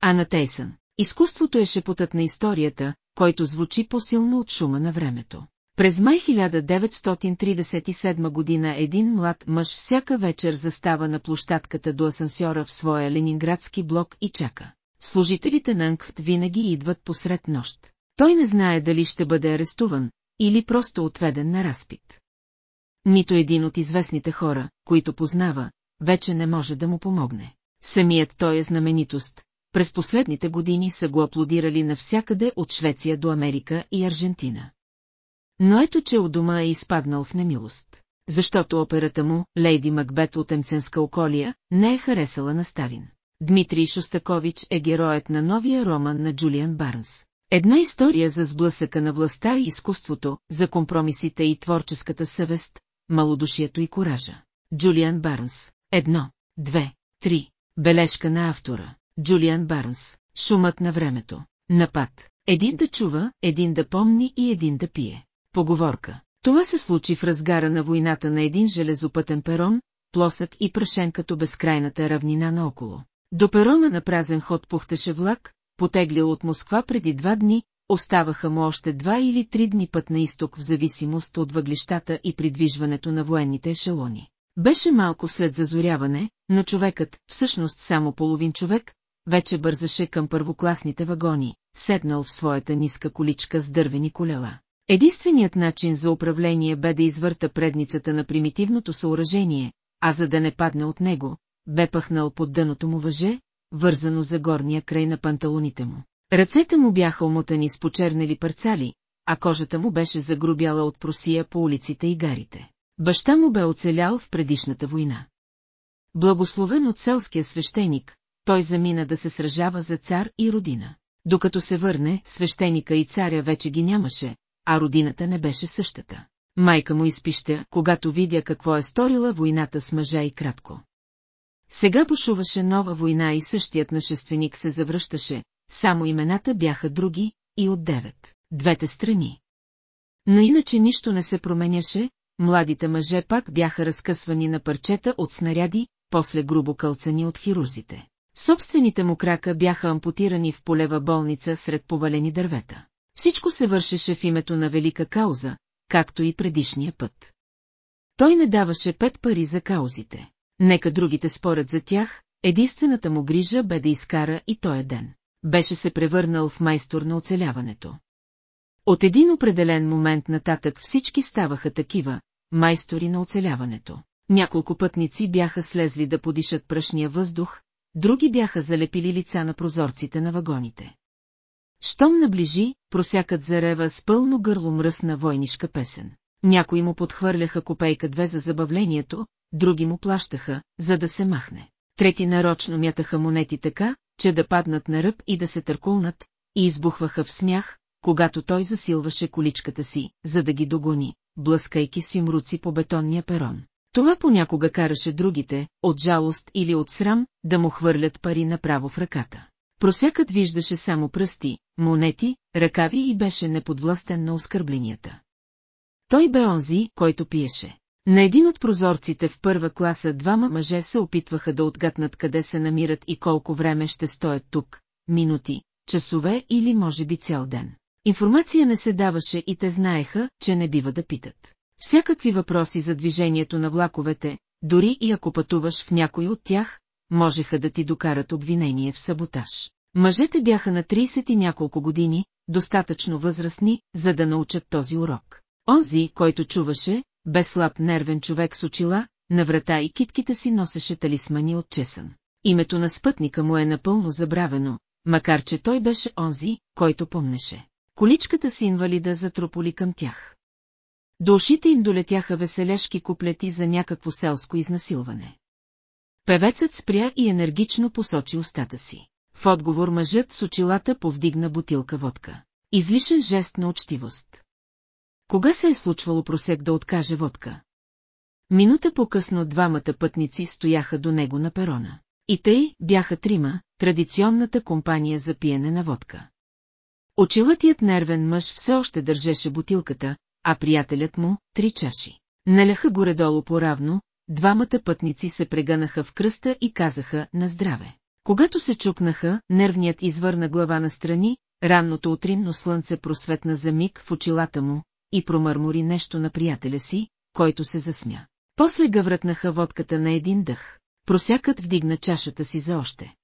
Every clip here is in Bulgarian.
Ана Тейсън. Изкуството е шепотът на историята, който звучи по-силно от шума на времето. През май 1937 година един млад мъж всяка вечер застава на площадката до асансьора в своя ленинградски блок и чака. Служителите на Анквт винаги идват посред нощ. Той не знае дали ще бъде арестуван или просто отведен на разпит. Нито един от известните хора, които познава, вече не може да му помогне. Самият той е знаменитост. През последните години са го аплодирали навсякъде от Швеция до Америка и Аржентина. Но ето че у дома е изпаднал в немилост. Защото операта му, Лейди Макбет от Емценска околия, не е харесала на Сталин. Дмитрий Шостакович е героят на новия роман на Джулиан Барнс. Една история за сблъсъка на властта и изкуството, за компромисите и творческата съвест, малодушието и коража. Джулиан Барнс. Едно, две, три. Бележка на автора. Джулиан Барнс. Шумът на времето. Напад. Един да чува, един да помни и един да пие. Поговорка. Това се случи в разгара на войната на един железопътен перон, плосък и прашен като безкрайната равнина наоколо. До перона на празен ход пухтеше влак, потеглил от Москва преди два дни, оставаха му още два или три дни път на изток в зависимост от въглищата и придвижването на военните ешелони. Беше малко след зазоряване, но човекът, всъщност само половин човек, вече бързаше към първокласните вагони, седнал в своята ниска количка с дървени колела. Единственият начин за управление бе да извърта предницата на примитивното съоръжение, а за да не падне от него, бе пъхнал под дъното му въже, вързано за горния край на панталоните му. Ръцете му бяха омотани с почернели парцали, а кожата му беше загрубяла от просия по улиците и гарите. Баща му бе оцелял в предишната война. Благословен от селския свещеник, той замина да се сражава за цар и родина. Докато се върне, свещеника и царя вече ги нямаше, а родината не беше същата. Майка му изпища, когато видя какво е сторила войната с мъжа и кратко. Сега бушуваше нова война и същият нашественик се завръщаше, само имената бяха други и от девет, двете страни. Но иначе нищо не се променяше, младите мъже пак бяха разкъсвани на парчета от снаряди, после грубо кълцани от хирурзите. Собствените му крака бяха ампутирани в полева болница сред повалени дървета. Всичко се вършеше в името на велика кауза, както и предишния път. Той не даваше пет пари за каузите. Нека другите спорят за тях, единствената му грижа бе да изкара и той ден. Беше се превърнал в майстор на оцеляването. От един определен момент нататък всички ставаха такива, майстори на оцеляването. Няколко пътници бяха слезли да подишат пръшния въздух, други бяха залепили лица на прозорците на вагоните. Щом наближи, просякът зарева с пълно гърло мръсна войнишка песен. Някои му подхвърляха копейка две за забавлението, други му плащаха, за да се махне. Трети нарочно мятаха монети така, че да паднат на ръб и да се търкулнат, и избухваха в смях, когато той засилваше количката си, за да ги догони, блъскайки си мруци по бетонния перон. Това понякога караше другите, от жалост или от срам, да му хвърлят пари направо в ръката. Просякът виждаше само пръсти, монети, ръкави и беше неподвластен на оскърбленията. Той бе онзи, който пиеше. На един от прозорците в първа класа двама мъже се опитваха да отгатнат къде се намират и колко време ще стоят тук, минути, часове или може би цял ден. Информация не се даваше и те знаеха, че не бива да питат. Всякакви въпроси за движението на влаковете, дори и ако пътуваш в някой от тях, можеха да ти докарат обвинение в саботаж. Мъжете бяха на 30 и няколко години, достатъчно възрастни, за да научат този урок. Онзи, който чуваше, бе слаб нервен човек с очила, на врата и китките си носеше талисмани от чесън. Името на спътника му е напълно забравено, макар че той беше онзи, който помнеше. Количката си инвалида затрополи към тях. До ушите им долетяха веселешки куплети за някакво селско изнасилване. Певецът спря и енергично посочи устата си. В отговор мъжът с очилата повдигна бутилка водка. Излишен жест на учтивост. Кога се е случвало просек да откаже водка? Минута по-късно двамата пътници стояха до него на перона. И тъй бяха трима, традиционната компания за пиене на водка. Очилатият нервен мъж все още държеше бутилката, а приятелят му – три чаши. Наляха горе-долу поравно, двамата пътници се прегънаха в кръста и казаха на здраве. Когато се чукнаха, нервният извърна глава на страни, ранното утринно слънце просветна за миг в очилата му и промърмори нещо на приятеля си, който се засмя. После гъвратнаха водката на един дъх. Просякът вдигна чашата си за още.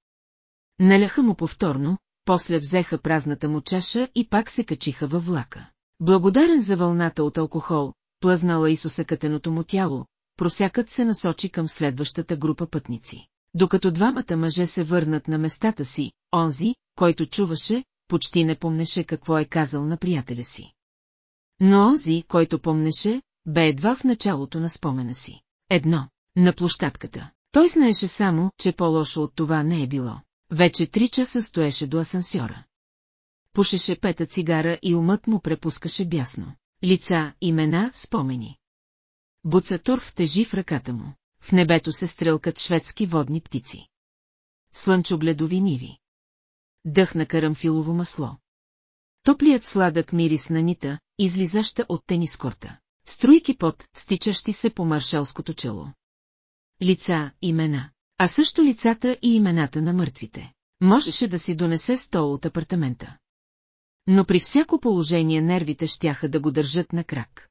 Наляха му повторно, после взеха празната му чаша и пак се качиха във влака. Благодарен за вълната от алкохол, плъзнала и с усъкатеното му тяло, просякът се насочи към следващата група пътници. Докато двамата мъже се върнат на местата си, онзи, който чуваше, почти не помнеше какво е казал на приятеля си. Но онзи, който помнеше, бе едва в началото на спомена си. Едно, на площадката. Той знаеше само, че по-лошо от това не е било. Вече три часа стоеше до асансьора. Пушеше пета цигара и умът му препускаше бясно. Лица, имена, спомени. Буцатурф тежи в ръката му. В небето се стрелкат шведски водни птици. Слънчогледови ниви. Дъх на карамфилово масло. Топлият сладък мирис на нита, излизаща от тенискорта. Струйки под, стичащи се по маршалското чело. Лица, имена. А също лицата и имената на мъртвите. Можеше да си донесе стол от апартамента. Но при всяко положение нервите щяха да го държат на крак.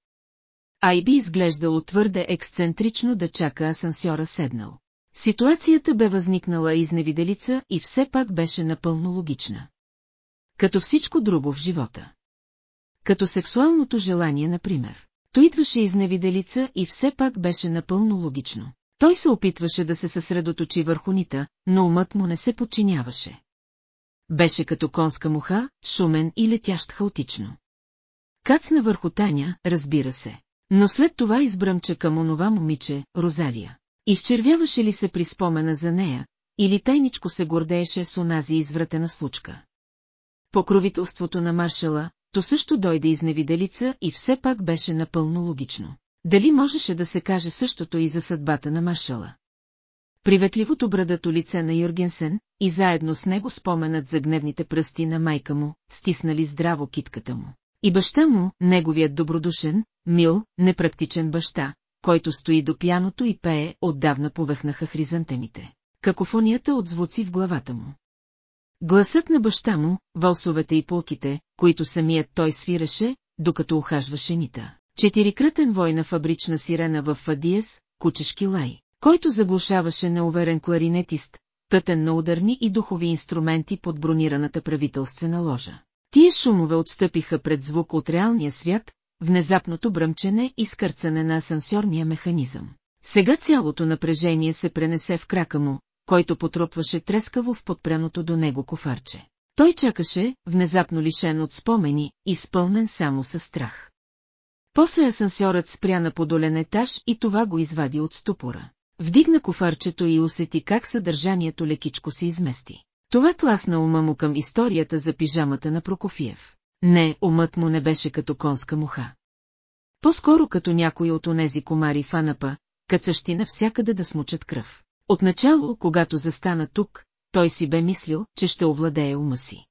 А и би изглеждало твърде ексцентрично да чака асансьора седнал. Ситуацията бе възникнала изневиделица и все пак беше напълно логична. Като всичко друго в живота. Като сексуалното желание, например. То идваше изневиделица и все пак беше напълно логично. Той се опитваше да се съсредоточи върху нита, но умът му не се подчиняваше. Беше като конска муха, шумен и летящ хаотично. Кацна върху Таня, разбира се. Но след това избръмча към онова момиче, Розалия. Изчервяваше ли се при спомена за нея, или тайничко се гордееше с онази извратена случка. Покровителството на маршала, то също дойде изневиделица и все пак беше напълно логично. Дали можеше да се каже същото и за съдбата на маршала? Приветливото брадато лице на Юргенсен и заедно с него споменът за гневните пръсти на майка му, стиснали здраво китката му. И баща му, неговият добродушен, мил, непрактичен баща, който стои до пяното и пее, отдавна повехнаха хризантемите. Какофонията от звуци в главата му. Гласът на баща му, вълсовете и полките, които самият той свиреше, докато ухажваше Нита. Четирикратен вой на фабрична сирена в Фадиес, кучешки лай, който заглушаваше неуверен кларинетист, тътен на ударни и духови инструменти под бронираната правителствена ложа. Тие шумове отстъпиха пред звук от реалния свят, внезапното бръмчене и скърцане на асансьорния механизъм. Сега цялото напрежение се пренесе в крака му, който потрупваше трескаво в подпреното до него кофарче. Той чакаше, внезапно лишен от спомени, изпълнен само със страх. После асансьорът спря на подолен етаж и това го извади от ступора. Вдигна кофарчето и усети как съдържанието лекичко се измести. Това тласна ума му към историята за пижамата на Прокофиев. Не, умът му не беше като конска муха. По-скоро като някой от онези комари в Анапа, кацащи навсякъде да смучат кръв. Отначало, когато застана тук, той си бе мислил, че ще овладее ума си.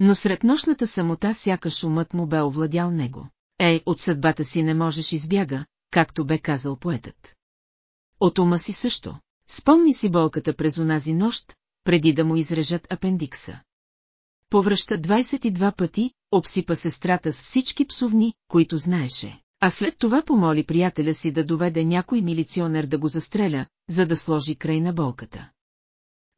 Но сред нощната самота сякаш умът му бе овладял него. Ей, от съдбата си не можеш избяга, както бе казал поетът. От ума си също. Спомни си болката през онази нощ, преди да му изрежат апендикса. Повръща 22 пъти, обсипа сестрата с всички псовни, които знаеше, а след това помоли приятеля си да доведе някой милиционер да го застреля, за да сложи край на болката.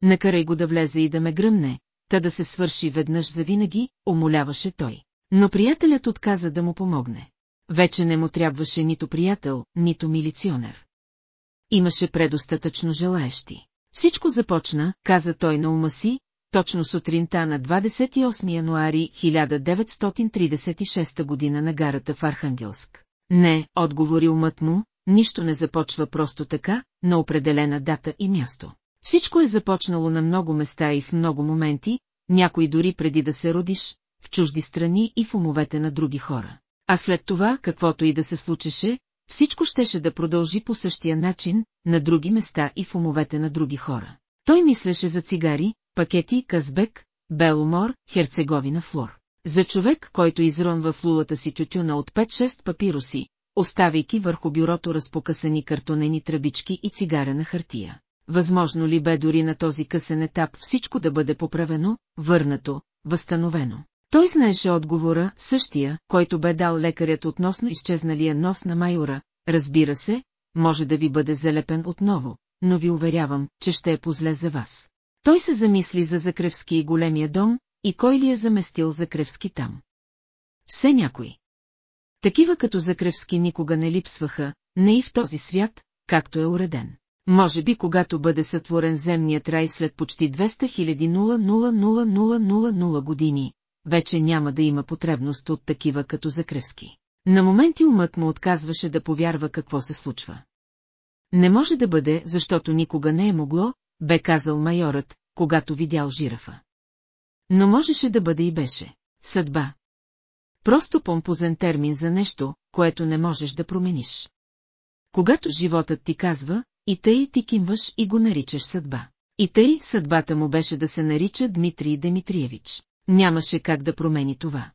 Накарай го да влезе и да ме гръмне, та да се свърши веднъж завинаги, умоляваше той. Но приятелят отказа да му помогне. Вече не му трябваше нито приятел, нито милиционер. Имаше предостатъчно желаещи. Всичко започна, каза той на ума си, точно сутринта на 28 януари 1936 година на гарата в Архангелск. Не, отговори умът му, нищо не започва просто така, на определена дата и място. Всичко е започнало на много места и в много моменти, някой дори преди да се родиш, в чужди страни и в умовете на други хора. А след това, каквото и да се случеше, всичко щеше да продължи по същия начин, на други места и в умовете на други хора. Той мислеше за цигари, пакети, казбек, беломор, херцеговина флор. За човек, който изронва в лулата си тютюна от 5-6 папироси, оставяйки върху бюрото разпокъсани картонени тръбички и цигарена хартия. възможно ли бе дори на този късен етап всичко да бъде поправено, върнато, възстановено. Той знаеше отговора, същия, който бе дал лекарят относно изчезналия нос на майора, разбира се, може да ви бъде залепен отново, но ви уверявам, че ще е позле за вас. Той се замисли за Закревски и големия дом, и кой ли е заместил Закревски там. Все някой. Такива като Закревски никога не липсваха, не и в този свят, както е уреден. Може би когато бъде сътворен земният рай след почти 200 хиляди 0000000 години, вече няма да има потребност от такива като Закревски. На моменти умът му отказваше да повярва какво се случва. Не може да бъде, защото никога не е могло, бе казал майорът, когато видял жирафа. Но можеше да бъде и беше. Съдба. Просто помпозен термин за нещо, което не можеш да промениш. Когато животът ти казва, и тъй ти кимваш и го наричаш съдба. И тъй съдбата му беше да се нарича Дмитрий Дмитриевич. Нямаше как да промени това.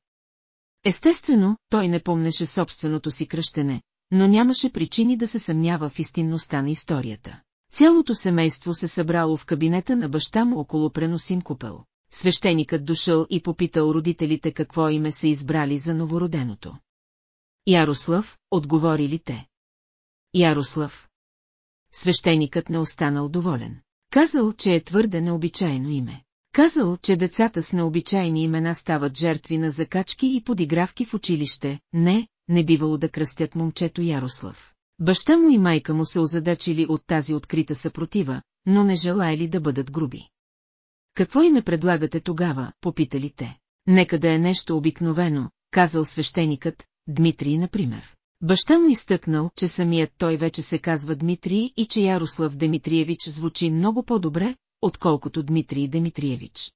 Естествено, той не помнеше собственото си кръщене, но нямаше причини да се съмнява в истинността на историята. Цялото семейство се събрало в кабинета на баща му около преносим купел. Свещеникът дошъл и попитал родителите какво име са избрали за новороденото. Ярослав, отговорили те. Ярослав. Свещеникът не останал доволен. Казал, че е твърде необичайно име. Казал, че децата с необичайни имена стават жертви на закачки и подигравки в училище, не, не бивало да кръстят момчето Ярослав. Баща му и майка му се озадачили от тази открита съпротива, но не желаяли да бъдат груби. Какво име предлагате тогава, попитали те. Нека да е нещо обикновено, казал свещеникът, Дмитрий, например. Баща му изтъкнал, че самият той вече се казва Дмитрий и че Ярослав Дмитриевич звучи много по-добре, отколкото Дмитрий Дмитриевич.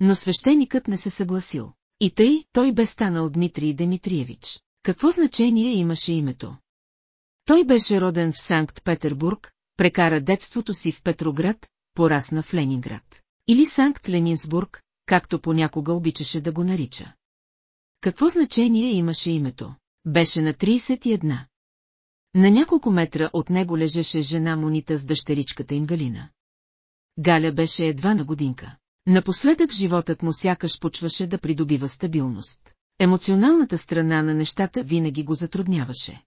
Но свещеникът не се съгласил. И тъй, той бе станал Дмитрий Дмитриевич. Какво значение имаше името? Той беше роден в Санкт-Петербург, прекара детството си в Петроград, порасна в Ленинград. Или Санкт-Ленинсбург, както понякога обичаше да го нарича. Какво значение имаше името? Беше на 31. На няколко метра от него лежеше жена Монита с дъщеричката им Галина. Галя беше едва на годинка. Напоследък животът му сякаш почваше да придобива стабилност. Емоционалната страна на нещата винаги го затрудняваше.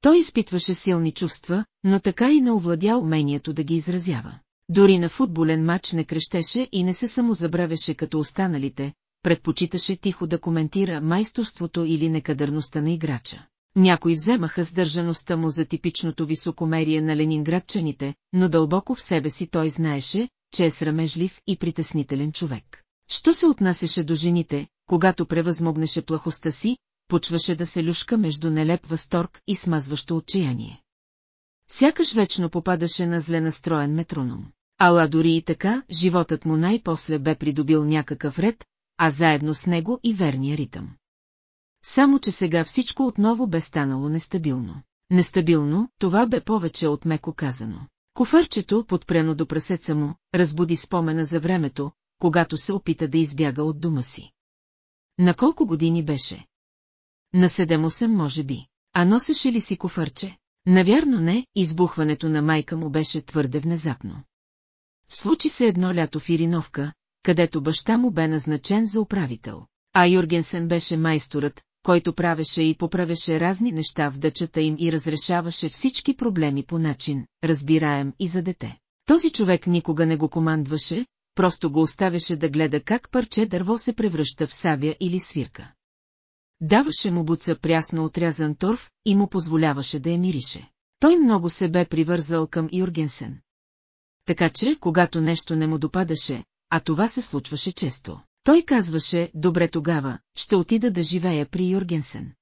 Той изпитваше силни чувства, но така и не овладя умението да ги изразява. Дори на футболен матч не крещеше и не се самозабравяше като останалите, предпочиташе тихо да коментира майсторството или некадърността на играча. Някои вземаха сдържаността му за типичното високомерие на ленинградчаните, но дълбоко в себе си той знаеше, че е срамежлив и притеснителен човек. Що се отнасяше до жените, когато превъзмогнеше плахостта си, почваше да се люшка между нелеп възторг и смазващо отчаяние. Сякаш вечно попадаше на зле настроен метроном. Ала дори и така, животът му най-после бе придобил някакъв ред, а заедно с него и верния ритъм. Само че сега всичко отново бе станало нестабилно. Нестабилно, това бе повече от меко казано. Кофърчето, подпрено до прасеца му, разбуди спомена за времето, когато се опита да избяга от дома си. На колко години беше? На 7-8 може би. А носеше ли си кофърче? Навярно не, избухването на майка му беше твърде внезапно. Случи се едно лято в Ириновка, където баща му бе назначен за управител. А Юргенсен беше майсторът, който правеше и поправеше разни неща в дъчата им и разрешаваше всички проблеми по начин, разбираем и за дете. Този човек никога не го командваше, просто го оставяше да гледа как парче дърво се превръща в савя или свирка. Даваше му буца прясно отрязан торф и му позволяваше да я мирише. Той много се бе привързал към Юргенсен. Така че, когато нещо не му допадаше, а това се случваше често, той казваше, добре тогава, ще отида да живея при Юргенсен.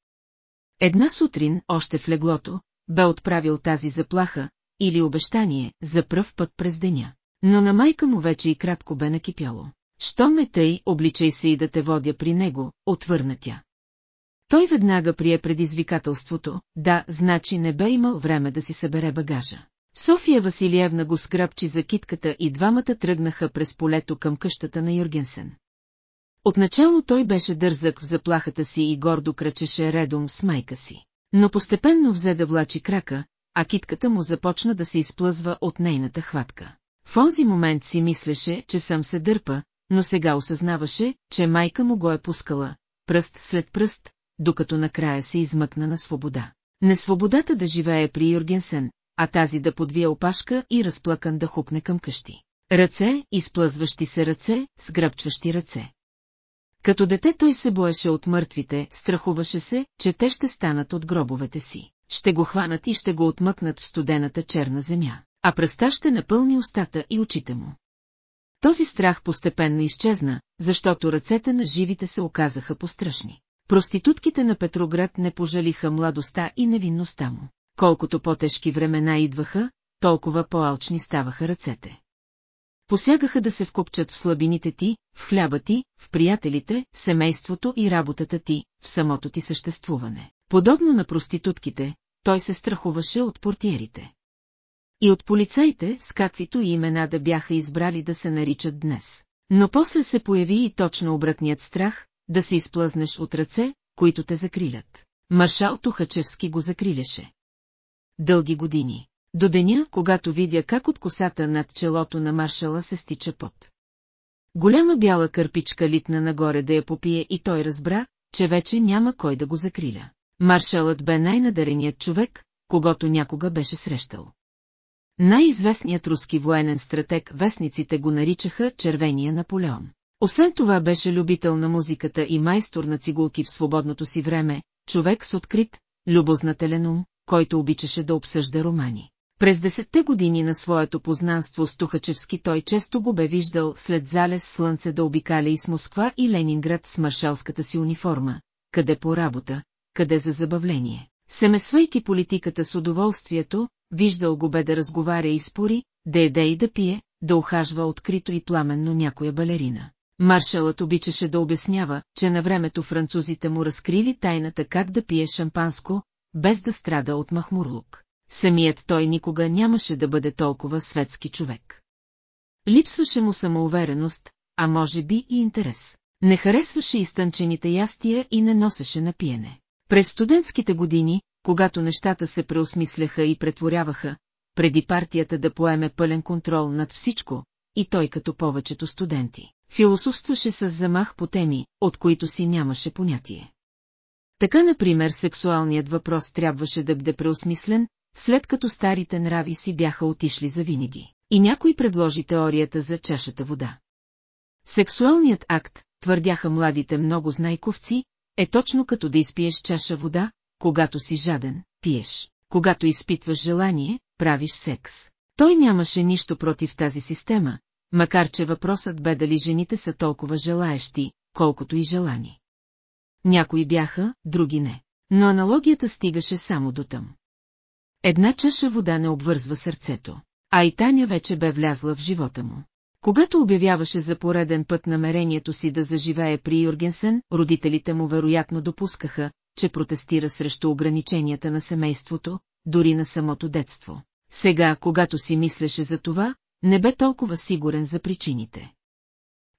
Една сутрин, още в леглото, бе отправил тази заплаха, или обещание, за пръв път през деня. Но на майка му вече и кратко бе накипяло. Що ме тъй, обличай се и да те водя при него, отвърна тя. Той веднага прие предизвикателството, да, значи не бе имал време да си събере багажа. София Василиевна го скръпчи за китката и двамата тръгнаха през полето към къщата на Юргенсен. Отначало той беше дързък в заплахата си и гордо кръчеше редом с майка си. Но постепенно взе да влачи крака, а китката му започна да се изплъзва от нейната хватка. В онзи момент си мислеше, че сам се дърпа, но сега осъзнаваше, че майка му го е пускала, пръст след пръст, докато накрая се измъкна на свобода. Не свободата да живее при Юргенсен, а тази да подвие опашка и разплакан да хупне към къщи. Ръце, изплъзващи се ръце, сгръбчващи ръце. Като дете той се боеше от мъртвите, страхуваше се, че те ще станат от гробовете си. Ще го хванат и ще го отмъкнат в студената черна земя, а пръста ще напълни устата и очите му. Този страх постепенно изчезна, защото ръцете на живите се оказаха пострашни. Проститутките на Петроград не пожалиха младостта и невинността му. Колкото по-тежки времена идваха, толкова по-алчни ставаха ръцете. Посягаха да се вкопчат в слабините ти, в хляба ти, в приятелите, семейството и работата ти, в самото ти съществуване. Подобно на проститутките, той се страхуваше от портиерите. И от полицаите, с каквито и имена да бяха избрали да се наричат днес. Но после се появи и точно обратният страх, да се изплъзнеш от ръце, които те закрилят. Маршал Тухачевски го закриляше. Дълги години. До деня, когато видя как от косата над челото на маршала се стича пот. Голяма бяла кърпичка литна нагоре да я попие и той разбра, че вече няма кой да го закриля. Маршалът бе най-надареният човек, когато някога беше срещал. Най-известният руски военен стратег вестниците го наричаха Червения Наполеон. Освен това беше любител на музиката и майстор на цигулки в свободното си време, човек с открит, любознателен ум, който обичаше да обсъжда романи. През десетте години на своето познанство с Тухачевски той често го бе виждал след залез слънце да обикаля и с Москва и Ленинград с маршалската си униформа, къде по работа, къде за забавление. Семесвайки политиката с удоволствието, виждал го бе да разговаря и спори, да еде и да пие, да ухажва открито и пламенно някоя балерина. Маршалът обичаше да обяснява, че на времето французите му разкрили тайната как да пие шампанско, без да страда от махмурлук. Самият той никога нямаше да бъде толкова светски човек. Липсваше му самоувереност, а може би и интерес. Не харесваше изтънчените ястия и не носеше на пиене. През студентските години, когато нещата се преосмисляха и претворяваха, преди партията да поеме пълен контрол над всичко, и той като повечето студенти, философстваше с замах по теми, от които си нямаше понятие. Така, например, сексуалният въпрос трябваше да бъде преосмислен, след като старите нрави си бяха отишли за винаги. И някой предложи теорията за чашата вода. Сексуалният акт, твърдяха младите много знайковци, е точно като да изпиеш чаша вода, когато си жаден, пиеш. Когато изпитваш желание, правиш секс. Той нямаше нищо против тази система, макар че въпросът бе дали жените са толкова желаещи, колкото и желани. Някои бяха, други не. Но аналогията стигаше само до там. Една чаша вода не обвързва сърцето, а и Таня вече бе влязла в живота му. Когато обявяваше за пореден път намерението си да заживее при Юргенсен, родителите му вероятно допускаха, че протестира срещу ограниченията на семейството, дори на самото детство. Сега, когато си мислеше за това, не бе толкова сигурен за причините.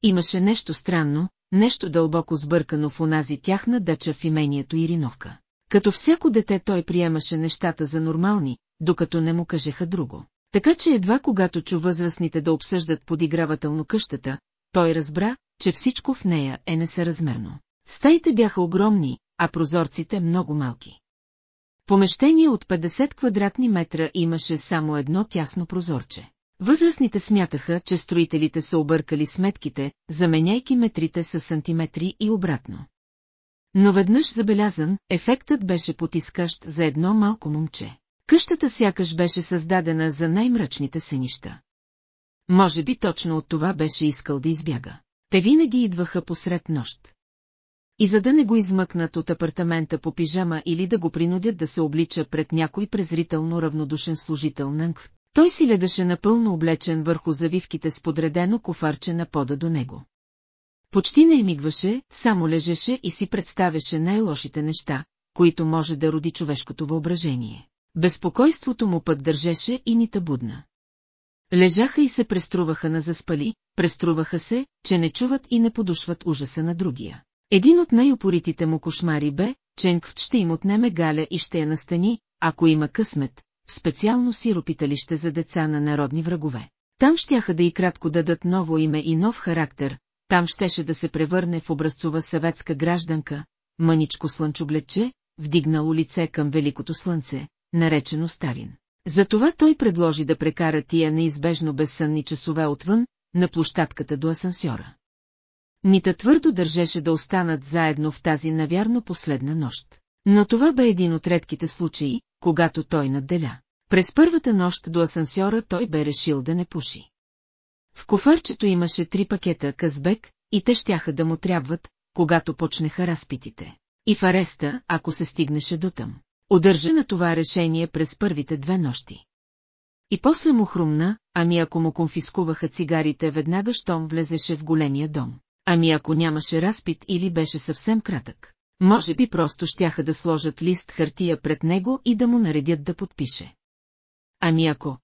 Имаше нещо странно, нещо дълбоко сбъркано в онази тяхна дъча в имението Ириновка. Като всяко дете той приемаше нещата за нормални, докато не му кажеха друго. Така че едва когато чу възрастните да обсъждат подигравателно къщата, той разбра, че всичко в нея е несъразмерно. Стаите бяха огромни, а прозорците много малки. Помещение от 50 квадратни метра имаше само едно тясно прозорче. Възрастните смятаха, че строителите са объркали сметките, заменяйки метрите с сантиметри и обратно. Но веднъж забелязан, ефектът беше потискащ за едно малко момче. Къщата сякаш беше създадена за най-мрачните сенища. Може би точно от това беше искал да избяга. Те винаги идваха посред нощ. И за да не го измъкнат от апартамента по пижама или да го принудят да се облича пред някой презрително равнодушен служител Нънкв, той си ледаше напълно облечен върху завивките с подредено кофарче на пода до него. Почти не мигваше, само лежеше и си представяше най-лошите неща, които може да роди човешкото въображение. Безпокойството му пък държеше и ни табудна. Лежаха и се преструваха на заспали, преструваха се, че не чуват и не подушват ужаса на другия. Един от най-опоритите му кошмари бе, че Енквт ще им отнеме Галя и ще я настани, ако има късмет, в специално сиропиталище за деца на народни врагове. Там щяха да и кратко дадат ново име и нов характер, там щеше да се превърне в образцова съветска гражданка, мъничко слънчогледче, вдигнало лице към великото слънце, наречено Сталин. Затова той предложи да прекара тия неизбежно безсънни часове отвън, на площадката до асансьора. Нита твърдо държеше да останат заедно в тази навярно последна нощ. Но това бе един от редките случаи, когато той надделя. През първата нощ до асансьора той бе решил да не пуши. В кофърчето имаше три пакета казбек и те щяха да му трябват, когато почнеха разпитите. И в ареста, ако се стигнеше до там. Удържа на това решение през първите две нощи. И после му хрумна, ами ако му конфискуваха цигарите веднага, щом влезеше в големия дом. Ами ако нямаше разпит или беше съвсем кратък. Може би просто щяха да сложат лист хартия пред него и да му наредят да подпише. Ами ако...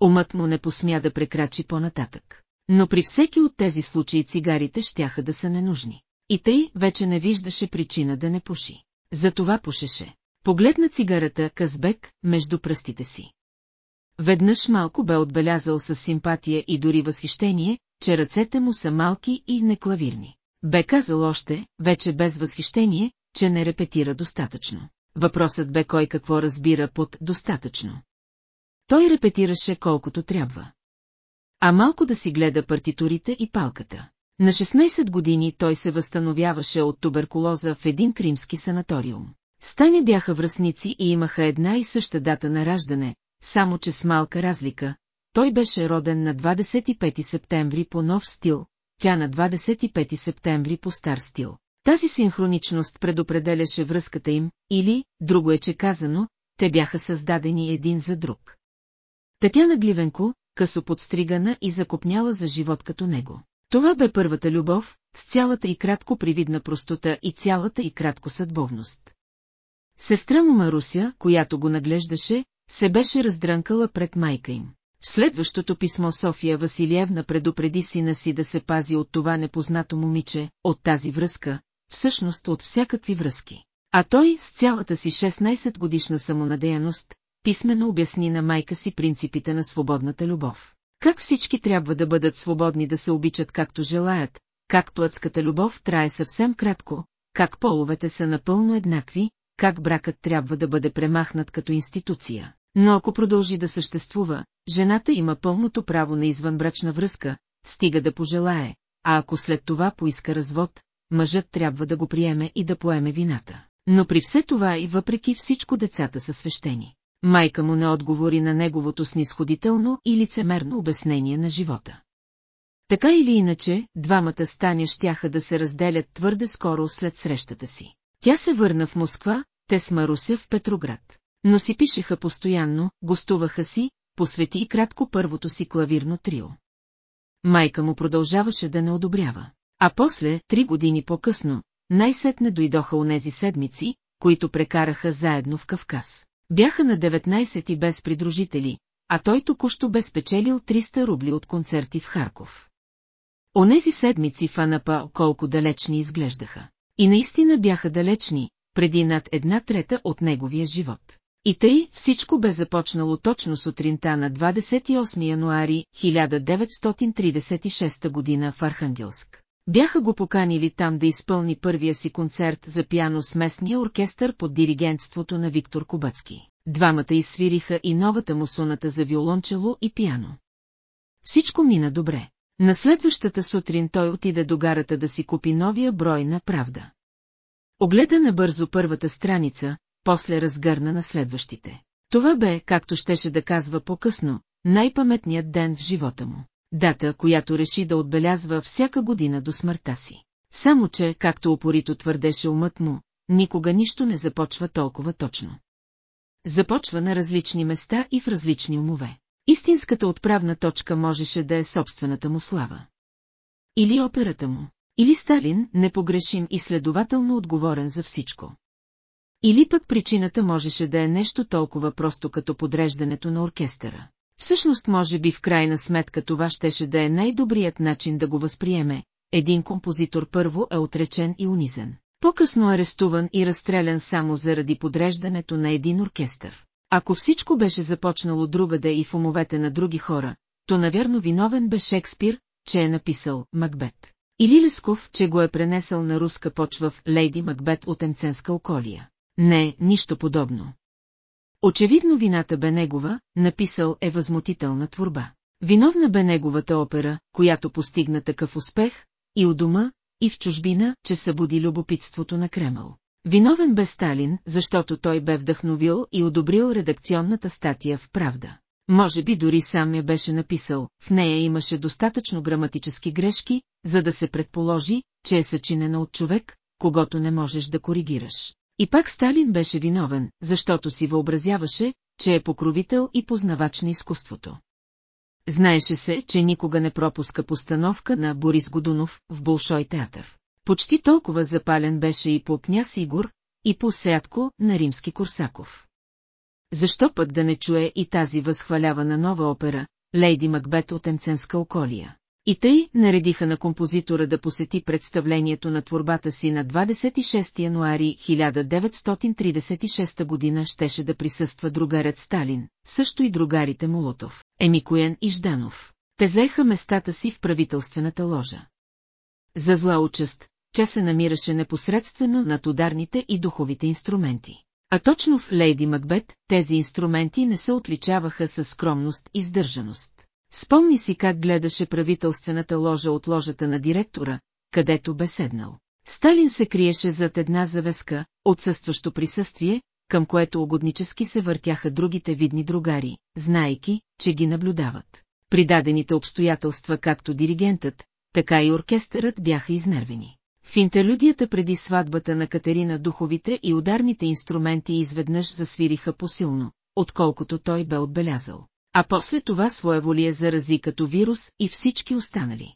Умът му не посмя да прекрачи по-нататък. Но при всеки от тези случаи цигарите щяха да са ненужни. И тъй вече не виждаше причина да не пуши. Затова пушеше. Погледна цигарата Казбек между пръстите си. Веднъж малко бе отбелязал с симпатия и дори възхищение, че ръцете му са малки и неклавирни. Бе казал още, вече без възхищение, че не репетира достатъчно. Въпросът бе кой какво разбира под достатъчно. Той репетираше колкото трябва. А малко да си гледа партитурите и палката. На 16 години той се възстановяваше от туберкулоза в един кримски санаториум. Стане бяха връзници и имаха една и съща дата на раждане, само че с малка разлика. Той беше роден на 25 септември по нов стил, тя на 25 септември по стар стил. Тази синхроничност предопределяше връзката им, или, друго е че казано, те бяха създадени един за друг. Татяна Гливенко, късо подстригана и закопняла за живот като него. Това бе първата любов, с цялата и кратко привидна простота и цялата и кратко съдбовност. Сестра му Маруся, която го наглеждаше, се беше раздрънкала пред майка им. В следващото писмо София Василиевна предупреди сина си да се пази от това непознато момиче, от тази връзка, всъщност от всякакви връзки. А той, с цялата си 16 годишна самонадеяност, писменно обясни на майка си принципите на свободната любов. Как всички трябва да бъдат свободни да се обичат както желаят, как плътската любов трае съвсем кратко, как половете са напълно еднакви, как бракът трябва да бъде премахнат като институция. Но ако продължи да съществува, жената има пълното право на извънбрачна връзка, стига да пожелае, а ако след това поиска развод, мъжът трябва да го приеме и да поеме вината. Но при все това и въпреки всичко децата са свещени. Майка му не отговори на неговото снисходително и лицемерно обяснение на живота. Така или иначе, двамата стания щяха да се разделят твърде скоро след срещата си. Тя се върна в Москва, те с Маруся в Петроград. Но си пишеха постоянно, гостуваха си, посвети и кратко първото си клавирно трио. Майка му продължаваше да не одобрява. А после, три години по-късно, най-сетне дойдоха онези седмици, които прекараха заедно в Кавказ. Бяха на 19 и без придружители, а той току-що бе спечелил 300 рубли от концерти в Харков. Онези седмици в Анапа колко далечни изглеждаха. И наистина бяха далечни, преди над една трета от неговия живот. И тъй всичко бе започнало точно сутринта на 28 януари 1936 година в Архангелск. Бяха го поканили там да изпълни първия си концерт за пиано с местния оркестър под диригентството на Виктор Кубацки. Двамата изсвириха и новата му соната за виолончело и пиано. Всичко мина добре. На следващата сутрин той отиде до гарата да си купи новия брой на Правда. Огледа набързо първата страница, после разгърна на следващите. Това бе, както щеше да казва по-късно, най-паметният ден в живота му. Дата, която реши да отбелязва всяка година до смъртта си. Само че, както упорито твърдеше умът му, никога нищо не започва толкова точно. Започва на различни места и в различни умове. Истинската отправна точка можеше да е собствената му слава. Или операта му. Или Сталин, непогрешим и следователно отговорен за всичко. Или пък причината можеше да е нещо толкова просто като подреждането на оркестъра. Всъщност може би в крайна сметка това щеше да е най-добрият начин да го възприеме. Един композитор първо е отречен и унизен. По-късно арестуван и разстрелян само заради подреждането на един оркестър. Ако всичко беше започнало другаде и в умовете на други хора, то навярно виновен бе Шекспир, че е написал Макбет. Или Лесков, че го е пренесъл на руска почва в Лейди Макбет от Емценска околия. Не, нищо подобно. Очевидно вината бе негова, написал е възмутителна творба. Виновна бе неговата опера, която постигна такъв успех, и у дома, и в чужбина, че събуди любопитството на Кремъл. Виновен бе Сталин, защото той бе вдъхновил и одобрил редакционната статия в Правда. Може би дори сам я беше написал, в нея имаше достатъчно граматически грешки, за да се предположи, че е съчинена от човек, когато не можеш да коригираш. И пак Сталин беше виновен, защото си въобразяваше, че е покровител и познавач на изкуството. Знаеше се, че никога не пропуска постановка на Борис Годунов в Болшой театър. Почти толкова запален беше и по княз Игор, и по Сеятко на римски Корсаков. Защо пък да не чуе и тази възхвалявана нова опера, Лейди Макбет от Емценска околия? И тъй наредиха на композитора да посети представлението на творбата си на 26 януари 1936 година щеше да присъства другарят Сталин, също и другарите Молотов, Емикоян и Жданов. Те заеха местата си в правителствената ложа. За зла участ, тя се намираше непосредствено над ударните и духовите инструменти. А точно в Лейди Макбет тези инструменти не се отличаваха със скромност и сдържаност. Спомни си как гледаше правителствената ложа от ложата на директора, където бе седнал. Сталин се криеше зад една завеска, отсъстващо присъствие, към което угоднически се въртяха другите видни другари, знайки, че ги наблюдават. Придадените обстоятелства както диригентът, така и оркестърът бяха изнервени. В интерлюдията преди сватбата на Катерина духовите и ударните инструменти изведнъж засвириха посилно, отколкото той бе отбелязал а после това своеволие зарази като вирус и всички останали.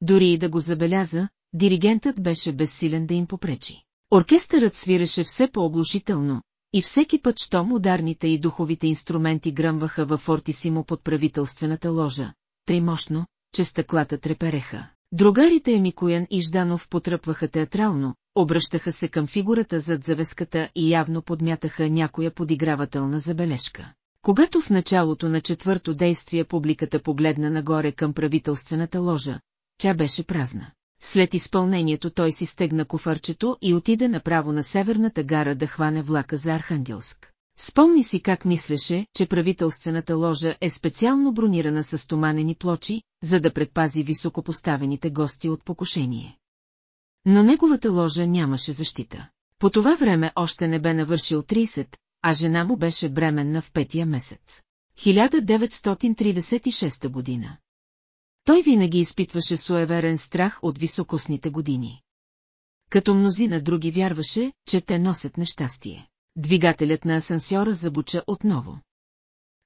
Дори и да го забеляза, диригентът беше безсилен да им попречи. Оркестърът свиреше все по-оглушително, и всеки път, щом ударните и духовите инструменти гръмваха във фортисимо под правителствената ложа, тъй че стъклата трепереха. Другарите Емикоян и Жданов потръпваха театрално, обръщаха се към фигурата зад завеската и явно подмятаха някоя подигравателна забележка. Когато в началото на четвърто действие публиката погледна нагоре към правителствената ложа, тя беше празна. След изпълнението той си стегна кофарчето и отиде направо на северната гара да хване влака за Архангелск. Спомни си как мислеше, че правителствената ложа е специално бронирана с стоманени плочи, за да предпази високопоставените гости от покушение. Но неговата ложа нямаше защита. По това време още не бе навършил 30, а жена му беше бременна в петия месец. 1936 година. Той винаги изпитваше суеверен страх от високосните години. Като мнозина други вярваше, че те носят нещастие. Двигателят на асансьора забуча отново.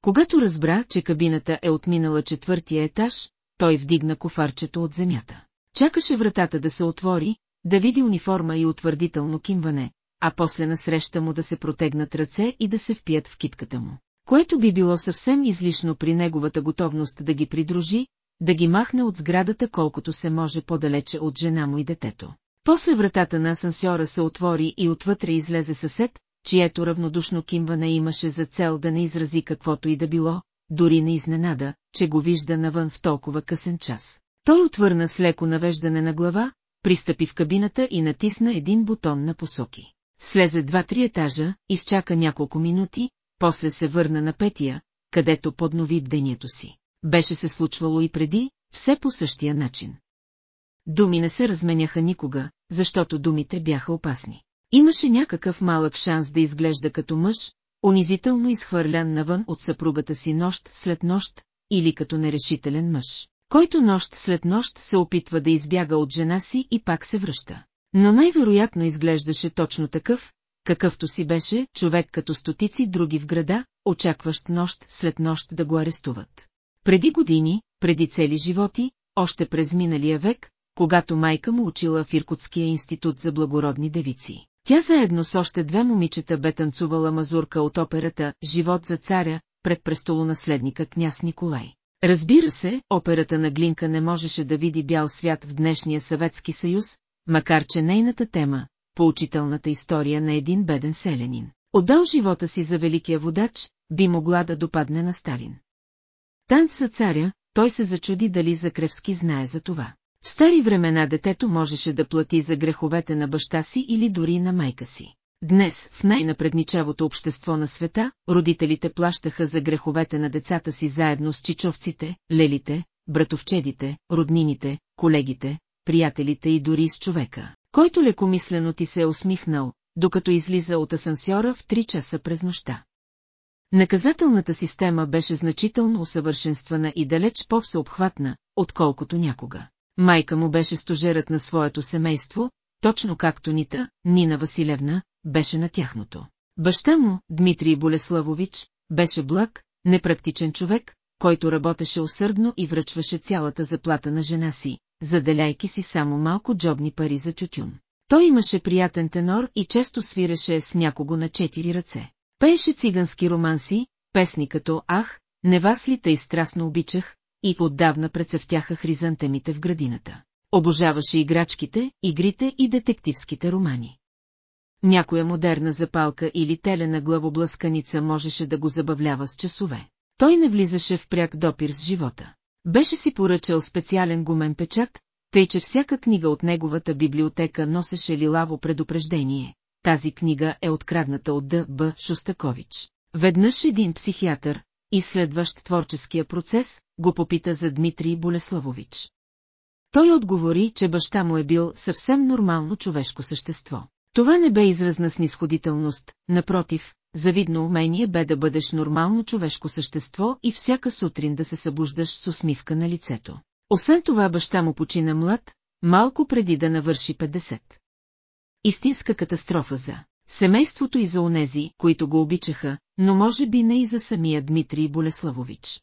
Когато разбра, че кабината е отминала четвъртия етаж, той вдигна кофарчето от земята. Чакаше вратата да се отвори, да види униформа и утвърдително кимване, а после насреща му да се протегнат ръце и да се впият в китката му. Което би било съвсем излишно при неговата готовност да ги придружи, да ги махне от сградата колкото се може по-далече от жена му и детето. После вратата на асансьора се отвори и отвътре излезе съсед, чието равнодушно кимване имаше за цел да не изрази каквото и да било, дори не изненада, че го вижда навън в толкова късен час. Той отвърна с леко навеждане на глава, пристъпи в кабината и натисна един бутон на посоки. Слезе два-три етажа, изчака няколко минути, после се върна на петия, където поднови бдението си. Беше се случвало и преди, все по същия начин. Думи не се разменяха никога, защото думите бяха опасни. Имаше някакъв малък шанс да изглежда като мъж, унизително изхвърлян навън от съпругата си нощ след нощ, или като нерешителен мъж, който нощ след нощ се опитва да избяга от жена си и пак се връща. Но най-вероятно изглеждаше точно такъв, какъвто си беше човек като стотици други в града, очакващ нощ след нощ да го арестуват. Преди години, преди цели животи, още през миналия век, когато майка му учила в Иркутския институт за благородни девици. Тя заедно с още две момичета бе танцувала мазурка от операта «Живот за царя» пред престолонаследника княз Николай. Разбира се, операта на Глинка не можеше да види бял свят в днешния Съветски съюз, макар че нейната тема, поучителната история на един беден селянин, Отдал живота си за великия водач, би могла да допадне на Сталин. Танца царя, той се зачуди дали Закревски знае за това. В стари времена детето можеше да плати за греховете на баща си или дори на майка си. Днес, в най-напредничавото общество на света, родителите плащаха за греховете на децата си заедно с чичовците, лелите, братовчедите, роднините, колегите, приятелите и дори с човека, който лекомислено ти се е усмихнал, докато излиза от асансьора в 3 часа през нощта. Наказателната система беше значително усъвършенствана и далеч по-всеобхватна, отколкото някога. Майка му беше стожерът на своето семейство, точно както Нита, Нина Василевна, беше на тяхното. Баща му, Дмитрий Болеславович, беше благ, непрактичен човек, който работеше усърдно и връчваше цялата заплата на жена си, заделяйки си само малко джобни пари за тютюн. Той имаше приятен тенор и често свиреше с някого на четири ръце. Пееше цигански романси, песни като «Ах, не вас ли тъй страстно обичах» и отдавна прецъфтяха хризантемите в градината. Обожаваше играчките, игрите и детективските романи. Някоя модерна запалка или телена главоблъсканица можеше да го забавлява с часове. Той не влизаше в пряк допир с живота. Беше си поръчал специален гумен печат, тъй че всяка книга от неговата библиотека носеше лилаво предупреждение. Тази книга е открадната от Д. Шостакович. Веднъж един психиатър, изследващ творческия процес, го попита за Дмитрий Болеславович. Той отговори, че баща му е бил съвсем нормално човешко същество. Това не бе израз на снисходителност, напротив, завидно умение бе да бъдеш нормално човешко същество и всяка сутрин да се събуждаш с усмивка на лицето. Освен това баща му почина млад, малко преди да навърши 50. Истинска катастрофа за семейството и за онези, които го обичаха, но може би не и за самия Дмитрий Болеславович.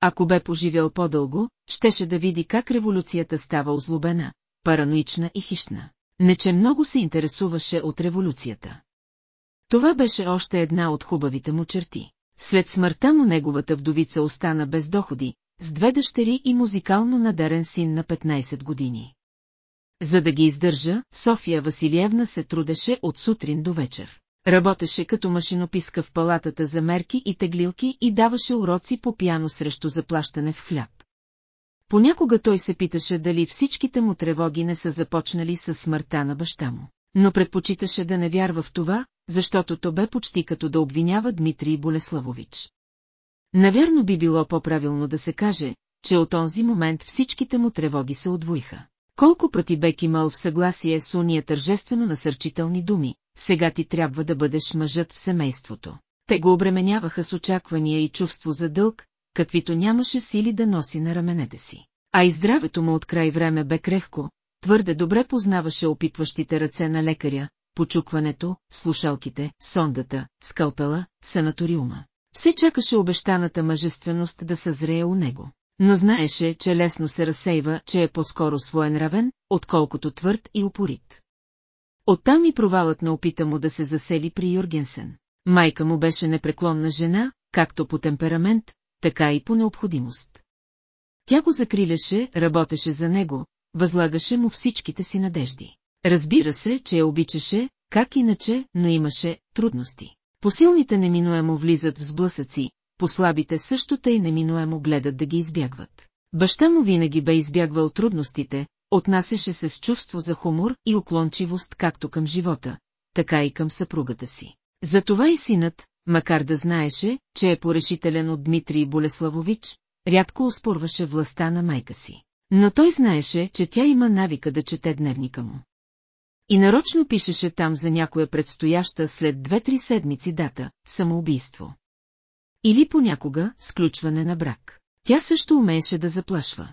Ако бе поживял по-дълго, щеше да види как революцията става озлобена, параноична и хищна. Не че много се интересуваше от революцията. Това беше още една от хубавите му черти. След смъртта му неговата вдовица остана без доходи, с две дъщери и музикално надарен син на 15 години. За да ги издържа, София Василиевна се трудеше от сутрин до вечер. Работеше като машинописка в палатата за мерки и теглилки и даваше уроци по пяно срещу заплащане в хляб. Понякога той се питаше дали всичките му тревоги не са започнали с смъртта на баща му. Но предпочиташе да не вярва в това, защото то бе почти като да обвинява Дмитрий Болеславович. Навярно би било по-правилно да се каже, че от онзи момент всичките му тревоги се отвоиха. Колко пъти бе имал в съгласие с уния тържествено насърчителни думи, сега ти трябва да бъдеш мъжът в семейството. Те го обременяваха с очаквания и чувство за дълг, каквито нямаше сили да носи на раменете си. А и здравето му от край време бе крехко, твърде добре познаваше опитващите ръце на лекаря, почукването, слушалките, сондата, скалпела, санаториума. Все чакаше обещаната мъжественост да съзрее у него. Но знаеше, че лесно се разсейва, че е по-скоро своен равен, отколкото твърд и упорит. Оттам и провалът на опита му да се засели при Юргенсен. Майка му беше непреклонна жена, както по темперамент, така и по необходимост. Тя го закриляше, работеше за него, възлагаше му всичките си надежди. Разбира се, че я обичаше, как иначе, но имаше трудности. Посилните неминуемо влизат в сблъсъци, послабите също тъй неминуемо гледат да ги избягват. Баща му винаги бе избягвал трудностите, отнасяше се с чувство за хумор и уклончивост както към живота, така и към съпругата си. Затова и синът, макар да знаеше, че е порешителен от Дмитрий Болеславович, рядко успорваше властта на майка си. Но той знаеше, че тя има навика да чете дневника му. И нарочно пишеше там за някоя предстояща след две-три седмици дата – самоубийство. Или понякога – сключване на брак. Тя също умееше да заплашва.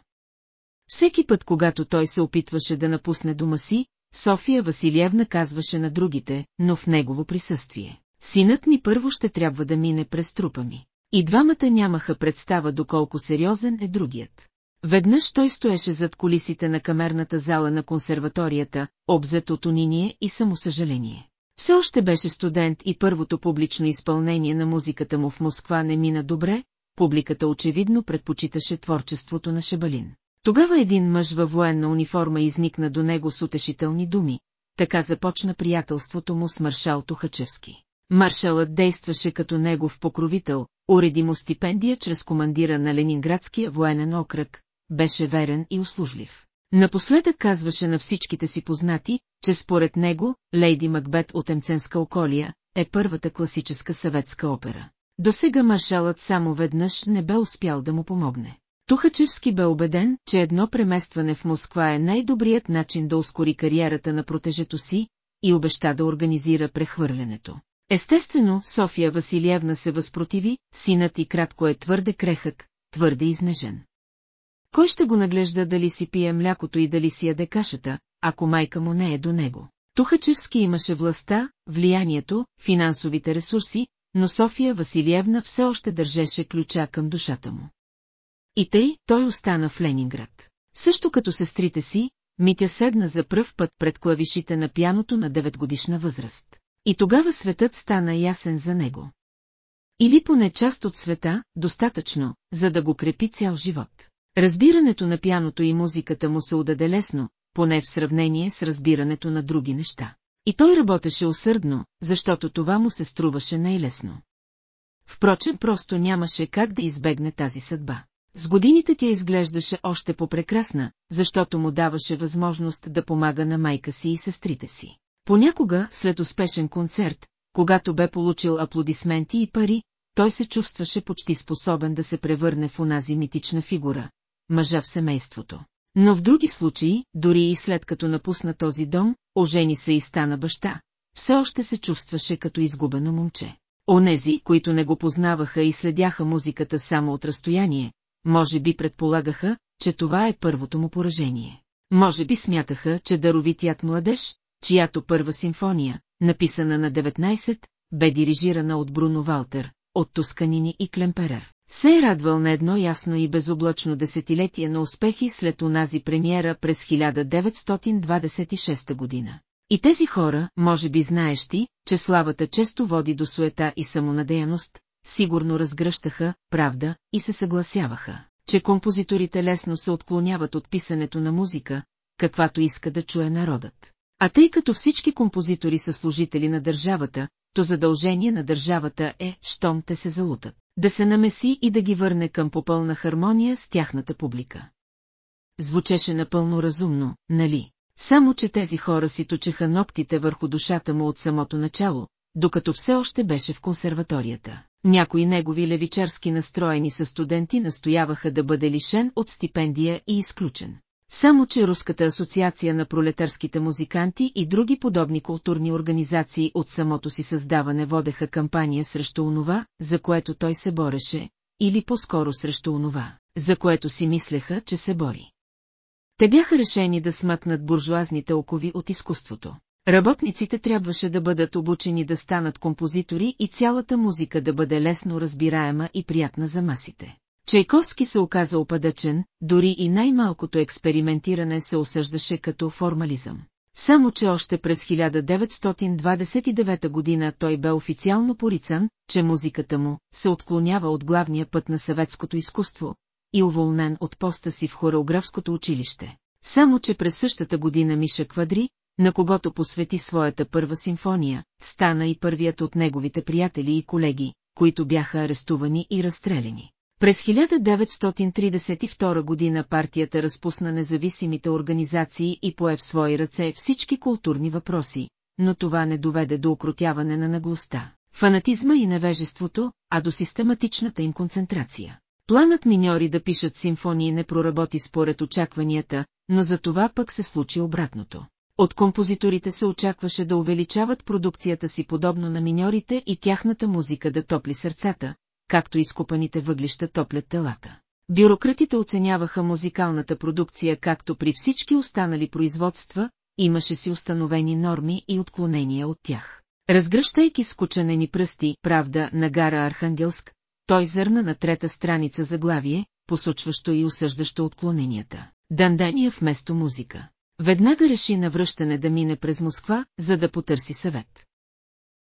Всеки път, когато той се опитваше да напусне дома си, София Василиевна казваше на другите, но в негово присъствие. Синът ми първо ще трябва да мине през трупа ми. И двамата нямаха представа доколко сериозен е другият. Веднъж той стоеше зад колисите на камерната зала на консерваторията, обзет от униние и самосъжаление. Все още беше студент и първото публично изпълнение на музиката му в Москва не мина добре, публиката очевидно предпочиташе творчеството на Шебалин. Тогава един мъж във военна униформа изникна до него с утешителни думи, така започна приятелството му с маршал Тухачевски. Маршалът действаше като негов покровител, уреди му стипендия чрез командира на Ленинградския военен окръг, беше верен и услужлив. Напоследък казваше на всичките си познати, че според него, Лейди Макбет от Емценска околия, е първата класическа съветска опера. До сега маршалът само веднъж не бе успял да му помогне. Тухачевски бе убеден, че едно преместване в Москва е най-добрият начин да ускори кариерата на протежето си и обеща да организира прехвърлянето. Естествено, София Василиевна се възпротиви, синът и кратко е твърде крехък, твърде изнежен. Кой ще го наглежда дали си пие млякото и дали си яде кашата, ако майка му не е до него? Тухачевски имаше властта, влиянието, финансовите ресурси, но София Василиевна все още държеше ключа към душата му. И тъй, той остана в Ленинград. Също като сестрите си, Митя седна за пръв път пред клавишите на пяното на 9 годишна възраст. И тогава светът стана ясен за него. Или поне част от света, достатъчно, за да го крепи цял живот. Разбирането на пяното и музиката му се удаде лесно, поне в сравнение с разбирането на други неща. И той работеше усърдно, защото това му се струваше най-лесно. Впрочем, просто нямаше как да избегне тази съдба. С годините тя изглеждаше още по-прекрасна, защото му даваше възможност да помага на майка си и сестрите си. Понякога, след успешен концерт, когато бе получил аплодисменти и пари, той се чувстваше почти способен да се превърне в онази митична фигура, мъжа в семейството. Но в други случаи, дори и след като напусна този дом, ожени се и стана баща, все още се чувстваше като изгубено момче. Онези, които не го познаваха и следяха музиката само от разстояние, може би предполагаха, че това е първото му поражение. Може би смятаха, че даровитият младеж, чиято първа симфония, написана на 19, бе дирижирана от Бруно Валтер, от Тусканини и Клемперер. Се е радвал на едно ясно и безоблачно десетилетие на успехи след онази премиера през 1926 година. И тези хора, може би знаещи, че славата често води до суета и самонадеяност, сигурно разгръщаха правда и се съгласяваха, че композиторите лесно се отклоняват от писането на музика, каквато иска да чуе народът. А тъй като всички композитори са служители на държавата, то задължение на държавата е, щом те се залутат, да се намеси и да ги върне към попълна хармония с тяхната публика. Звучеше напълно разумно, нали? Само, че тези хора си точеха ногтите върху душата му от самото начало, докато все още беше в консерваторията. Някои негови левичарски настроени са студенти настояваха да бъде лишен от стипендия и изключен. Само, че Руската асоциация на пролетарските музиканти и други подобни културни организации от самото си създаване водеха кампания срещу онова, за което той се бореше, или по-скоро срещу онова, за което си мислеха, че се бори. Те бяха решени да смъкнат буржуазните окови от изкуството. Работниците трябваше да бъдат обучени да станат композитори и цялата музика да бъде лесно разбираема и приятна за масите. Чайковски се оказа опадъчен, дори и най-малкото експериментиране се осъждаше като формализъм. Само че още през 1929 година той бе официално порицан, че музиката му се отклонява от главния път на съветското изкуство и уволнен от поста си в хореографското училище. Само че през същата година Миша Квадри, на когото посвети своята първа симфония, стана и първият от неговите приятели и колеги, които бяха арестувани и разстреляни. През 1932 година партията разпусна независимите организации и пое в свои ръце всички културни въпроси, но това не доведе до укротяване на наглостта, фанатизма и невежеството, а до систематичната им концентрация. Планът миньори да пишат симфонии не проработи според очакванията, но за това пък се случи обратното. От композиторите се очакваше да увеличават продукцията си подобно на миньорите и тяхната музика да топли сърцата, както изкопаните въглища топлят телата. Бюрократите оценяваха музикалната продукция както при всички останали производства, имаше си установени норми и отклонения от тях. Разгръщайки скученени пръсти, правда, на гара Архангелск, той зърна на трета страница заглавие, посочващо и осъждащо отклоненията. Дандания вместо музика. Веднага реши на връщане да мине през Москва, за да потърси съвет.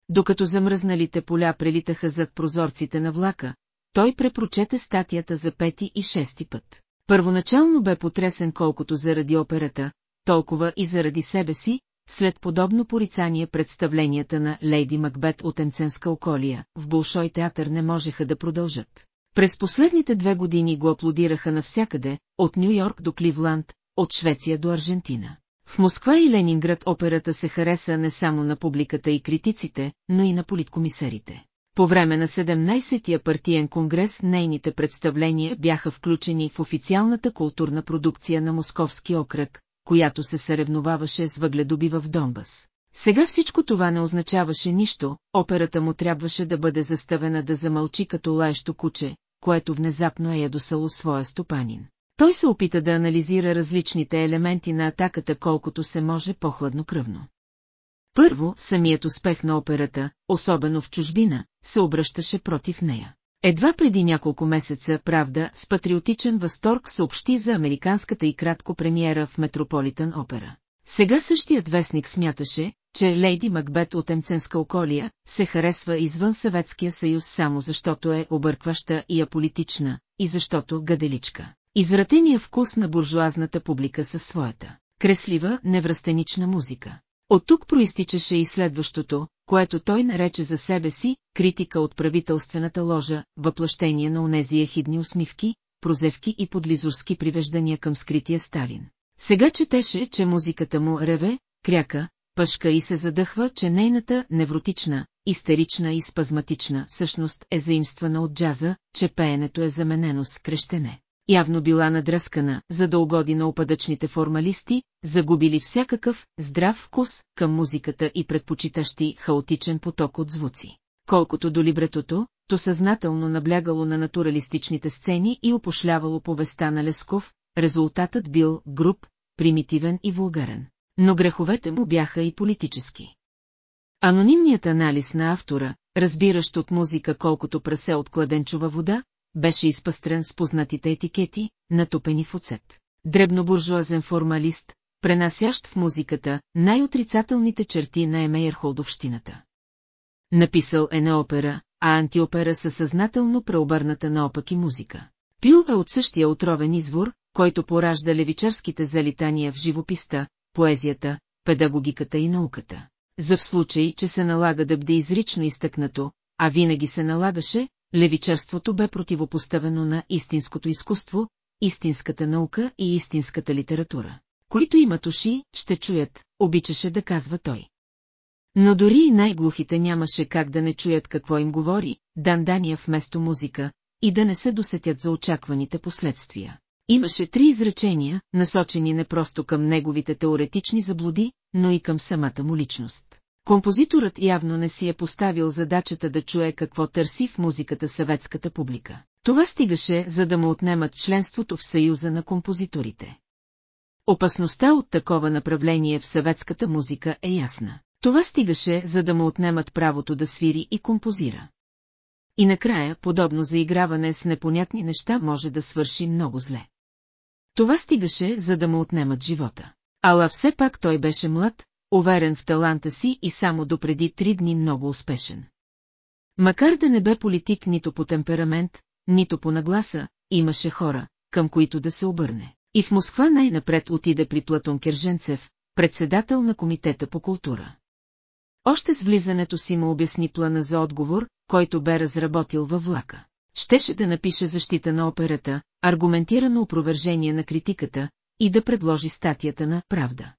Докато замръзналите поля прелитаха зад прозорците на влака, той препрочете статията за пети и шести път. Първоначално бе потресен колкото заради операта, толкова и заради себе си, след подобно порицание представленията на Лейди Макбет от Емценска околия, в Болшой театър не можеха да продължат. През последните две години го аплодираха навсякъде, от Нью Йорк до Кливланд, от Швеция до Аржентина. В Москва и Ленинград операта се хареса не само на публиката и критиците, но и на политкомисарите. По време на 17-я партиен конгрес нейните представления бяха включени в официалната културна продукция на Московски окръг, която се съревноваваше с въгледобива в Донбас. Сега всичко това не означаваше нищо, операта му трябваше да бъде заставена да замълчи като лаещо куче, което внезапно е ядосало своя стопанин. Той се опита да анализира различните елементи на атаката колкото се може по-хладнокръвно. Първо, самият успех на операта, особено в чужбина, се обръщаше против нея. Едва преди няколко месеца Правда с патриотичен възторг съобщи за американската и кратко премиера в Метрополитън опера. Сега същият вестник смяташе, че Лейди Макбет от Емценска околия се харесва извън Съветския съюз само защото е объркваща и аполитична, и защото гаделичка. Извратения вкус на буржуазната публика със своята креслива, невръстенична музика. От тук проистичаше и следващото, което той нарече за себе си, критика от правителствената ложа, въплъщение на онези ехидни усмивки, прозевки и подлизорски привеждания към скрития Сталин. Сега четеше, че музиката му реве, кряка, пъшка и се задъхва, че нейната невротична, истерична и спазматична същност е заимствана от джаза, че пеенето е заменено с крещене явно била надръскана, за да угоди на опадъчните формалисти, загубили всякакъв здрав вкус към музиката и предпочитащи хаотичен поток от звуци. Колкото до либретото, то съзнателно наблягало на натуралистичните сцени и опошлявало повеста на Лесков, резултатът бил груб, примитивен и вулгарен. Но греховете му бяха и политически. Анонимният анализ на автора, разбиращ от музика колкото прасе от кладенчова вода, беше изпъстрен с познатите етикети, натопени в оцет. Дребнобуржуазен формалист, пренасящ в музиката най-отрицателните черти на Емейерхолдовщината. Написал е на опера, а антиопера със съзнателно преобърната наопаки музика. Пил е от същия отровен извор, който поражда левичарските залитания в живописта, поезията, педагогиката и науката. За в случай, че се налага да бде изрично изтъкнато, а винаги се налагаше, левичарството бе противопоставено на истинското изкуство, истинската наука и истинската литература. Които имат уши, ще чуят, обичаше да казва той. Но дори и най-глухите нямаше как да не чуят какво им говори, Дандания вместо музика, и да не се досетят за очакваните последствия. Имаше три изречения, насочени не просто към неговите теоретични заблуди, но и към самата му личност. Композиторът явно не си е поставил задачата да чуе какво търси в музиката съветската публика. Това стигаше, за да му отнемат членството в Съюза на композиторите. Опасността от такова направление в съветската музика е ясна. Това стигаше, за да му отнемат правото да свири и композира. И накрая, подобно заиграване с непонятни неща може да свърши много зле. Това стигаше, за да му отнемат живота. Ала все пак той беше млад, уверен в таланта си и само допреди три дни много успешен. Макар да не бе политик нито по темперамент, нито по нагласа, имаше хора, към които да се обърне. И в Москва най-напред отиде при Платон Керженцев, председател на Комитета по култура. Още с влизането си му обясни плана за отговор, който бе разработил във влака. Щеше да напише защита на операта, аргументирано опровержение на критиката и да предложи статията на «Правда».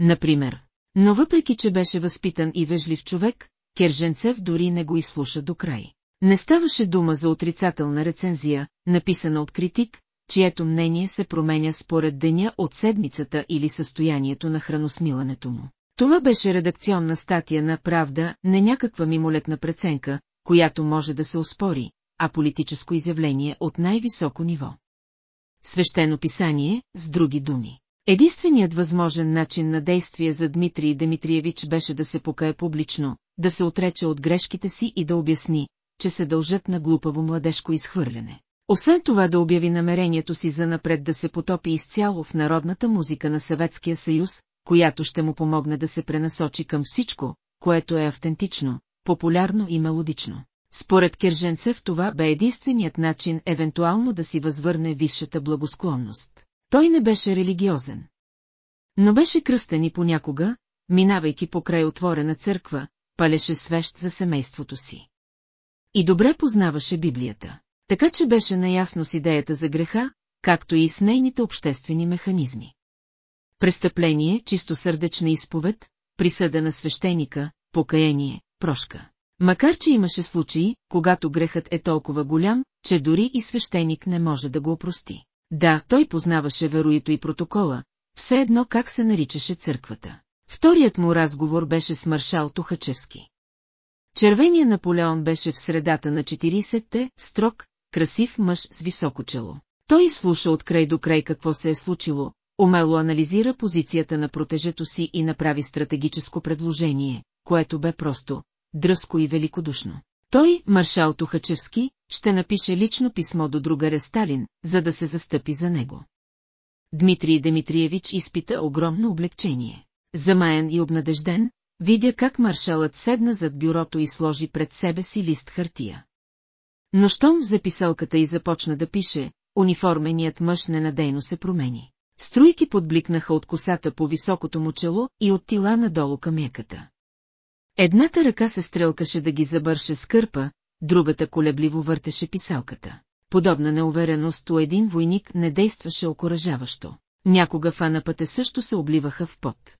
Например. Но въпреки, че беше възпитан и вежлив човек, Керженцев дори не го изслуша до край. Не ставаше дума за отрицателна рецензия, написана от критик, чието мнение се променя според деня от седмицата или състоянието на храносмилането му. Това беше редакционна статия на Правда, не някаква мимолетна преценка, която може да се оспори, а политическо изявление от най-високо ниво. Свещено писание, с други думи. Единственият възможен начин на действие за Дмитрий Дмитриевич беше да се покае публично, да се отрече от грешките си и да обясни, че се дължат на глупаво младежко изхвърляне. Освен това да обяви намерението си за напред да се потопи изцяло в народната музика на Съветския съюз, която ще му помогне да се пренасочи към всичко, което е автентично, популярно и мелодично. Според Керженцев това бе единственият начин евентуално да си възвърне висшата благосклонност. Той не беше религиозен. Но беше кръстен и понякога, минавайки покрай отворена църква, палеше свещ за семейството си. И добре познаваше Библията, така че беше наясно с идеята за греха, както и с нейните обществени механизми. Престъпление, чисто сърдечна изповед, присъда на свещеника, покаяние, прошка. Макар че имаше случаи, когато грехът е толкова голям, че дори и свещеник не може да го опрости. Да, той познаваше вероито и протокола, все едно как се наричаше църквата. Вторият му разговор беше с маршал Тухачевски. Червения Наполеон беше в средата на 40-те, строг, красив мъж с високо чело. Той слуша от край до край какво се е случило, умело анализира позицията на протежето си и направи стратегическо предложение, което бе просто, дръско и великодушно. Той, маршал Тухачевски, ще напише лично писмо до друга Сталин, за да се застъпи за него. Дмитрий Дмитриевич изпита огромно облегчение. Замаян и обнадежден, видя как маршалът седна зад бюрото и сложи пред себе си лист хартия. Но щом в записалката и започна да пише, униформеният мъж ненадейно се промени. Струйки подбликнаха от косата по високото му чело и от тила надолу към яката. Едната ръка се стрелкаше да ги забърше с кърпа, другата колебливо въртеше писалката. Подобна неувереност у един войник не действаше окоръжаващо. Някога фанапъте също се обливаха в пот.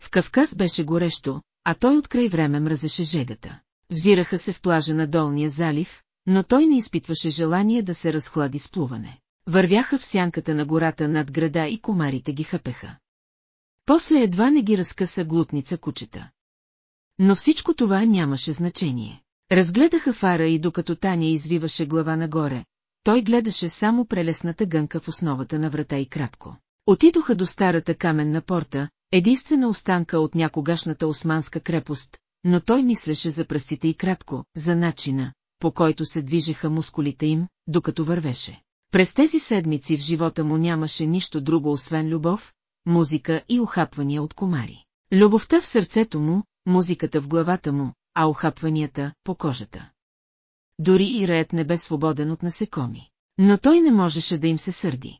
В Кавказ беше горещо, а той от край време мразеше жегата. Взираха се в плажа на Долния залив, но той не изпитваше желание да се разхлади с плуване. Вървяха в сянката на гората над града и комарите ги хъпеха. После едва не ги разкъса глутница кучета. Но всичко това нямаше значение. Разгледаха фара и докато Таня извиваше глава нагоре, той гледаше само прелесната гънка в основата на врата и кратко. Отидоха до старата каменна порта, единствена останка от някогашната османска крепост, но той мислеше за пръстите и кратко, за начина, по който се движеха мускулите им, докато вървеше. През тези седмици в живота му нямаше нищо друго освен любов, музика и охапвания от комари. Любовта в сърцето му, музиката в главата му, а охапванията по кожата. Дори и ред не бе свободен от насекоми. Но той не можеше да им се сърди.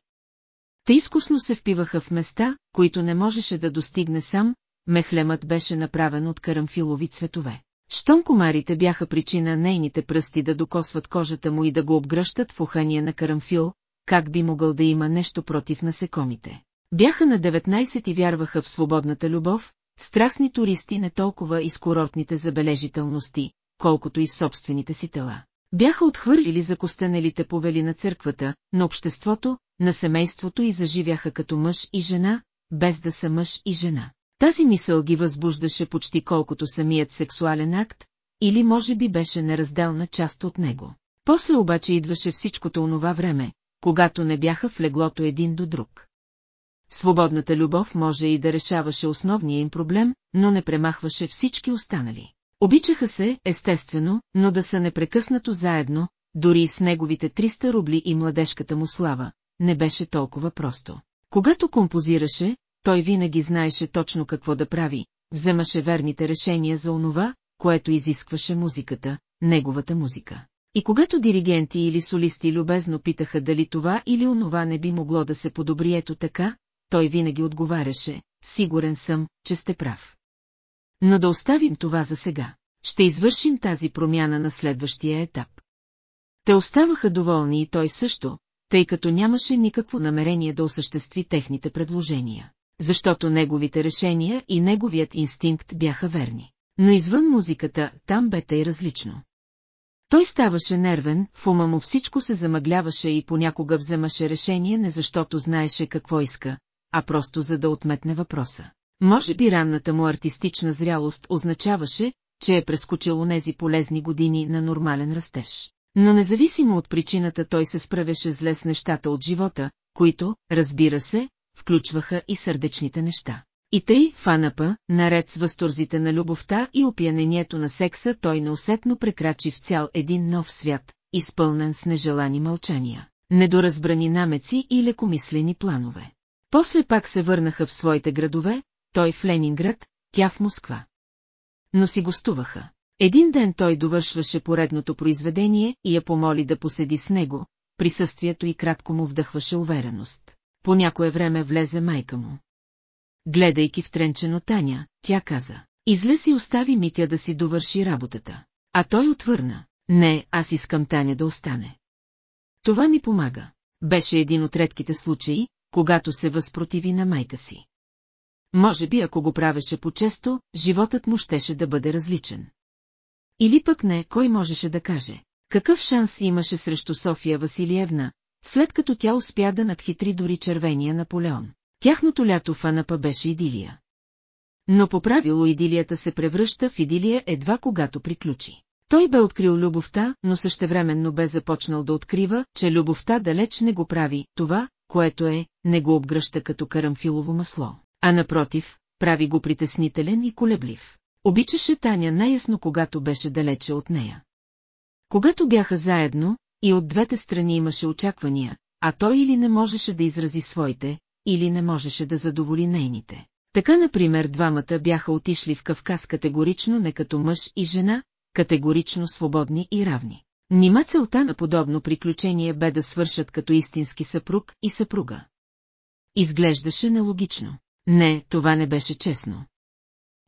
Те изкусно се впиваха в места, които не можеше да достигне сам, мехлемът беше направен от карамфилови цветове. Щом комарите бяха причина нейните пръсти да докосват кожата му и да го обгръщат в ухания на карамфил, как би могъл да има нещо против насекомите. Бяха на 19 и вярваха в свободната любов, страстни туристи не толкова из курортните забележителности, колкото и собствените си тела. Бяха отхвърлили закостенелите повели на църквата, на обществото, на семейството и заживяха като мъж и жена, без да са мъж и жена. Тази мисъл ги възбуждаше почти колкото самият сексуален акт, или може би беше неразделна част от него. После обаче идваше всичкото онова време, когато не бяха в леглото един до друг. Свободната любов може и да решаваше основния им проблем, но не премахваше всички останали. Обичаха се, естествено, но да са непрекъснато заедно, дори с неговите 300 рубли и младежката му слава, не беше толкова просто. Когато композираше, той винаги знаеше точно какво да прави, вземаше верните решения за онова, което изискваше музиката, неговата музика. И когато диригенти или солисти любезно питаха дали това или онова не би могло да се подобри ето така, той винаги отговаряше, сигурен съм, че сте прав. Но да оставим това за сега. Ще извършим тази промяна на следващия етап. Те оставаха доволни и той също, тъй като нямаше никакво намерение да осъществи техните предложения, защото неговите решения и неговият инстинкт бяха верни. Но извън музиката, там бе тъй различно. Той ставаше нервен, в ума му всичко се замъгляваше и понякога вземаше решение не защото знаеше какво иска, а просто за да отметне въпроса. Може би ранната му артистична зрялост означаваше, че е прескочил онези полезни години на нормален растеж. Но независимо от причината той се справяше зле с нещата от живота, които, разбира се, включваха и сърдечните неща. И тъй, фанапа, наред с възторзите на любовта и опиянението на секса, той неусетно прекрачи в цял един нов свят, изпълнен с нежелани мълчания, недоразбрани намеци и лекомислени планове. После пак се върнаха в своите градове, той в Ленинград, тя в Москва. Но си гостуваха. Един ден той довършваше поредното произведение и я помоли да поседи с него, присъствието и кратко му вдъхваше увереност. По някое време влезе майка му. гледайки втренчено Таня, тя каза. Излез и остави Митя да си довърши работата. А той отвърна. Не, аз искам Таня да остане. Това ми помага. Беше един от редките случаи, когато се възпротиви на майка си. Може би ако го правеше по-често, животът му щеше да бъде различен. Или пък не, кой можеше да каже. Какъв шанс имаше срещу София Василиевна, след като тя успя да надхитри дори червения Наполеон. Тяхното лято в Анапа беше идилия. Но по правило идилията се превръща в идилия едва когато приключи. Той бе открил любовта, но същевременно бе започнал да открива, че любовта далеч не го прави, това, което е, не го обгръща като карамфилово масло, а напротив, прави го притеснителен и колеблив. Обичаше Таня най-ясно, когато беше далече от нея. Когато бяха заедно, и от двете страни имаше очаквания, а той или не можеше да изрази своите, или не можеше да задоволи нейните. Така, например, двамата бяха отишли в Кавказ категорично не като мъж и жена, категорично свободни и равни. Нима целта на подобно приключение бе да свършат като истински съпруг и съпруга. Изглеждаше нелогично. Не, това не беше честно.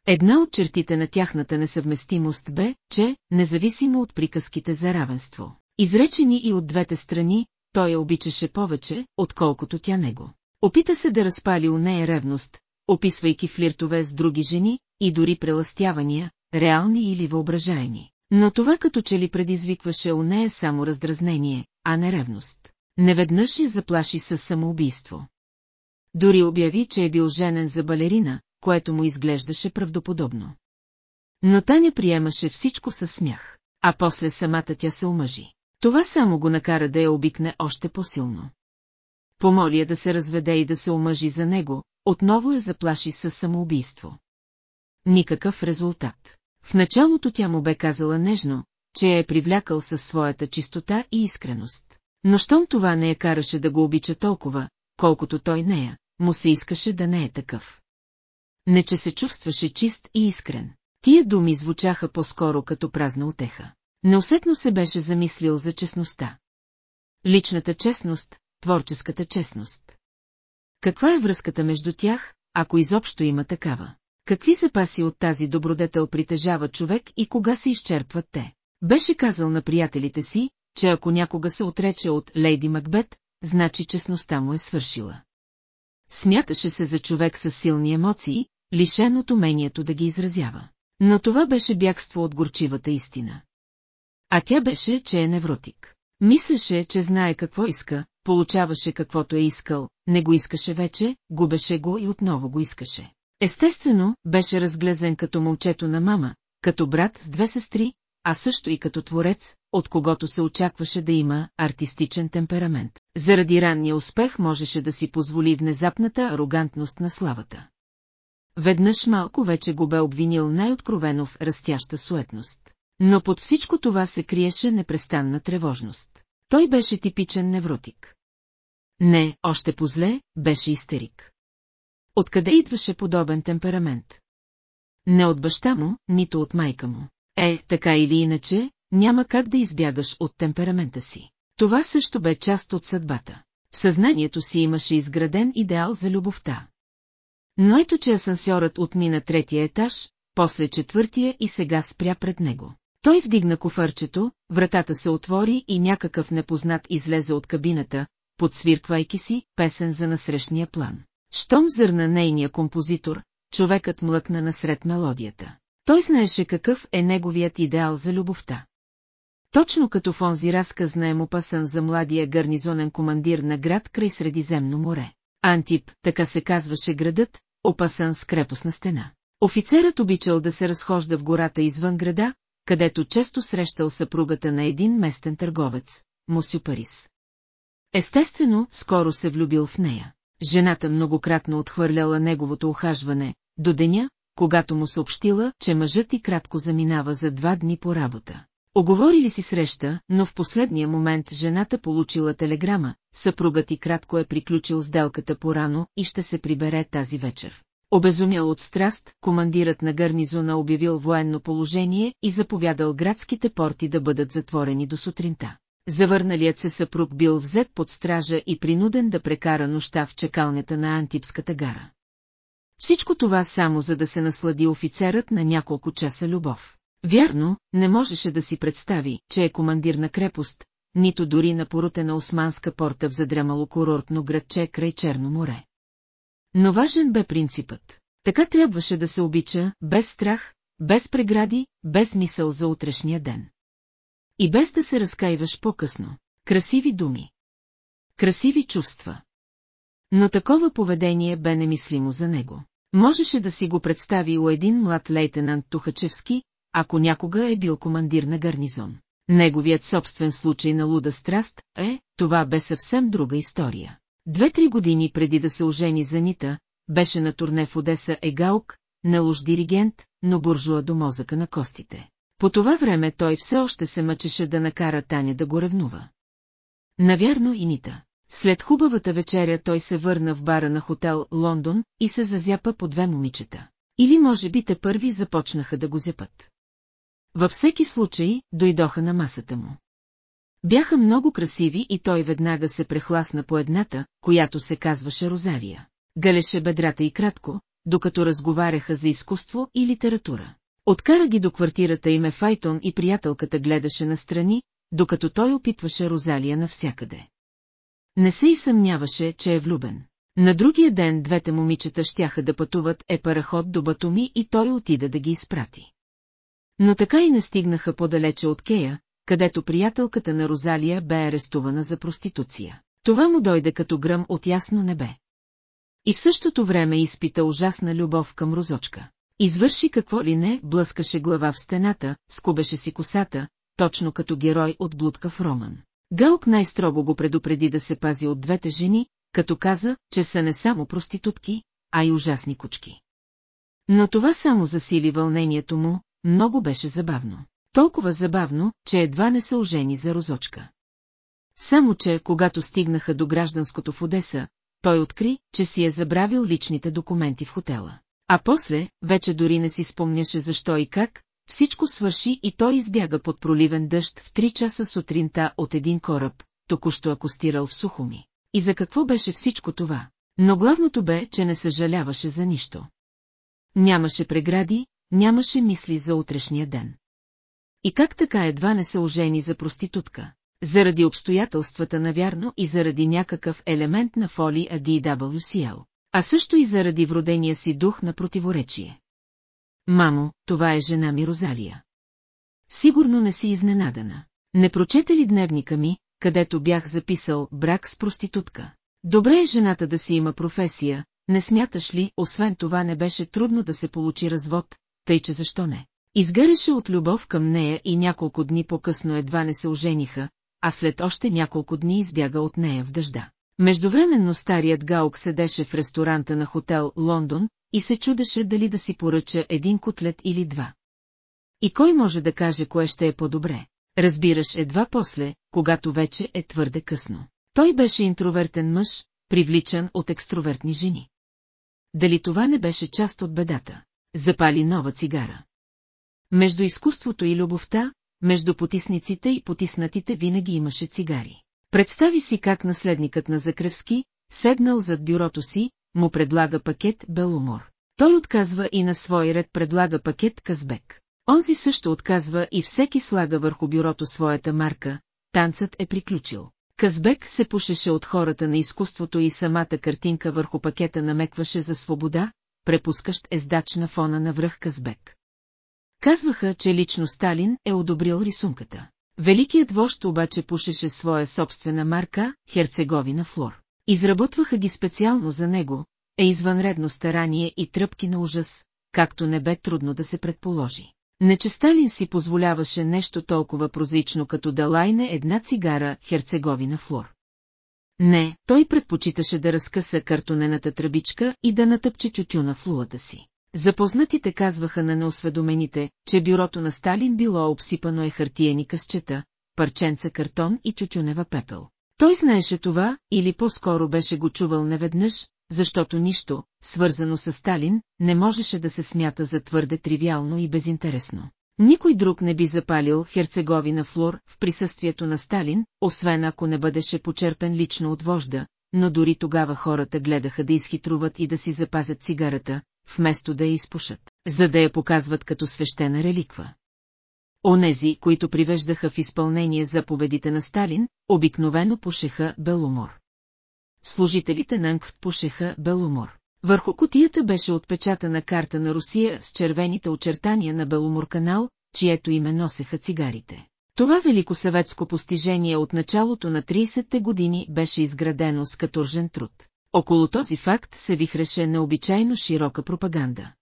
Една от чертите на тяхната несъвместимост бе, че, независимо от приказките за равенство, изречени и от двете страни, той я обичаше повече, отколкото тя него. Опита се да разпали у нея ревност, описвайки флиртове с други жени и дори преластявания, реални или въображаеми. Но това като че ли предизвикваше у нея само раздразнение, а не ревност. Неведнъж я заплаши със самоубийство. Дори обяви, че е бил женен за балерина, което му изглеждаше правдоподобно. Но Таня приемаше всичко със смях, а после самата тя се омъжи. Това само го накара да я обикне още по-силно. Помоли я да се разведе и да се омъжи за него, отново я заплаши със самоубийство. Никакъв резултат. В началото тя му бе казала нежно, че е привлякал със своята чистота и искреност. Но щом това не я караше да го обича толкова, колкото той нея, му се искаше да не е такъв. Не че се чувстваше чист и искрен. Тия думи звучаха по-скоро като празна отеха. Неусетно се беше замислил за честността. Личната честност, творческата честност. Каква е връзката между тях, ако изобщо има такава? Какви запаси от тази добродетел притежава човек и кога се изчерпват те? Беше казал на приятелите си, че ако някога се отрече от Лейди Макбет, значи честността му е свършила. Смяташе се за човек с силни емоции, лишен от умението да ги изразява. Но това беше бягство от горчивата истина. А тя беше, че е невротик. Мислеше, че знае какво иска, получаваше каквото е искал, не го искаше вече, губеше го и отново го искаше. Естествено, беше разглезен като момчето на мама, като брат с две сестри, а също и като творец, от когото се очакваше да има артистичен темперамент. Заради ранния успех можеше да си позволи внезапната арогантност на славата. Веднъж малко вече го бе обвинил най-откровено в растяща суетност. Но под всичко това се криеше непрестанна тревожност. Той беше типичен невротик. Не, още позле, беше истерик. Откъде идваше подобен темперамент? Не от баща му, нито от майка му. Е, така или иначе, няма как да избягаш от темперамента си. Това също бе част от съдбата. В съзнанието си имаше изграден идеал за любовта. Но ето че асансьорът отмина третия етаж, после четвъртия и сега спря пред него. Той вдигна кофърчето, вратата се отвори и някакъв непознат излезе от кабината, подсвирквайки си песен за насрещния план. Щом зърна нейния композитор, човекът млъкна насред мелодията. Той знаеше какъв е неговият идеал за любовта. Точно като в онзи разказ на Емопасан за младия гарнизонен командир на град край Средиземно море. Антип, така се казваше градът, опасан с крепостна стена. Офицерът обичал да се разхожда в гората извън града, където често срещал съпругата на един местен търговец, Мусю Парис. Естествено, скоро се влюбил в нея. Жената многократно отхвърляла неговото ухажване, до деня, когато му съобщила, че мъжът и кратко заминава за два дни по работа. Оговорили си среща, но в последния момент жената получила телеграма, съпругът и кратко е приключил сделката порано и ще се прибере тази вечер. Обезумял от страст, командирът на гарнизона обявил военно положение и заповядал градските порти да бъдат затворени до сутринта. Завърналият се съпруг бил взет под стража и принуден да прекара нощта в чекалнята на Антипската гара. Всичко това само за да се наслади офицерът на няколко часа любов. Вярно, не можеше да си представи, че е командир на крепост, нито дори на порутена османска порта в задрямало курортно градче край Черно море. Но важен бе принципът. Така трябваше да се обича, без страх, без прегради, без мисъл за утрешния ден. И без да се разкаиваш по-късно. Красиви думи. Красиви чувства. Но такова поведение бе немислимо за него. Можеше да си го представи у един млад лейтенант Тухачевски, ако някога е бил командир на гарнизон. Неговият собствен случай на луда страст е, това бе съвсем друга история. Две-три години преди да се ожени за Нита, беше на турне в Одеса Егаук, на луж диригент, но буржуа до мозъка на костите. По това време той все още се мъчеше да накара Таня да го ревнува. Навярно и Нита. След хубавата вечеря той се върна в бара на хотел Лондон и се зазяпа по две момичета. Или може би те първи започнаха да го зяпат. Във всеки случай, дойдоха на масата му. Бяха много красиви и той веднага се прехласна по едната, която се казваше Розария. Галеше бедрата и кратко, докато разговаряха за изкуство и литература. Откара ги до квартирата им е Файтон и приятелката гледаше настрани, докато той опитваше Розалия навсякъде. Не се и съмняваше, че е влюбен. На другия ден двете момичета щяха да пътуват е параход до Батуми и той отида да ги изпрати. Но така и не стигнаха по-далече от Кея, където приятелката на Розалия бе арестувана за проституция. Това му дойде като гръм от ясно небе. И в същото време изпита ужасна любов към Розочка. Извърши какво ли не, блъскаше глава в стената, скубеше си косата, точно като герой от блудка в роман. Галк най-строго го предупреди да се пази от двете жени, като каза, че са не само проститутки, а и ужасни кучки. Но това само засили вълнението му, много беше забавно. Толкова забавно, че едва не се ожени за розочка. Само че, когато стигнаха до гражданското в Одеса, той откри, че си е забравил личните документи в хотела. А после, вече дори не си спомняше защо и как, всичко свърши и той избяга под проливен дъжд в 3 часа сутринта от един кораб, току-що акостирал в Сухоми. И за какво беше всичко това? Но главното бе, че не съжаляваше за нищо. Нямаше прегради, нямаше мисли за утрешния ден. И как така едва не се ожени за проститутка? Заради обстоятелствата навярно и заради някакъв елемент на фоли DWCL, а също и заради вродения си дух на противоречие. Мамо, това е жена ми Розалия. Сигурно не си изненадана. Не прочете ли дневника ми, където бях записал брак с проститутка? Добре е жената да си има професия, не смяташ ли, освен това не беше трудно да се получи развод, тъй че защо не? Изгаряше от любов към нея и няколко дни по-късно едва не се ожениха, а след още няколко дни избяга от нея в дъжда. Междувременно старият Гаук седеше в ресторанта на хотел Лондон и се чудеше дали да си поръча един котлет или два. И кой може да каже кое ще е по-добре? Разбираш едва после, когато вече е твърде късно. Той беше интровертен мъж, привличан от екстровертни жени. Дали това не беше част от бедата? Запали нова цигара. Между изкуството и любовта, между потисниците и потиснатите винаги имаше цигари. Представи си как наследникът на Закревски, седнал зад бюрото си, му предлага пакет Белумор. Той отказва и на свой ред предлага пакет Казбек. Онзи също отказва и всеки слага върху бюрото своята марка, танцът е приключил. Казбек се пушеше от хората на изкуството и самата картинка върху пакета намекваше за свобода, препускащ ездач на фона на връх Казбек. Казваха, че лично Сталин е одобрил рисунката. Великият вожд обаче пушеше своя собствена марка, Херцеговина Флор. Изработваха ги специално за него, е извънредно старание и тръпки на ужас, както не бе трудно да се предположи. Не че Сталин си позволяваше нещо толкова прозаично като да лайне една цигара Херцеговина Флор. Не, той предпочиташе да разкъса картонената тръбичка и да натъпче тютюна в лулата си. Запознатите казваха на неосведомените, че бюрото на Сталин било обсипано е хартиени късчета, парченца картон и тютюнева пепел. Той знаеше това, или по-скоро беше го чувал неведнъж, защото нищо, свързано с Сталин, не можеше да се смята за твърде тривиално и безинтересно. Никой друг не би запалил Херцеговина флор в присъствието на Сталин, освен ако не бъдеше почерпен лично от вожда, но дори тогава хората гледаха да изхитруват и да си запазят цигарата, вместо да я изпушат, за да я показват като свещена реликва. Онези, които привеждаха в изпълнение заповедите на Сталин, обикновено пушеха белумор. Служителите на НКВ пушеха белумор. Върху котията беше отпечатана карта на Русия с червените очертания на Беломор канал, чието име носеха цигарите. Това великосъветско постижение от началото на 30-те години беше изградено с каторжен труд. Около този факт се вихреше необичайно широка пропаганда.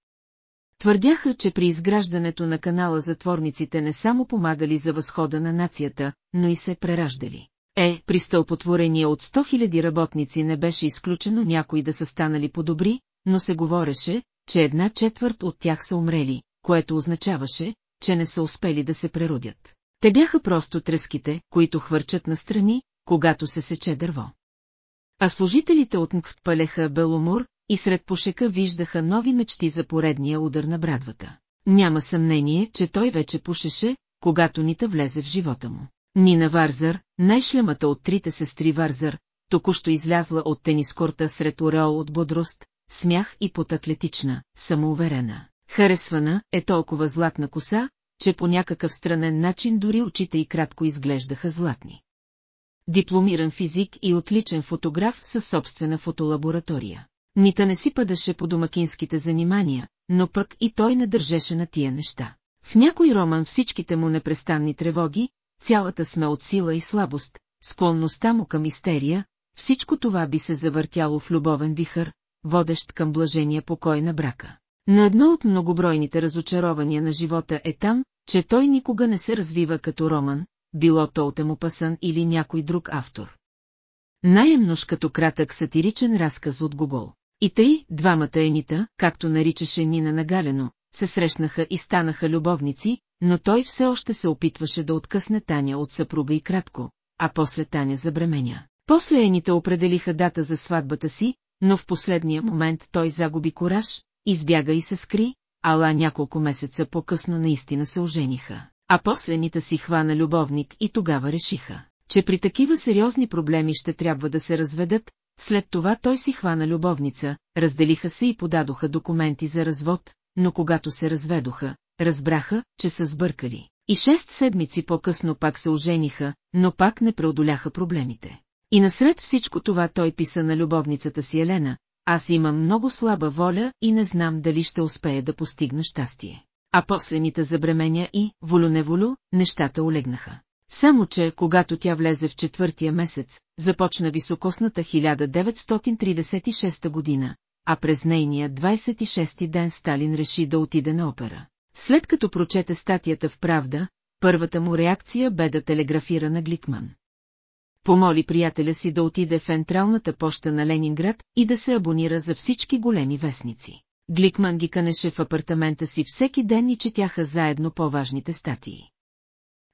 Твърдяха, че при изграждането на канала затворниците не само помагали за възхода на нацията, но и се прераждали. Е, при стълпотворение от 100 000 работници не беше изключено някои да са станали по-добри, но се говореше, че една четвърт от тях са умрели, което означаваше, че не са успели да се преродят. Те бяха просто треските, които хвърчат настрани, когато се сече дърво. А служителите от НКТ палеха Беломур и сред пошека виждаха нови мечти за поредния удар на брадвата. Няма съмнение, че той вече пушеше, когато Нита влезе в живота му. Нина Варзър, най-шлемата от трите сестри Варзър, току-що излязла от тенискорта сред ореол от бодрост, смях и потатлетична, самоуверена. Харесвана е толкова златна коса, че по някакъв странен начин дори очите й кратко изглеждаха златни. Дипломиран физик и отличен фотограф със собствена фотолаборатория. Нита не си падаше по домакинските занимания, но пък и той не държеше на тия неща. В някой роман всичките му непрестанни тревоги, цялата сме от сила и слабост, склонността му към истерия, всичко това би се завъртяло в любовен вихър, водещ към блажения покой на брака. Но едно от многобройните разочарования на живота е там, че той никога не се развива като роман, било то от Емопасан или някой друг автор. Най-емнош като кратък сатиричен разказ от Гогол. И тъй, двамата енита, както наричаше Нина Нагалено, се срещнаха и станаха любовници, но той все още се опитваше да откъсне Таня от съпруга и кратко, а после Таня забременя. После Ените определиха дата за сватбата си, но в последния момент той загуби кораж, избяга и се скри, ала няколко месеца по-късно наистина се ожениха. А после си хвана любовник и тогава решиха, че при такива сериозни проблеми ще трябва да се разведат, след това той си хвана любовница, разделиха се и подадоха документи за развод, но когато се разведоха, разбраха, че са сбъркали. И шест седмици по-късно пак се ожениха, но пак не преодоляха проблемите. И насред всичко това той писа на любовницата си Елена, аз имам много слаба воля и не знам дали ще успея да постигна щастие. А после ни забременя и, волю-неволю, нещата олегнаха. Само че, когато тя влезе в четвъртия месец, започна високосната 1936 година, а през нейния 26-ти ден Сталин реши да отиде на опера. След като прочете статията в Правда, първата му реакция бе да телеграфира на Гликман. Помоли приятеля си да отиде в ентралната поща на Ленинград и да се абонира за всички големи вестници. Гликман ги канеше в апартамента си всеки ден и четяха заедно по-важните статии.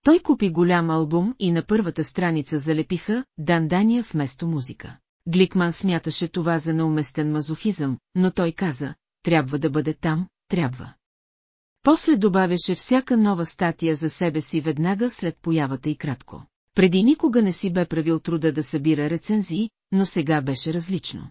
Той купи голям албум и на първата страница залепиха «Дандания» вместо музика. Гликман смяташе това за неуместен мазохизъм, но той каза, трябва да бъде там, трябва. После добавяше всяка нова статия за себе си веднага след появата и кратко. Преди никога не си бе правил труда да събира рецензии, но сега беше различно.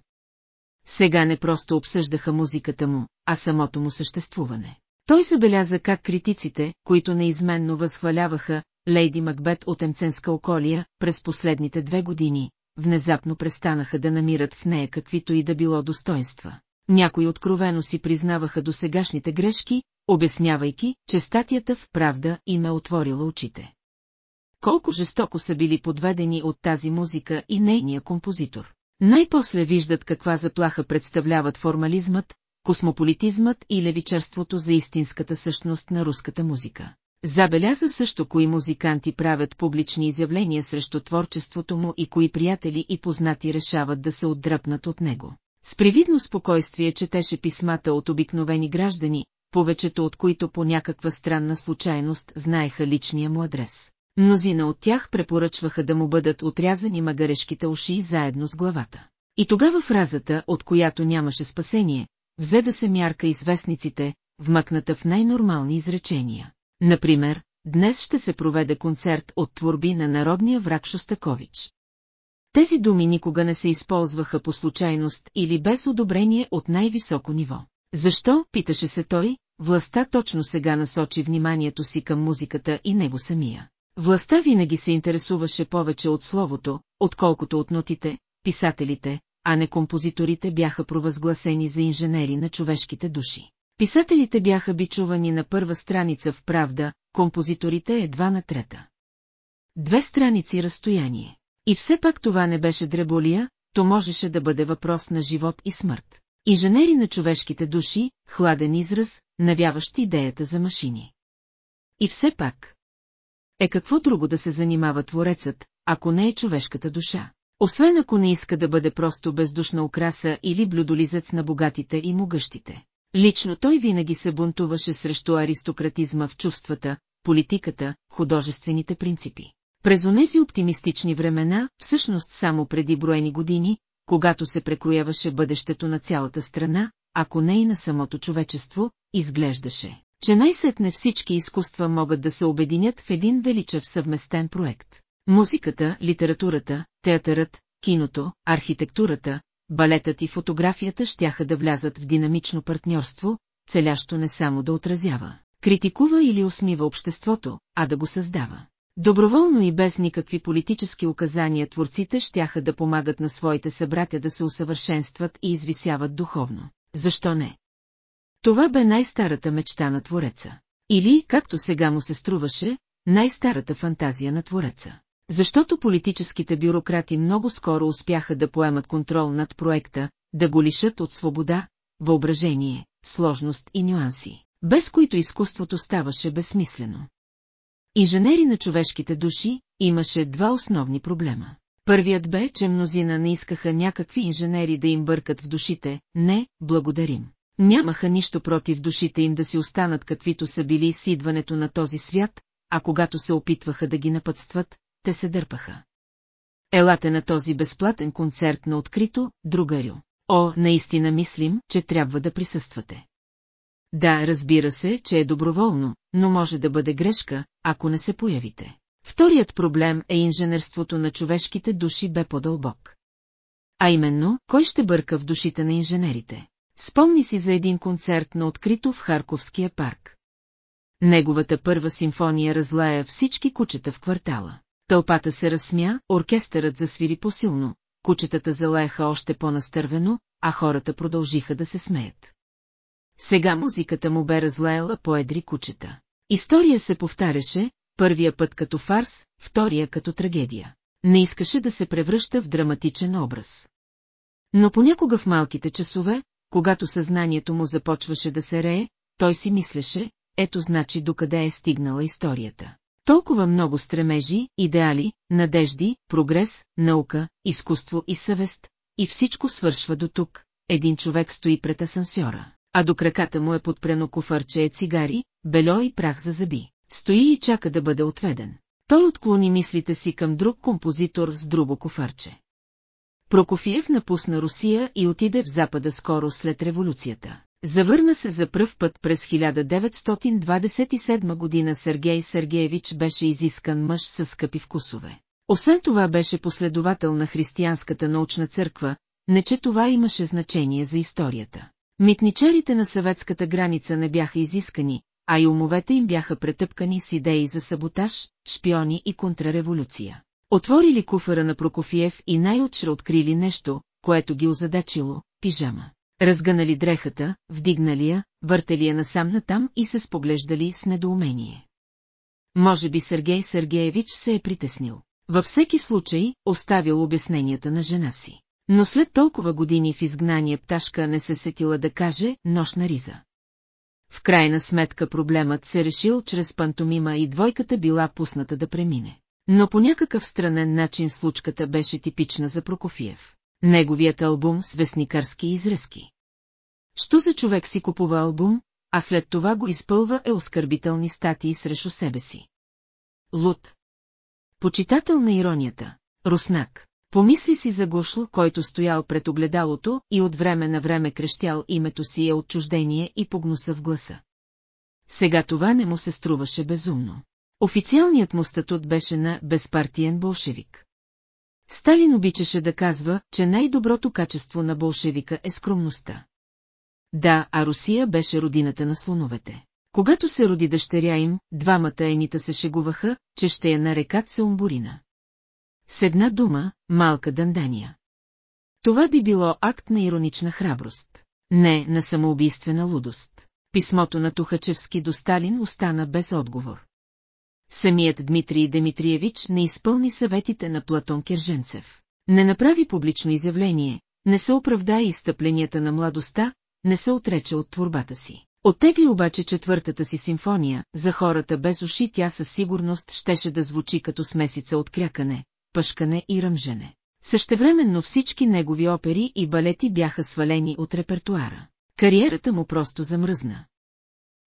Сега не просто обсъждаха музиката му, а самото му съществуване. Той забеляза как критиците, които неизменно възхваляваха Лейди Макбет от Емценска околия през последните две години, внезапно престанаха да намират в нея каквито и да било достоинства. Някои откровено си признаваха досегашните грешки, обяснявайки, че статията в правда им е отворила очите. Колко жестоко са били подведени от тази музика и нейния композитор. Най-после виждат каква заплаха представляват формализмът, космополитизмът и левичарството за истинската същност на руската музика. Забеляза също кои музиканти правят публични изявления срещу творчеството му и кои приятели и познати решават да се отдръпнат от него. С привидно спокойствие четеше писмата от обикновени граждани, повечето от които по някаква странна случайност знаеха личния му адрес. Мнозина от тях препоръчваха да му бъдат отрязани магарешките уши заедно с главата. И тогава фразата, от която нямаше спасение, взе да се мярка известниците, вмъкната в най-нормални изречения. Например, днес ще се проведе концерт от творби на народния враг Шостакович. Тези думи никога не се използваха по случайност или без одобрение от най-високо ниво. Защо, питаше се той, властта точно сега насочи вниманието си към музиката и него самия. Властта винаги се интересуваше повече от словото, отколкото от нотите, писателите, а не композиторите бяха провъзгласени за инженери на човешките души. Писателите бяха бичувани на първа страница в правда, композиторите едва на трета. Две страници разстояние. И все пак това не беше дреболия, то можеше да бъде въпрос на живот и смърт. Инженери на човешките души, хладен израз, навяващ идеята за машини. И все пак. Е какво друго да се занимава творецът, ако не е човешката душа? Освен ако не иска да бъде просто бездушна украса или блюдолизец на богатите и могъщите. Лично той винаги се бунтуваше срещу аристократизма в чувствата, политиката, художествените принципи. През онези оптимистични времена, всъщност само преди броени години, когато се прекрояваше бъдещето на цялата страна, ако не и на самото човечество, изглеждаше, че най-сетне всички изкуства могат да се обединят в един величав съвместен проект. Музиката, литературата, театърът, киното, архитектурата, балетът и фотографията щяха да влязат в динамично партньорство, целящо не само да отразява, критикува или усмива обществото, а да го създава. Доброволно и без никакви политически указания творците щяха да помагат на своите събратя да се усъвършенстват и извисяват духовно. Защо не? Това бе най-старата мечта на Твореца. Или, както сега му се струваше, най-старата фантазия на Твореца. Защото политическите бюрократи много скоро успяха да поемат контрол над проекта, да го лишат от свобода, въображение, сложност и нюанси, без които изкуството ставаше безсмислено. Инженери на човешките души имаше два основни проблема. Първият бе, че мнозина не искаха някакви инженери да им бъркат в душите, не, благодарим. Нямаха нищо против душите им да си останат каквито са били с идването на този свят, а когато се опитваха да ги напътстват, те се дърпаха. Елате на този безплатен концерт на открито, другарю. О, наистина мислим, че трябва да присъствате. Да, разбира се, че е доброволно, но може да бъде грешка, ако не се появите. Вторият проблем е инженерството на човешките души бе по-дълбок. А именно, кой ще бърка в душите на инженерите? Спомни си за един концерт на открито в Харковския парк. Неговата първа симфония разлая всички кучета в квартала. Тълпата се разсмя, оркестърът засвири посилно, кучетата залаяха още по-настървено, а хората продължиха да се смеят. Сега музиката му бе разлаяла по едри кучета. История се повтаряше, първия път като фарс, втория като трагедия. Не искаше да се превръща в драматичен образ. Но понякога в малките часове, когато съзнанието му започваше да се рее, той си мислеше, ето значи докъде е стигнала историята. Толкова много стремежи, идеали, надежди, прогрес, наука, изкуство и съвест, и всичко свършва до тук. Един човек стои пред асансьора, а до краката му е подпрено куфарче е цигари, бельо и прах за зъби. Стои и чака да бъде отведен. Той отклони мислите си към друг композитор с друго куфарче. Прокофиев напусна Русия и отиде в Запада скоро след революцията. Завърна се за пръв път през 1927 година Сергей Сергеевич беше изискан мъж с скъпи вкусове. Освен това беше последовател на християнската научна църква, не че това имаше значение за историята. Митничарите на съветската граница не бяха изискани, а и умовете им бяха претъпкани с идеи за саботаж, шпиони и контрареволюция. Отворили куфара на Прокофиев и най-отшре открили нещо, което ги озадачило – пижама. Разгънали дрехата, вдигнали я, въртели я насам натам и се споглеждали с недоумение. Може би Сергей Сергеевич се е притеснил. Във всеки случай, оставил обясненията на жена си. Но след толкова години в изгнание пташка не се сетила да каже нощна риза. В крайна сметка проблемът се решил чрез пантомима и двойката била пусната да премине. Но по някакъв странен начин случката беше типична за Прокофиев. Неговият албум с вестникарски изрезки. Що за човек си купува албум, а след това го изпълва е оскърбителни статии срещу себе си. Луд. Почитател на иронията. Руснак. Помисли си за Гошло, който стоял пред огледалото и от време на време крещял името си е отчуждение и погнуса в гласа. Сега това не му се струваше безумно. Официалният му статут беше на безпартиен болшевик. Сталин обичаше да казва, че най-доброто качество на болшевика е скромността. Да, а Русия беше родината на слоновете. Когато се роди дъщеря им, двамата енита се шегуваха, че ще я нарекат Саумбурина. С една дума, малка Дандания. Това би било акт на иронична храброст. Не на самоубийствена лудост. Писмото на Тухачевски до Сталин остана без отговор. Самият Дмитрий Дмитриевич не изпълни съветите на Платон Керженцев. Не направи публично изявление, не се оправда и изтъпленията на младостта, не се отрече от творбата си. Оттегли обаче четвъртата си симфония, за хората без уши тя със сигурност щеше да звучи като смесица от крякане, пъшкане и ръмжене. Същевременно всички негови опери и балети бяха свалени от репертуара. Кариерата му просто замръзна.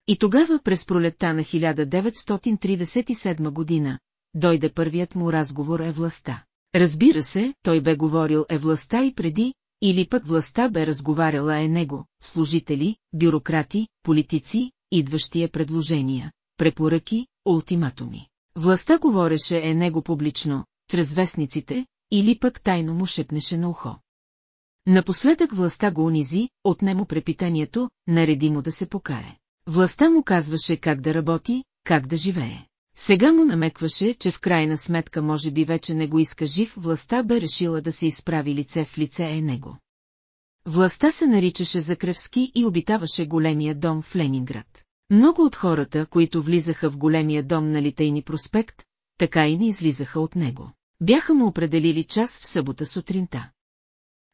И тогава през пролетта на 1937 година, дойде първият му разговор е властта. Разбира се, той бе говорил е властта и преди, или пък властта бе разговаряла е него, служители, бюрократи, политици, идващия предложения, препоръки, ултиматуми. Властта говореше е него публично, чрез вестниците, или пък тайно му шепнеше на ухо. Напоследък властта го унизи, отне му препитанието, нареди му да се покае. Властта му казваше как да работи, как да живее. Сега му намекваше, че в крайна сметка може би вече не го иска жив, властта бе решила да се изправи лице в лице е него. Властта се наричаше Закревски и обитаваше големия дом в Ленинград. Много от хората, които влизаха в големия дом на Литейни проспект, така и не излизаха от него. Бяха му определили час в събота сутринта.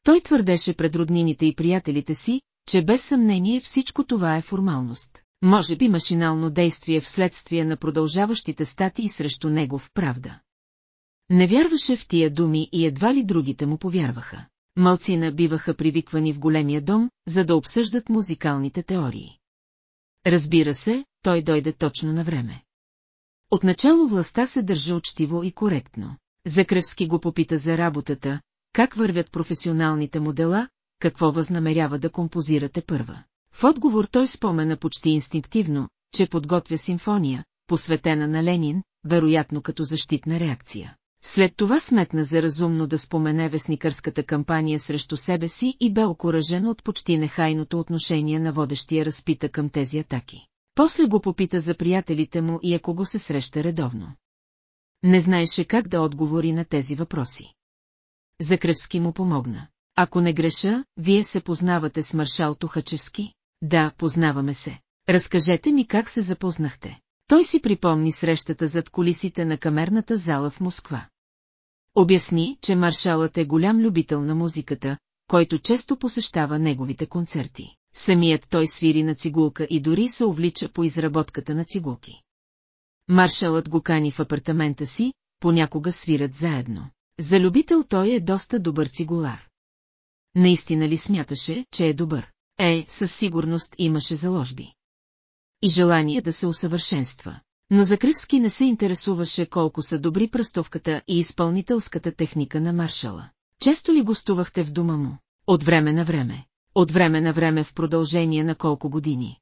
Той твърдеше пред роднините и приятелите си, че без съмнение всичко това е формалност може би машинално действие вследствие на продължаващите статии срещу него в правда. Не вярваше в тия думи и едва ли другите му повярваха. Малцина биваха привиквани в големия дом, за да обсъждат музикалните теории. Разбира се, той дойде точно на време. Отначало властта се държа учтиво и коректно. Закревски го попита за работата, как вървят професионалните му дела, какво възнамерява да композирате първа. В отговор той спомена почти инстинктивно, че подготвя симфония, посветена на Ленин, вероятно като защитна реакция. След това сметна за разумно да спомене вестникърската кампания срещу себе си и бе окоръжен от почти нехайното отношение на водещия разпита към тези атаки. После го попита за приятелите му и ако го се среща редовно. Не знаеше как да отговори на тези въпроси. Закревски му помогна. Ако не греша, вие се познавате с маршал Тухачевски? Да, познаваме се. Разкажете ми как се запознахте. Той си припомни срещата зад колисите на камерната зала в Москва. Обясни, че маршалът е голям любител на музиката, който често посещава неговите концерти. Самият той свири на цигулка и дори се увлича по изработката на цигулки. Маршалът го кани в апартамента си, понякога свират заедно. За любител той е доста добър цигулар. Наистина ли смяташе, че е добър? Е, със сигурност имаше заложби. И желание да се усъвършенства. Но Закривски не се интересуваше колко са добри пръстовката и изпълнителската техника на маршала. Често ли гостувахте в дома му? От време на време. От време на време в продължение на колко години?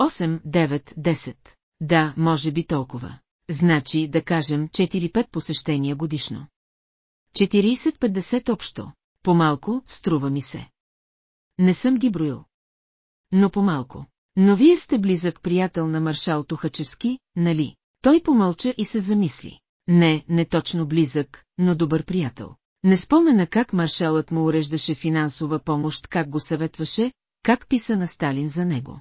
8, 9, 10. Да, може би толкова. Значи, да кажем, 4-5 посещения годишно. 40-50 общо. По-малко, струва ми се. Не съм ги броил. Но по-малко. Но вие сте близък приятел на маршал Тухачевски, нали? Той помълча и се замисли. Не, не точно близък, но добър приятел. Не спомена как маршалът му уреждаше финансова помощ, как го съветваше, как писа на Сталин за него.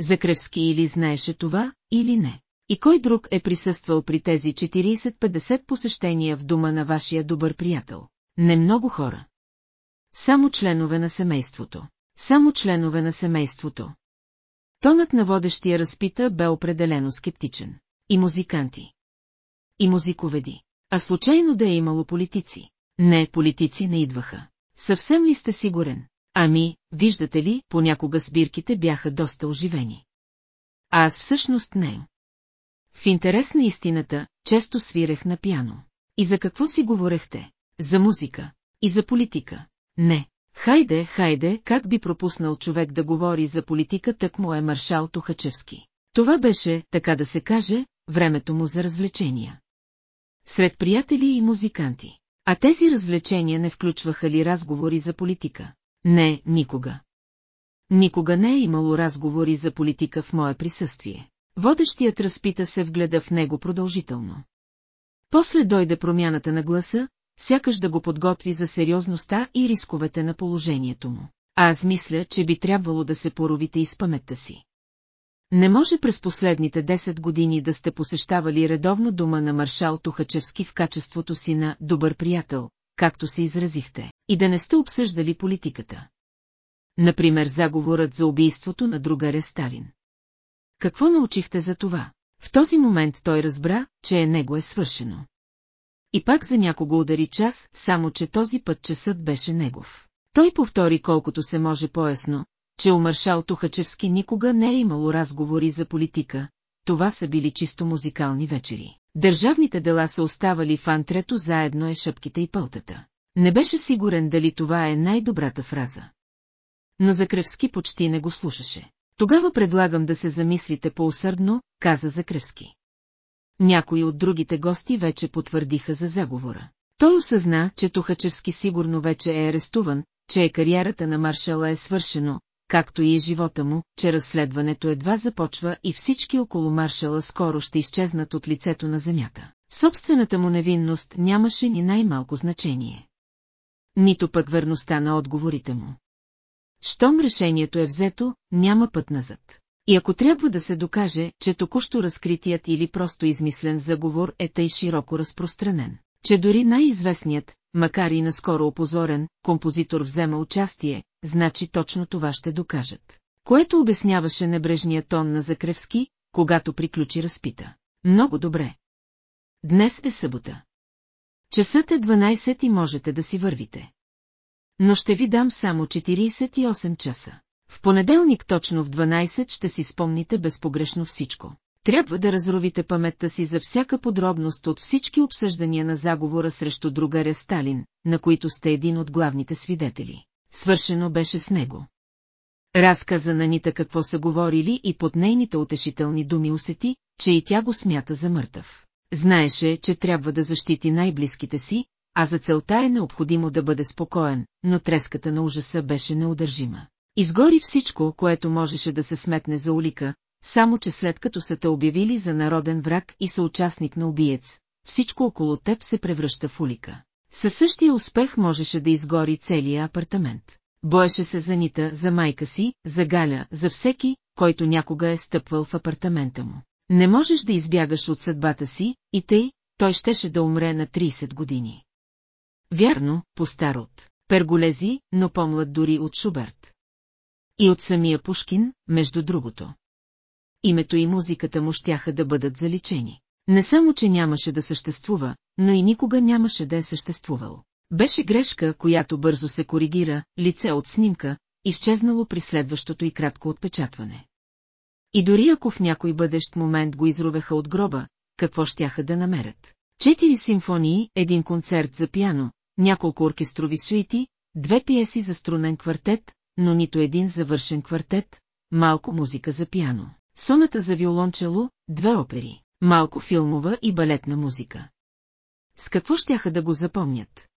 Закревски или знаеше това, или не. И кой друг е присъствал при тези 40-50 посещения в дома на вашия добър приятел? Не много хора. Само членове на семейството. Само членове на семейството. Тонът на водещия разпита бе определено скептичен. И музиканти. И музиковеди. А случайно да е имало политици? Не, политици не идваха. Съвсем ли сте сигурен? Ами, виждате ли, понякога сбирките бяха доста оживени. А аз всъщност не. В интерес на истината, често свирех на пяно. И за какво си говорехте? За музика. И за политика. Не. Хайде, хайде, как би пропуснал човек да говори за политика, так му е маршал Тухачевски. Това беше, така да се каже, времето му за развлечения. Сред приятели и музиканти. А тези развлечения не включваха ли разговори за политика? Не, никога. Никога не е имало разговори за политика в мое присъствие. Водещият разпита се вгледа в него продължително. После дойде промяната на гласа, сякаш да го подготви за сериозността и рисковете на положението му. А аз мисля, че би трябвало да се поровите и с паметта си. Не може през последните 10 години да сте посещавали редовно дома на маршал Тухачевски в качеството си на добър приятел, както се изразихте, и да не сте обсъждали политиката. Например, заговорът за убийството на другаря Сталин. Какво научихте за това? В този момент той разбра, че е него е свършено. И пак за някого удари час, само че този път часът беше негов. Той повтори колкото се може поясно, че у маршал Тухачевски никога не е имало разговори за политика, това са били чисто музикални вечери. Държавните дела са оставали в антрето заедно е шъпките и пълтата. Не беше сигурен дали това е най-добрата фраза. Но Закревски почти не го слушаше. Тогава предлагам да се замислите по-усърдно, каза Закревски. Някои от другите гости вече потвърдиха за заговора. Той осъзна, че Тухачевски сигурно вече е арестуван, че е кариерата на маршала е свършено, както и е живота му, че разследването едва започва и всички около маршала скоро ще изчезнат от лицето на земята. Собствената му невинност нямаше ни най-малко значение. Нито пък верността на отговорите му. Щом решението е взето, няма път назад. И ако трябва да се докаже, че току-що разкритият или просто измислен заговор е тъй широко разпространен, че дори най-известният, макар и наскоро опозорен, композитор взема участие, значи точно това ще докажат. Което обясняваше небрежния тон на Закревски, когато приключи разпита. Много добре. Днес е събота. Часът е 12 и можете да си вървите. Но ще ви дам само 48 часа. В понеделник точно в 12 ще си спомните безпогрешно всичко. Трябва да разровите паметта си за всяка подробност от всички обсъждания на заговора срещу другаря Сталин, на които сте един от главните свидетели. Свършено беше с него. Разказа на Нита какво са говорили и под нейните утешителни думи усети, че и тя го смята за мъртъв. Знаеше, че трябва да защити най-близките си, а за целта е необходимо да бъде спокоен, но треската на ужаса беше неудържима. Изгори всичко, което можеше да се сметне за улика, само че след като са те обявили за народен враг и съучастник на убиец, всичко около теб се превръща в улика. Със същия успех можеше да изгори целия апартамент. Боеше се за Нита, за майка си, за Галя, за всеки, който някога е стъпвал в апартамента му. Не можеш да избягаш от съдбата си, и тъй, той щеше да умре на 30 години. Вярно, по-стар Перголези, но по-млад дори от Шуберт. И от самия Пушкин, между другото. Името и музиката му щяха да бъдат заличени. Не само, че нямаше да съществува, но и никога нямаше да е съществувал. Беше грешка, която бързо се коригира, лице от снимка, изчезнало при следващото и кратко отпечатване. И дори ако в някой бъдещ момент го изровеха от гроба, какво щяха да намерят? Четири симфонии, един концерт за пиано, няколко оркестрови суити, две пиеси за струнен квартет, но нито един завършен квартет, малко музика за пиано, соната за виолончело, две опери, малко филмова и балетна музика. С какво щяха да го запомнят?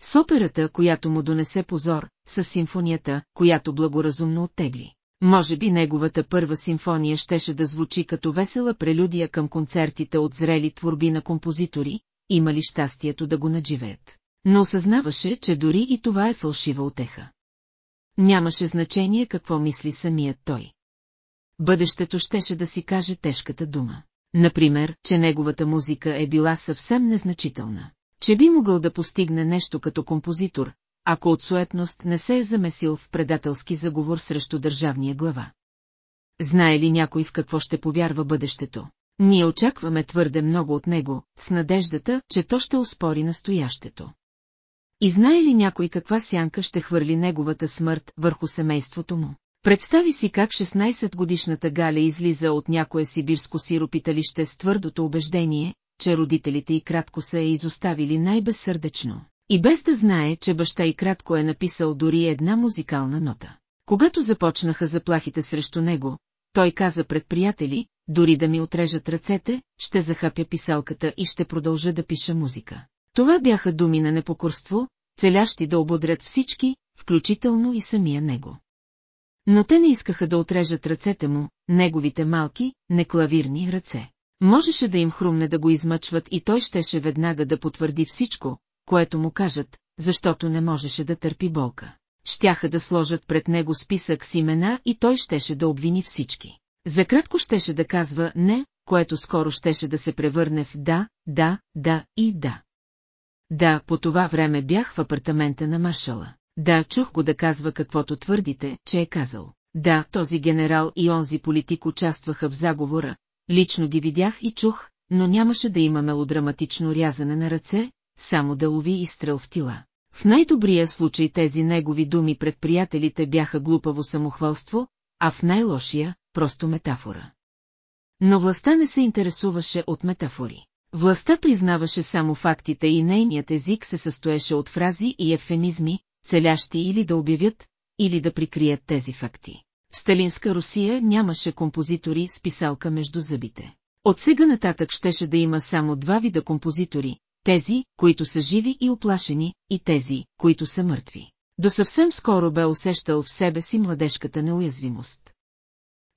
С операта, която му донесе позор, с симфонията, която благоразумно оттегли. Може би неговата първа симфония щеше да звучи като весела прелюдия към концертите от зрели творби на композитори, имали щастието да го надживеят. Но осъзнаваше, че дори и това е фалшива отеха. Нямаше значение какво мисли самият той. Бъдещето щеше да си каже тежката дума. Например, че неговата музика е била съвсем незначителна. Че би могъл да постигне нещо като композитор, ако от суетност не се е замесил в предателски заговор срещу държавния глава. Знае ли някой в какво ще повярва бъдещето? Ние очакваме твърде много от него, с надеждата, че то ще успори настоящето. И знае ли някой каква сянка ще хвърли неговата смърт върху семейството му? Представи си как 16-годишната Галя излиза от някое сибирско сиропиталище с твърдото убеждение, че родителите и кратко са я изоставили най-безсърдечно. И без да знае, че баща и кратко е написал дори една музикална нота. Когато започнаха заплахите срещу него, той каза пред приятели, дори да ми отрежат ръцете, ще захапя писалката и ще продължа да пиша музика. Това бяха думи на непокорство, целящи да ободрят всички, включително и самия него. Но те не искаха да отрежат ръцете му, неговите малки, неклавирни ръце. Можеше да им хрумне да го измъчват и той щеше веднага да потвърди всичко, което му кажат, защото не можеше да търпи болка. Щяха да сложат пред него списък с имена и той щеше да обвини всички. За кратко щеше да казва не, което скоро щеше да се превърне в да, да, да и да. Да, по това време бях в апартамента на маршала. Да, чух го да казва каквото твърдите, че е казал. Да, този генерал и онзи политик участваха в заговора, лично ги видях и чух, но нямаше да има мелодраматично рязане на ръце, само да лови изстрел в тила. В най-добрия случай тези негови думи пред приятелите бяха глупаво самохвалство, а в най-лошия – просто метафора. Но властта не се интересуваше от метафори. Властта признаваше само фактите и нейният език се състоеше от фрази и ефемизми, целящи или да обявят, или да прикрият тези факти. В Сталинска Русия нямаше композитори с писалка между зъбите. От сега нататък щеше да има само два вида композитори, тези, които са живи и оплашени, и тези, които са мъртви. До съвсем скоро бе усещал в себе си младежката неуязвимост.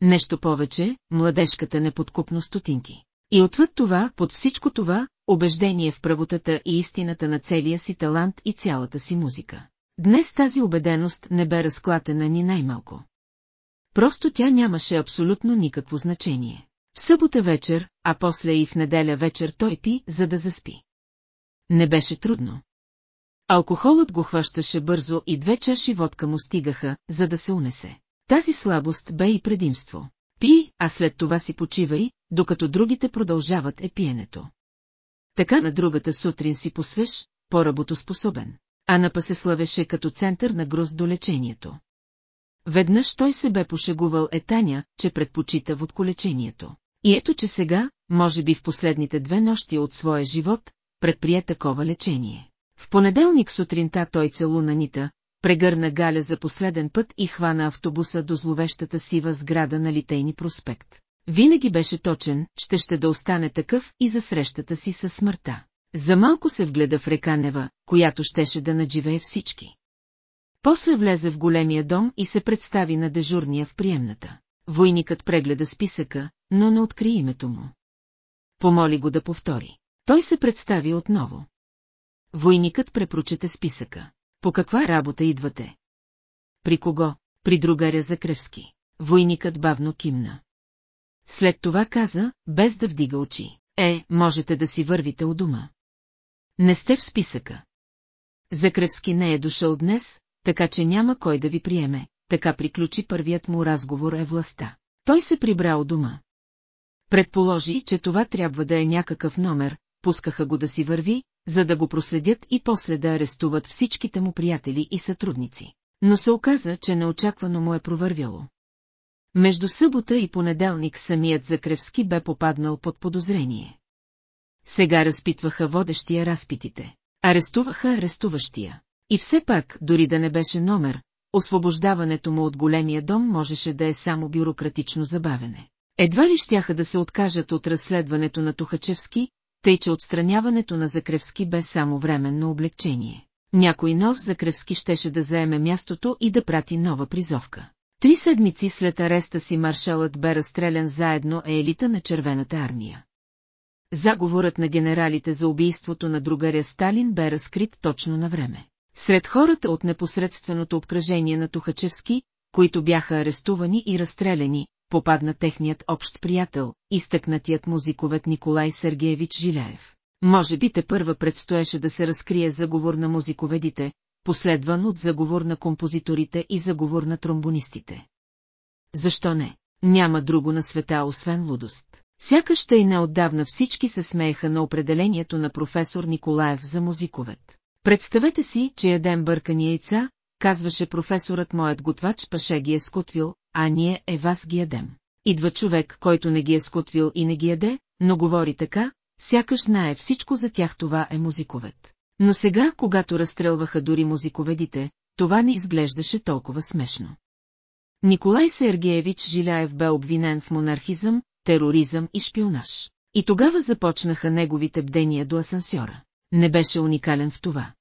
Нещо повече, младежката неподкупно стотинки. И отвъд това, под всичко това, убеждение в правотата и истината на целия си талант и цялата си музика. Днес тази убеденост не бе разклатена ни най-малко. Просто тя нямаше абсолютно никакво значение. В събота вечер, а после и в неделя вечер той пи, за да заспи. Не беше трудно. Алкохолът го хващаше бързо и две чаши водка му стигаха, за да се унесе. Тази слабост бе и предимство. Пи, а след това си почивай, докато другите продължават епиенето. Така на другата сутрин си посвеж, по-работоспособен. Анапа се славеше като център на гроз до лечението. Веднъж той се бе пошегувал етаня, че предпочита водколечението. И ето че сега, може би в последните две нощи от своя живот, предприе такова лечение. В понеделник сутринта той целуна Нита, прегърна Галя за последен път и хвана автобуса до зловещата сива сграда на Литейни проспект. Винаги беше точен, ще ще да остане такъв и за срещата си със смъртта. За малко се вгледа в река Нева, която щеше да надживее всички. После влезе в големия дом и се представи на дежурния в приемната. Войникът прегледа списъка, но не откри името му. Помоли го да повтори. Той се представи отново. Войникът препрочете списъка. По каква работа идвате? При кого? При другаря Закревски. Войникът бавно кимна. След това каза, без да вдига очи. Е, можете да си вървите у дома. Не сте в списъка. Закревски не е дошъл днес, така че няма кой да ви приеме. Така приключи първият му разговор е властта. Той се прибра у дома. Предположи, че това трябва да е някакъв номер, пускаха го да си върви, за да го проследят и после да арестуват всичките му приятели и сътрудници. Но се оказа, че неочаквано му е провървяло. Между събота и понеделник самият Закревски бе попаднал под подозрение. Сега разпитваха водещия разпитите. Арестуваха арестуващия. И все пак, дори да не беше номер, освобождаването му от големия дом можеше да е само бюрократично забавене. Едва ли щяха да се откажат от разследването на Тухачевски, тъй че отстраняването на Закревски бе само временно облегчение. Някой нов Закревски щеше да заеме мястото и да прати нова призовка. Три седмици след ареста си маршалът бе разстрелян заедно елита на Червената армия. Заговорът на генералите за убийството на другаря Сталин бе разкрит точно на време. Сред хората от непосредственото обкръжение на Тухачевски, които бяха арестувани и разстреляни, попадна техният общ приятел, изтъкнатият музиковет Николай Сергеевич Жиляев. Може би те първа предстоеше да се разкрие заговор на музиковедите, последван от заговор на композиторите и заговор на тромбонистите. Защо не? Няма друго на света, освен лудост. Сякаш тъй неотдавна всички се смееха на определението на професор Николаев за музиковет. Представете си, че ядем бъркани яйца, казваше професорът моят готвач паше ги е скотвил, а ние е вас ги ядем. Идва човек, който не ги е скотвил и не ги яде, но говори така, сякаш знае всичко за тях това е музиковед. Но сега, когато разстрелваха дори музиковедите, това не изглеждаше толкова смешно. Николай Сергеевич Жиляев бе обвинен в монархизъм, тероризъм и шпионаж. И тогава започнаха неговите бдения до асансьора. Не беше уникален в това.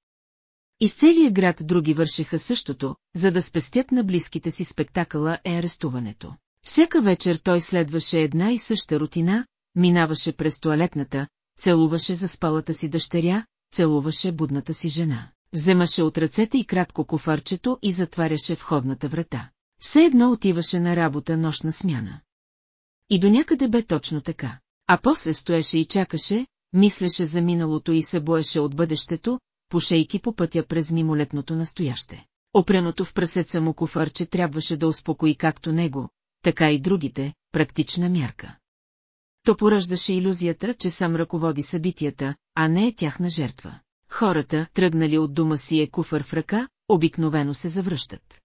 Из целия град други вършеха същото, за да спестят на близките си спектакъла е арестуването. Всяка вечер той следваше една и съща рутина, минаваше през туалетната, целуваше за спалата си дъщеря, целуваше будната си жена, вземаше от ръцете и кратко кофарчето и затваряше входната врата. Все едно отиваше на работа нощна смяна. И до някъде бе точно така. А после стоеше и чакаше, мислеше за миналото и се боеше от бъдещето, пошейки по пътя през мимолетното настояще. Опреното в прасеца му куфарче трябваше да успокои както него, така и другите, практична мярка. То пораждаше иллюзията, че сам ръководи събитията, а не е тяхна жертва. Хората, тръгнали от дома си е куфър в ръка, обикновено се завръщат.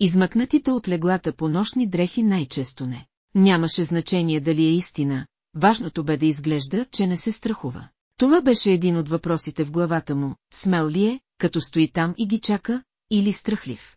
Измъкнатите от леглата по нощни дрехи най-често не. Нямаше значение дали е истина, важното бе да изглежда, че не се страхува. Това беше един от въпросите в главата му, смел ли е, като стои там и ги чака, или страхлив.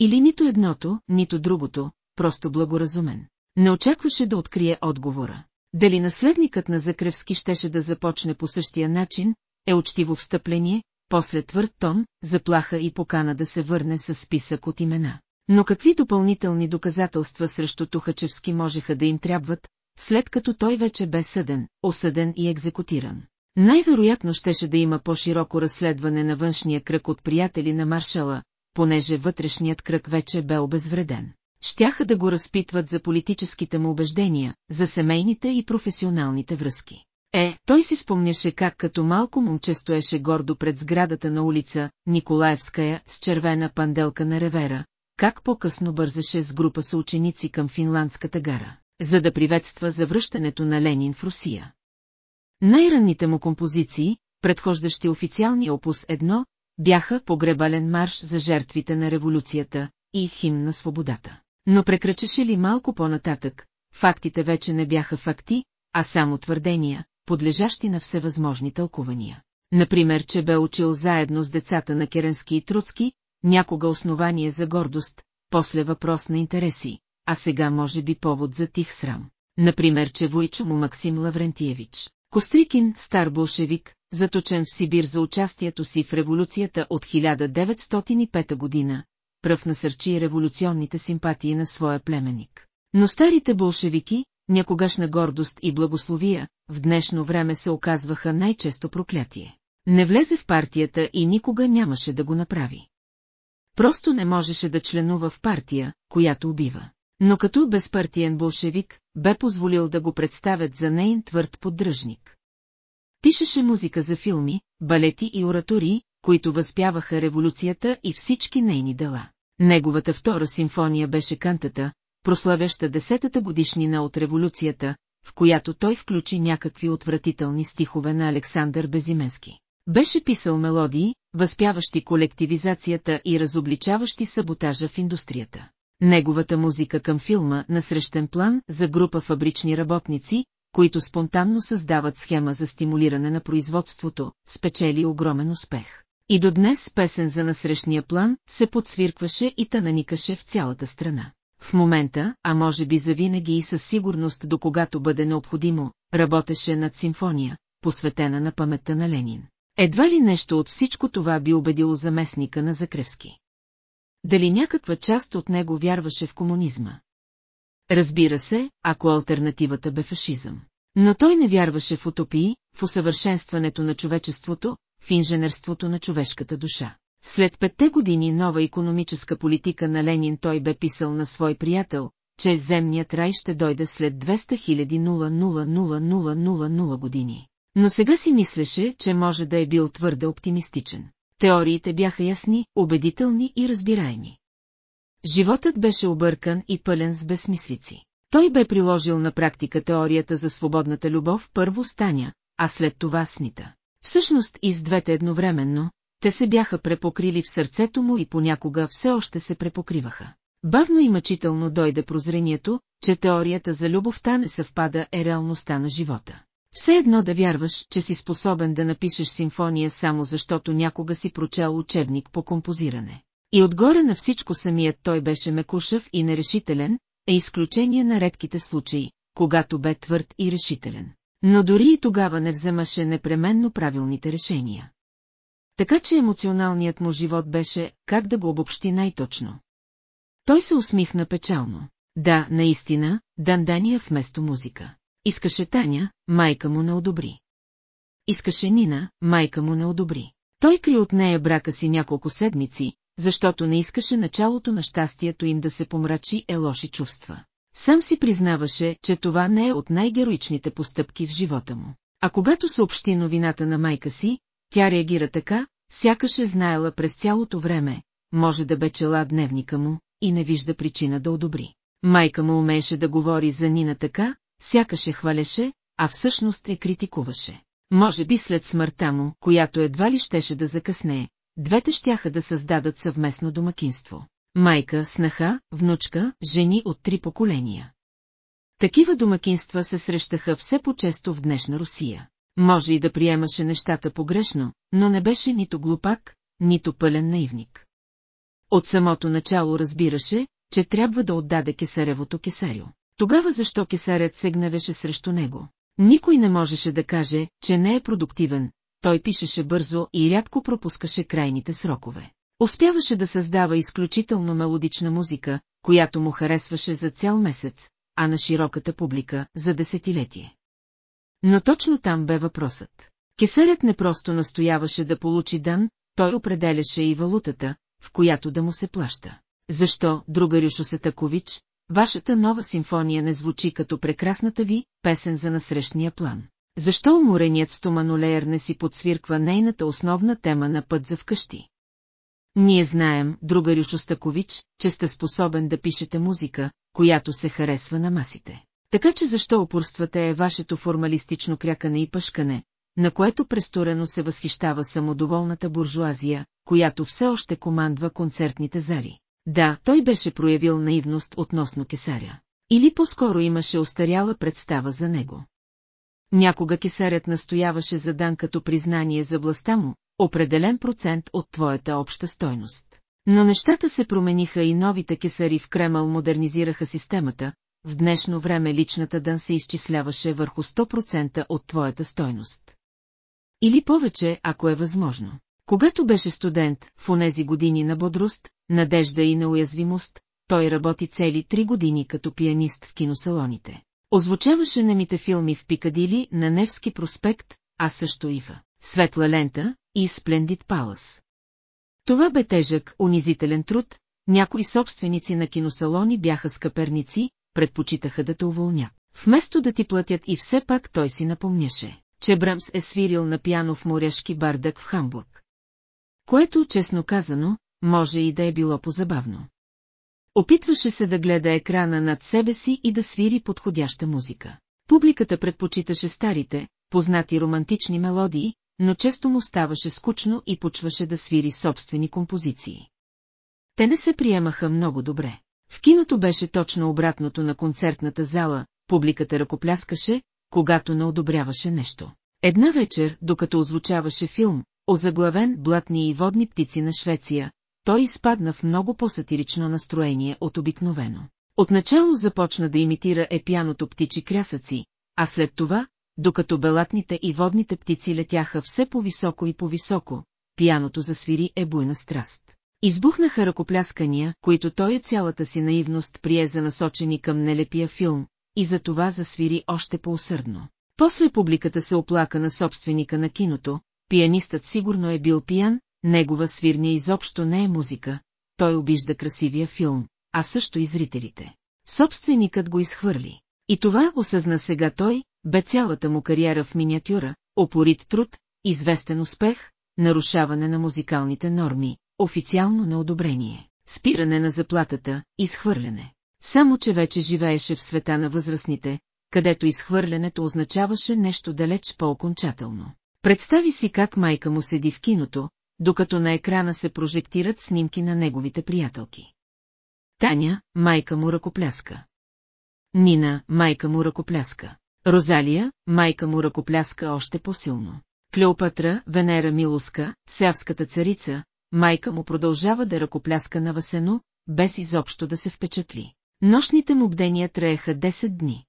Или нито едното, нито другото, просто благоразумен. Не очакваше да открие отговора. Дали наследникът на Закревски щеше да започне по същия начин, е учтиво встъпление, после твърд тон, заплаха и покана да се върне с списък от имена. Но какви допълнителни доказателства срещу Тухачевски можеха да им трябват, след като той вече бе съден, осъден и екзекутиран? Най-вероятно щеше да има по-широко разследване на външния кръг от приятели на маршала, понеже вътрешният кръг вече бе обезвреден. Щяха да го разпитват за политическите му убеждения, за семейните и професионалните връзки. Е, той си спомняше как като малко момче стоеше гордо пред сградата на улица Николаевская с червена панделка на ревера, как по-късно бързаше с група съученици към финландската гара, за да приветства завръщането на Ленин в Русия. Най-ранните му композиции, предхождащи официалния опус 1, бяха погребален марш за жертвите на революцията и химн на свободата. Но прекрачеше ли малко по-нататък, фактите вече не бяха факти, а само твърдения, подлежащи на всевъзможни тълкувания. Например, че бе учил заедно с децата на Керенски и Труцки, някога основание за гордост, после въпрос на интереси, а сега може би повод за тих срам. Например, че Войчо му Максим Лаврентиевич, Кострикин, стар болшевик, заточен в Сибир за участието си в революцията от 1905 година, пръв насърчи революционните симпатии на своя племенник. Но старите болшевики, някогашна гордост и благословия, в днешно време се оказваха най-често проклятие. Не влезе в партията и никога нямаше да го направи. Просто не можеше да членува в партия, която убива. Но като безпартиен болшевик, бе позволил да го представят за нейн твърд поддръжник. Пишеше музика за филми, балети и оратории, които възпяваха революцията и всички нейни дела. Неговата втора симфония беше кантата, прославяща десетата годишнина от революцията, в която той включи някакви отвратителни стихове на Александър Безименски. Беше писал мелодии, възпяващи колективизацията и разобличаващи саботажа в индустрията. Неговата музика към филма на срещен план за група фабрични работници, които спонтанно създават схема за стимулиране на производството, спечели огромен успех. И до днес песен за насрещния план се подсвиркваше и тананикаше в цялата страна. В момента, а може би завинаги и със сигурност до когато бъде необходимо, работеше над симфония, посветена на паметта на Ленин. Едва ли нещо от всичко това би убедило заместника на Закревски. Дали някаква част от него вярваше в комунизма? Разбира се, ако альтернативата бе фашизъм. Но той не вярваше в утопии, в усъвършенстването на човечеството, в инженерството на човешката душа. След петте години нова економическа политика на Ленин той бе писал на свой приятел, че земният рай ще дойде след 200 хиляди 0000000 години. Но сега си мислеше, че може да е бил твърде оптимистичен. Теориите бяха ясни, убедителни и разбираеми. Животът беше объркан и пълен с безсмислици. Той бе приложил на практика теорията за свободната любов първо Станя, а след това снита. Всъщност и с двете едновременно, те се бяха препокрили в сърцето му и понякога все още се препокриваха. Бавно и мъчително дойде прозрението, че теорията за любовта не съвпада е реалността на живота. Все едно да вярваш, че си способен да напишеш симфония само защото някога си прочел учебник по композиране. И отгоре на всичко самият той беше мекушав и нерешителен, е изключение на редките случаи, когато бе твърд и решителен. Но дори и тогава не вземаше непременно правилните решения. Така че емоционалният му живот беше, как да го обобщи най-точно. Той се усмихна печално. Да, наистина, дандания вместо музика. Искаше Таня, майка му не одобри. Искаше Нина, майка му не одобри. Той кри от нея брака си няколко седмици, защото не искаше началото на щастието им да се помрачи е лоши чувства. Сам си признаваше, че това не е от най-героичните постъпки в живота му. А когато съобщи новината на майка си, тя реагира така, сякаш е знаела през цялото време, може да бе чела дневника му и не вижда причина да одобри. Майка му умееше да говори за Нина така, сякаш е хвалеше, а всъщност е критикуваше. Може би след смъртта му, която едва ли щеше да закъсне, двете щяха да създадат съвместно домакинство. Майка, снаха, внучка, жени от три поколения. Такива домакинства се срещаха все по-често в днешна Русия. Може и да приемаше нещата погрешно, но не беше нито глупак, нито пълен наивник. От самото начало разбираше, че трябва да отдаде кесаревото кесарю. Тогава защо кесарят се гневеше срещу него? Никой не можеше да каже, че не е продуктивен, той пишеше бързо и рядко пропускаше крайните срокове. Успяваше да създава изключително мелодична музика, която му харесваше за цял месец, а на широката публика за десетилетие. Но точно там бе въпросът. Кесарят не просто настояваше да получи дан, той определяше и валутата, в която да му се плаща. Защо, друга Сетакович, вашата нова симфония не звучи като прекрасната ви песен за насрещния план? Защо умореният стоманолеер не си подсвирква нейната основна тема на път за вкъщи? Ние знаем, друга Шостакович, че сте способен да пишете музика, която се харесва на масите. Така че защо упорствате е вашето формалистично крякане и пъшкане, на което престорено се възхищава самодоволната буржуазия, която все още командва концертните зали. Да, той беше проявил наивност относно кесаря. Или по-скоро имаше остаряла представа за него. Някога кесарят настояваше за дан като признание за властта му, определен процент от твоята обща стойност. Но нещата се промениха и новите кесари в Кремъл модернизираха системата, в днешно време личната дан се изчисляваше върху 100% от твоята стойност. Или повече, ако е възможно. Когато беше студент, в онези години на бодрост, надежда и на уязвимост, той работи цели три години като пианист в киносалоните. Озвучаваше немите филми в Пикадили на Невски проспект, а също и Светла лента и Сплендит Палас. Това бе тежък, унизителен труд, някои собственици на киносалони бяха скъперници, предпочитаха да те уволнят. Вместо да ти платят и все пак той си напомняше, че Брамс е свирил на пяно в моряшки бардък в Хамбург. Което, честно казано, може и да е било позабавно. Опитваше се да гледа екрана над себе си и да свири подходяща музика. Публиката предпочиташе старите, познати романтични мелодии, но често му ставаше скучно и почваше да свири собствени композиции. Те не се приемаха много добре. В киното беше точно обратното на концертната зала, публиката ръкопляскаше, когато не одобряваше нещо. Една вечер, докато озвучаваше филм, озаглавен «Блатни и водни птици на Швеция», той изпадна в много по-сатирично настроение от обикновено. Отначало започна да имитира епяното птичи крясъци, а след това, докато белатните и водните птици летяха все по-високо и по-високо, пияното засвири е буйна страст. Избухнаха ръкопляскания, които той цялата си наивност прие за насочени към нелепия филм, и за това засвири още по-усърдно. После публиката се оплака на собственика на киното, пианистът сигурно е бил пиян, негова свирня изобщо не е музика, той обижда красивия филм, а също и зрителите. Собственикът го изхвърли. И това осъзна сега той, бе цялата му кариера в миниатюра, опорит труд, известен успех, нарушаване на музикалните норми, официално на одобрение, спиране на заплатата, изхвърляне. Само, че вече живееше в света на възрастните, където изхвърлянето означаваше нещо далеч по-окончателно. Представи си как майка му седи в киното, докато на екрана се прожектират снимки на неговите приятелки. Таня, майка му ръкопляска. Нина, майка му ръкопляска. Розалия, майка му ръкопляска още по-силно. Клеопатра, Венера Милуска, сявската царица, майка му продължава да ръкопляска на Васено, без изобщо да се впечатли. Нощните му бдения траеха 10 дни.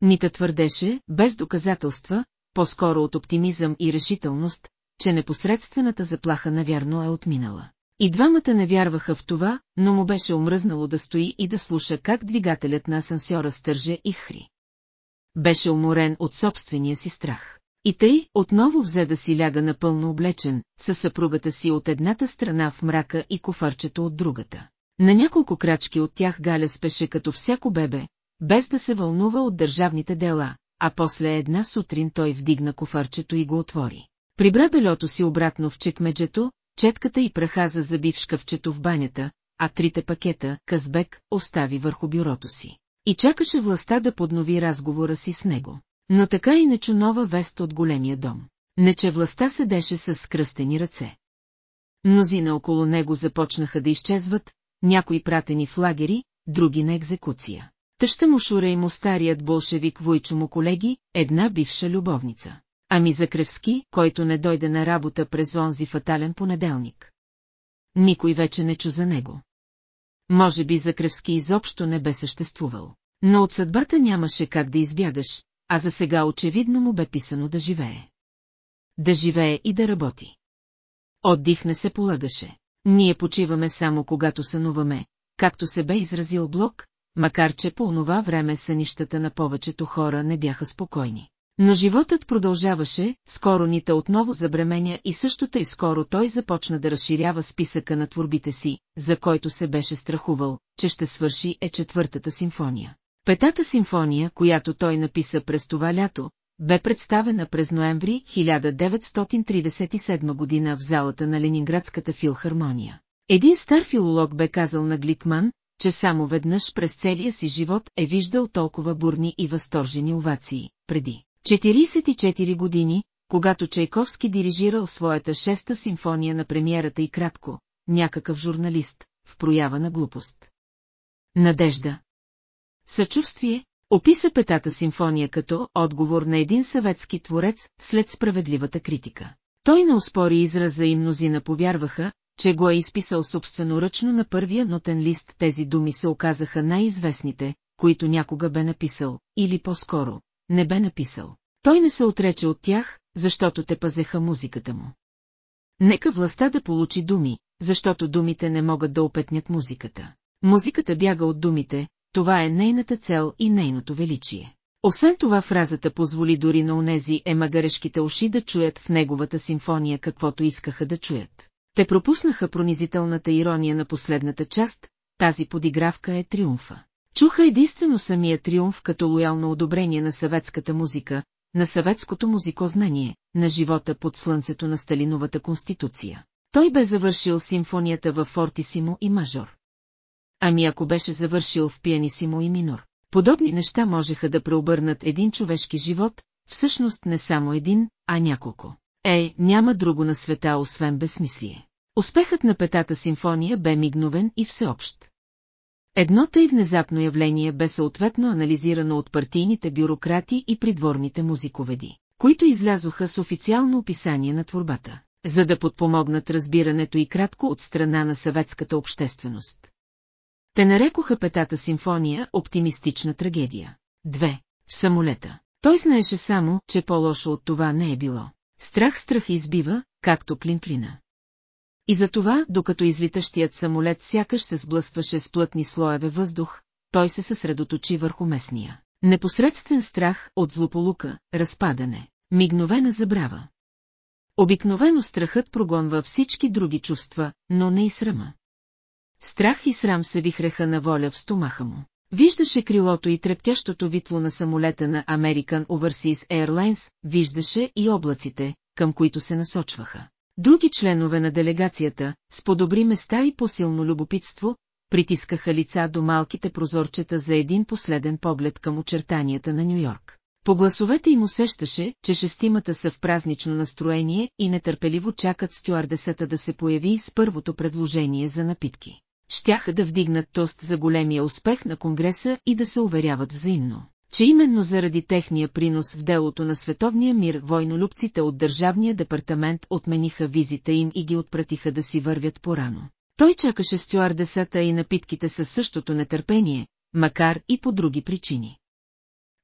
Нита твърдеше, без доказателства, по-скоро от оптимизъм и решителност, че непосредствената заплаха навярно е отминала. И двамата не вярваха в това, но му беше омръзнало да стои и да слуша как двигателят на асансьора стърже и хри. Беше уморен от собствения си страх. И тъй отново взе да си ляга напълно облечен, със съпругата си от едната страна в мрака и кофарчето от другата. На няколко крачки от тях Галя спеше като всяко бебе, без да се вълнува от държавните дела, а после една сутрин той вдигна кофарчето и го отвори. Прибра белето си обратно в чекмеджето, четката и праха за заби в шкафчето в банята, а трите пакета, Казбек, остави върху бюрото си. И чакаше властта да поднови разговора си с него. Но така и не чу нова вест от големия дом. Не че властта седеше с скръстени ръце. Мнозина около него започнаха да изчезват, някои пратени в лагери, други на екзекуция. Тъща му Шура и му старият болшевик Войчо му колеги, една бивша любовница. Ами за Кревски, който не дойде на работа през онзи фатален понеделник. Никой вече не чу за него. Може би за Кревски изобщо не бе съществувал. Но от съдбата нямаше как да избягаш, а за сега очевидно му бе писано да живее. Да живее и да работи. Отдих не се полагаше. Ние почиваме само когато сънуваме, както се бе изразил Блок, макар че по онова време сънищата на повечето хора не бяха спокойни. Но животът продължаваше, скоро Нита отново забременя и също тъй скоро той започна да разширява списъка на творбите си, за който се беше страхувал, че ще свърши е четвъртата симфония. Петата симфония, която той написа през това лято, бе представена през ноември 1937 година в залата на Ленинградската филхармония. Един стар филолог бе казал на Гликман, че само веднъж през целия си живот е виждал толкова бурни и възторжени овации, преди 44 години, когато Чайковски дирижирал своята шеста симфония на премиерата и кратко, някакъв журналист, в проява на глупост. Надежда. Съчувствие, описа петата симфония като отговор на един съветски творец след справедливата критика. Той не успори израза и мнозина повярваха, че го е изписал собственоръчно на първия нотен лист тези думи се оказаха най-известните, които някога бе написал, или по-скоро, не бе написал. Той не се отрече от тях, защото те пазеха музиката му. Нека властта да получи думи, защото думите не могат да опетнят музиката. Музиката бяга от думите, това е нейната цел и нейното величие. Освен това фразата позволи дори на онези емагарешките уши да чуят в неговата симфония каквото искаха да чуят. Те пропуснаха пронизителната ирония на последната част, тази подигравка е триумфа. Чуха единствено самия триумф като лоялно одобрение на съветската музика, на съветското музикознание, на живота под слънцето на Сталиновата конституция. Той бе завършил симфонията във фортисимо и мажор. Ами ако беше завършил в пианисимо и минор, подобни неща можеха да преобърнат един човешки живот, всъщност не само един, а няколко. Ей, няма друго на света, освен безсмислие. Успехът на петата симфония бе мигновен и всеобщ. Едно тъй внезапно явление бе съответно анализирано от партийните бюрократи и придворните музиковеди, които излязоха с официално описание на творбата, за да подпомогнат разбирането и кратко от страна на съветската общественост. Те нарекоха петата симфония оптимистична трагедия. Две. В самолета. Той знаеше само, че по-лошо от това не е било. Страх страх избива, както клинклина. И затова, докато излитащият самолет сякаш се сблъскваше с плътни слоеве въздух, той се съсредоточи върху местния. Непосредствен страх от злополука, разпадане, мигновена забрава. Обикновено страхът прогонва всички други чувства, но не и срама. Страх и срам се вихреха на воля в стомаха му. Виждаше крилото и трептящото витло на самолета на American Overseas Airlines, виждаше и облаците, към които се насочваха. Други членове на делегацията, с подобри места и по-силно любопитство, притискаха лица до малките прозорчета за един последен поглед към очертанията на Нью-Йорк. По гласовете им усещаше, че шестимата са в празнично настроение и нетърпеливо чакат стюардесата да се появи с първото предложение за напитки. Щяха да вдигнат тост за големия успех на Конгреса и да се уверяват взаимно, че именно заради техния принос в делото на световния мир войнолюбците от Държавния департамент отмениха визите им и ги отпратиха да си вървят порано. Той чакаше стюардесата и напитките със същото нетърпение, макар и по други причини.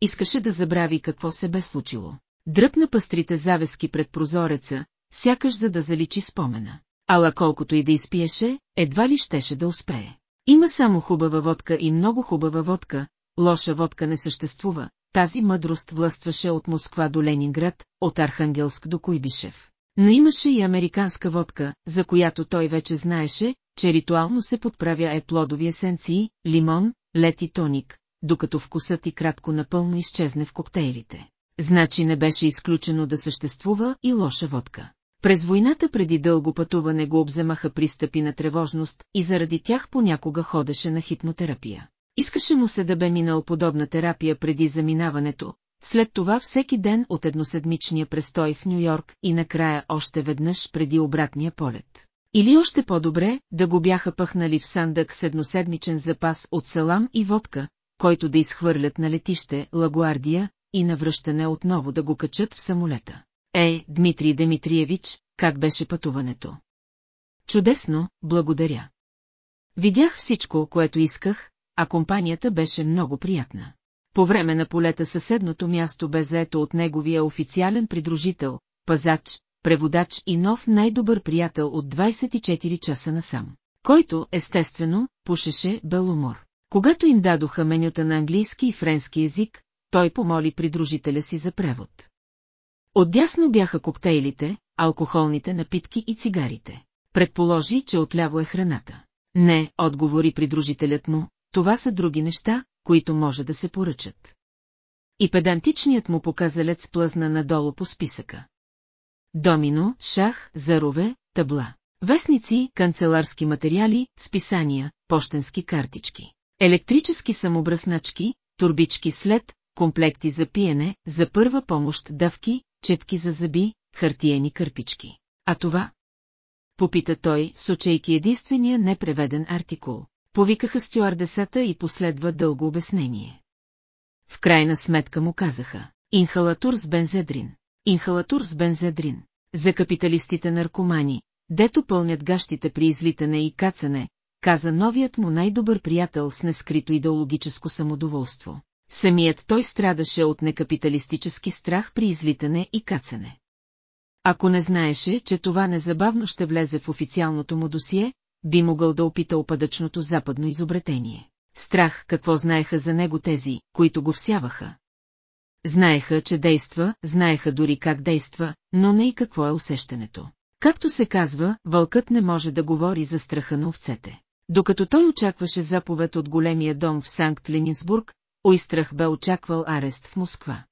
Искаше да забрави какво се бе случило. Дръпна пастрите завески пред прозореца, сякаш за да заличи спомена. Ала колкото и да изпиеше, едва ли щеше да успее. Има само хубава водка и много хубава водка, лоша водка не съществува, тази мъдрост властваше от Москва до Ленинград, от Архангелск до Куйбишев. Но имаше и американска водка, за която той вече знаеше, че ритуално се подправя е плодови есенции, лимон, лед и тоник, докато вкусът и кратко напълно изчезне в коктейлите. Значи не беше изключено да съществува и лоша водка. През войната преди дълго пътуване го обземаха пристъпи на тревожност и заради тях понякога ходеше на хипнотерапия. Искаше му се да бе минал подобна терапия преди заминаването, след това всеки ден от едноседмичния престой в Нью-Йорк и накрая още веднъж преди обратния полет. Или още по-добре, да го бяха пъхнали в сандък с едноседмичен запас от салам и водка, който да изхвърлят на летище Лагуардия и на връщане отново да го качат в самолета. Ей, Дмитрий Дмитриевич, как беше пътуването? Чудесно, благодаря. Видях всичко, което исках, а компанията беше много приятна. По време на полета съседното място бе заето от неговия официален придружител, пазач, преводач и нов най-добър приятел от 24 часа насам, който, естествено, пушеше белумор. Когато им дадоха менюта на английски и френски език, той помоли придружителя си за превод. Отдясно бяха коктейлите, алкохолните напитки и цигарите. Предположи, че отляво е храната. Не, отговори придружителят му, това са други неща, които може да се поръчат. И педантичният му показалец плъзна надолу по списъка. Домино, шах, зарове, табла. Вестници, канцеларски материали, списания, почтенски картички. Електрически самобръсначки, турбички след, комплекти за пиене, за първа помощ дъвки, четки за зъби, хартиени кърпички. А това? Попита той, сочейки единствения непреведен артикул. Повикаха стюардесата и последва дълго обяснение. В крайна сметка му казаха. Инхалатур с бензедрин. Инхалатур с бензедрин. За капиталистите наркомани, дето пълнят гащите при излитане и кацане, каза новият му най-добър приятел с нескрито идеологическо самодоволство. Самият той страдаше от некапиталистически страх при излитане и кацане. Ако не знаеше, че това незабавно ще влезе в официалното му досие, би могъл да опита опадъчното западно изобретение. Страх, какво знаеха за него тези, които го всяваха. Знаеха, че действа, знаеха дори как действа, но не и какво е усещането. Както се казва, вълкът не може да говори за страха на овцете. Докато той очакваше заповед от големия дом в Санкт-Ленинсбург, Ойстрах бе очаквал арест в Москва.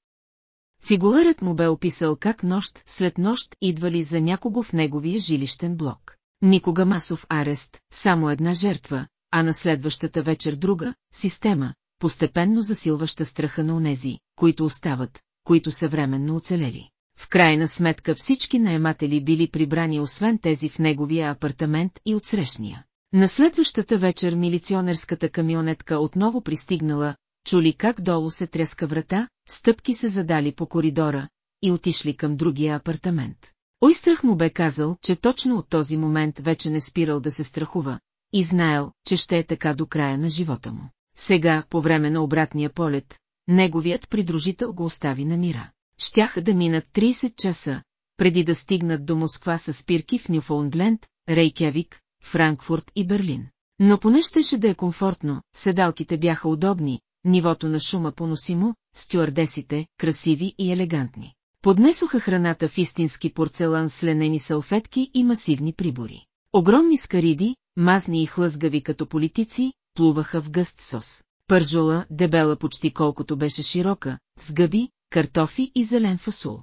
Цигуларът му бе описал как нощ след нощ идвали за някого в неговия жилищен блок. Никога масов арест, само една жертва, а на следващата вечер друга, система, постепенно засилваща страха на онези, които остават, които са временно оцелели. В крайна сметка всички наематели били прибрани освен тези в неговия апартамент и отсрещния. На следващата вечер милиционерската камионетка отново пристигнала, чули как долу се тряска врата, стъпки се задали по коридора и отишли към другия апартамент. Ойстрах му бе казал, че точно от този момент вече не спирал да се страхува и знаел, че ще е така до края на живота му. Сега, по време на обратния полет, неговият придружител го остави на мира. Щяха да минат 30 часа, преди да стигнат до Москва с спирки в Нюфаундленд, Рейкявик, Франкфурт и Берлин. Но поне щеше да е комфортно, седалките бяха удобни, нивото на шума поносимо, стюардесите, красиви и елегантни. Поднесоха храната в истински порцелан с ленени салфетки и масивни прибори. Огромни скариди, мазни и хлъзгави като политици, плуваха в гъст сос. Пържола, дебела почти колкото беше широка, с гъби, картофи и зелен фасул.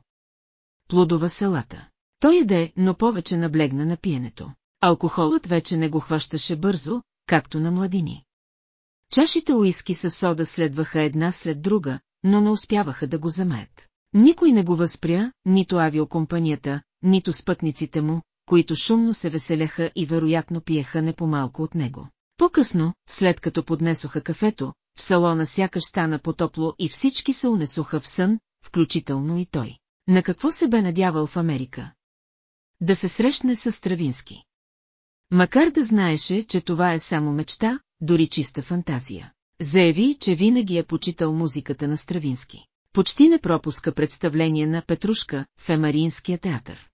Плодова салата. Той яде, но повече наблегна на пиенето. Алкохолът вече не го хващаше бързо, както на младини. Чашите уиски с сода следваха една след друга, но не успяваха да го замеят. Никой не го възпря, нито авиокомпанията, нито спътниците му, които шумно се веселяха и вероятно пиеха не по-малко от него. По-късно, след като поднесоха кафето, в салона сякаш стана потопло и всички се унесоха в сън, включително и той. На какво се бе надявал в Америка? Да се срещне с Стравински. Макар да знаеше, че това е само мечта, дори чиста фантазия. Заяви, че винаги е почитал музиката на Стравински. Почти не пропуска представление на Петрушка в Емаринския театър.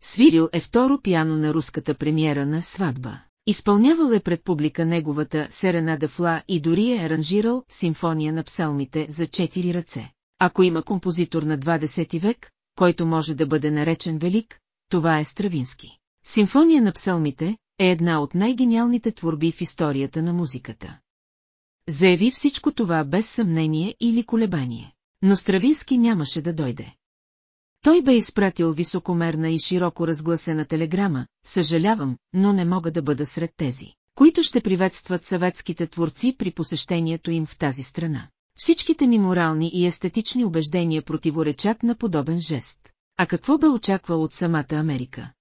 Свирил е второ пиано на руската премиера на «Сватба». Изпълнявал е пред публика неговата Серенада Фла и дори е аранжирал симфония на псалмите за четири ръце. Ако има композитор на 20 век, който може да бъде наречен велик, това е Стравински. Симфония на псалмите е една от най-гениалните творби в историята на музиката. Заяви всичко това без съмнение или колебание. Но Стравински нямаше да дойде. Той бе изпратил високомерна и широко разгласена телеграма, съжалявам, но не мога да бъда сред тези, които ще приветстват съветските творци при посещението им в тази страна. Всичките ми морални и естетични убеждения противоречат на подобен жест. А какво бе очаквал от самата Америка?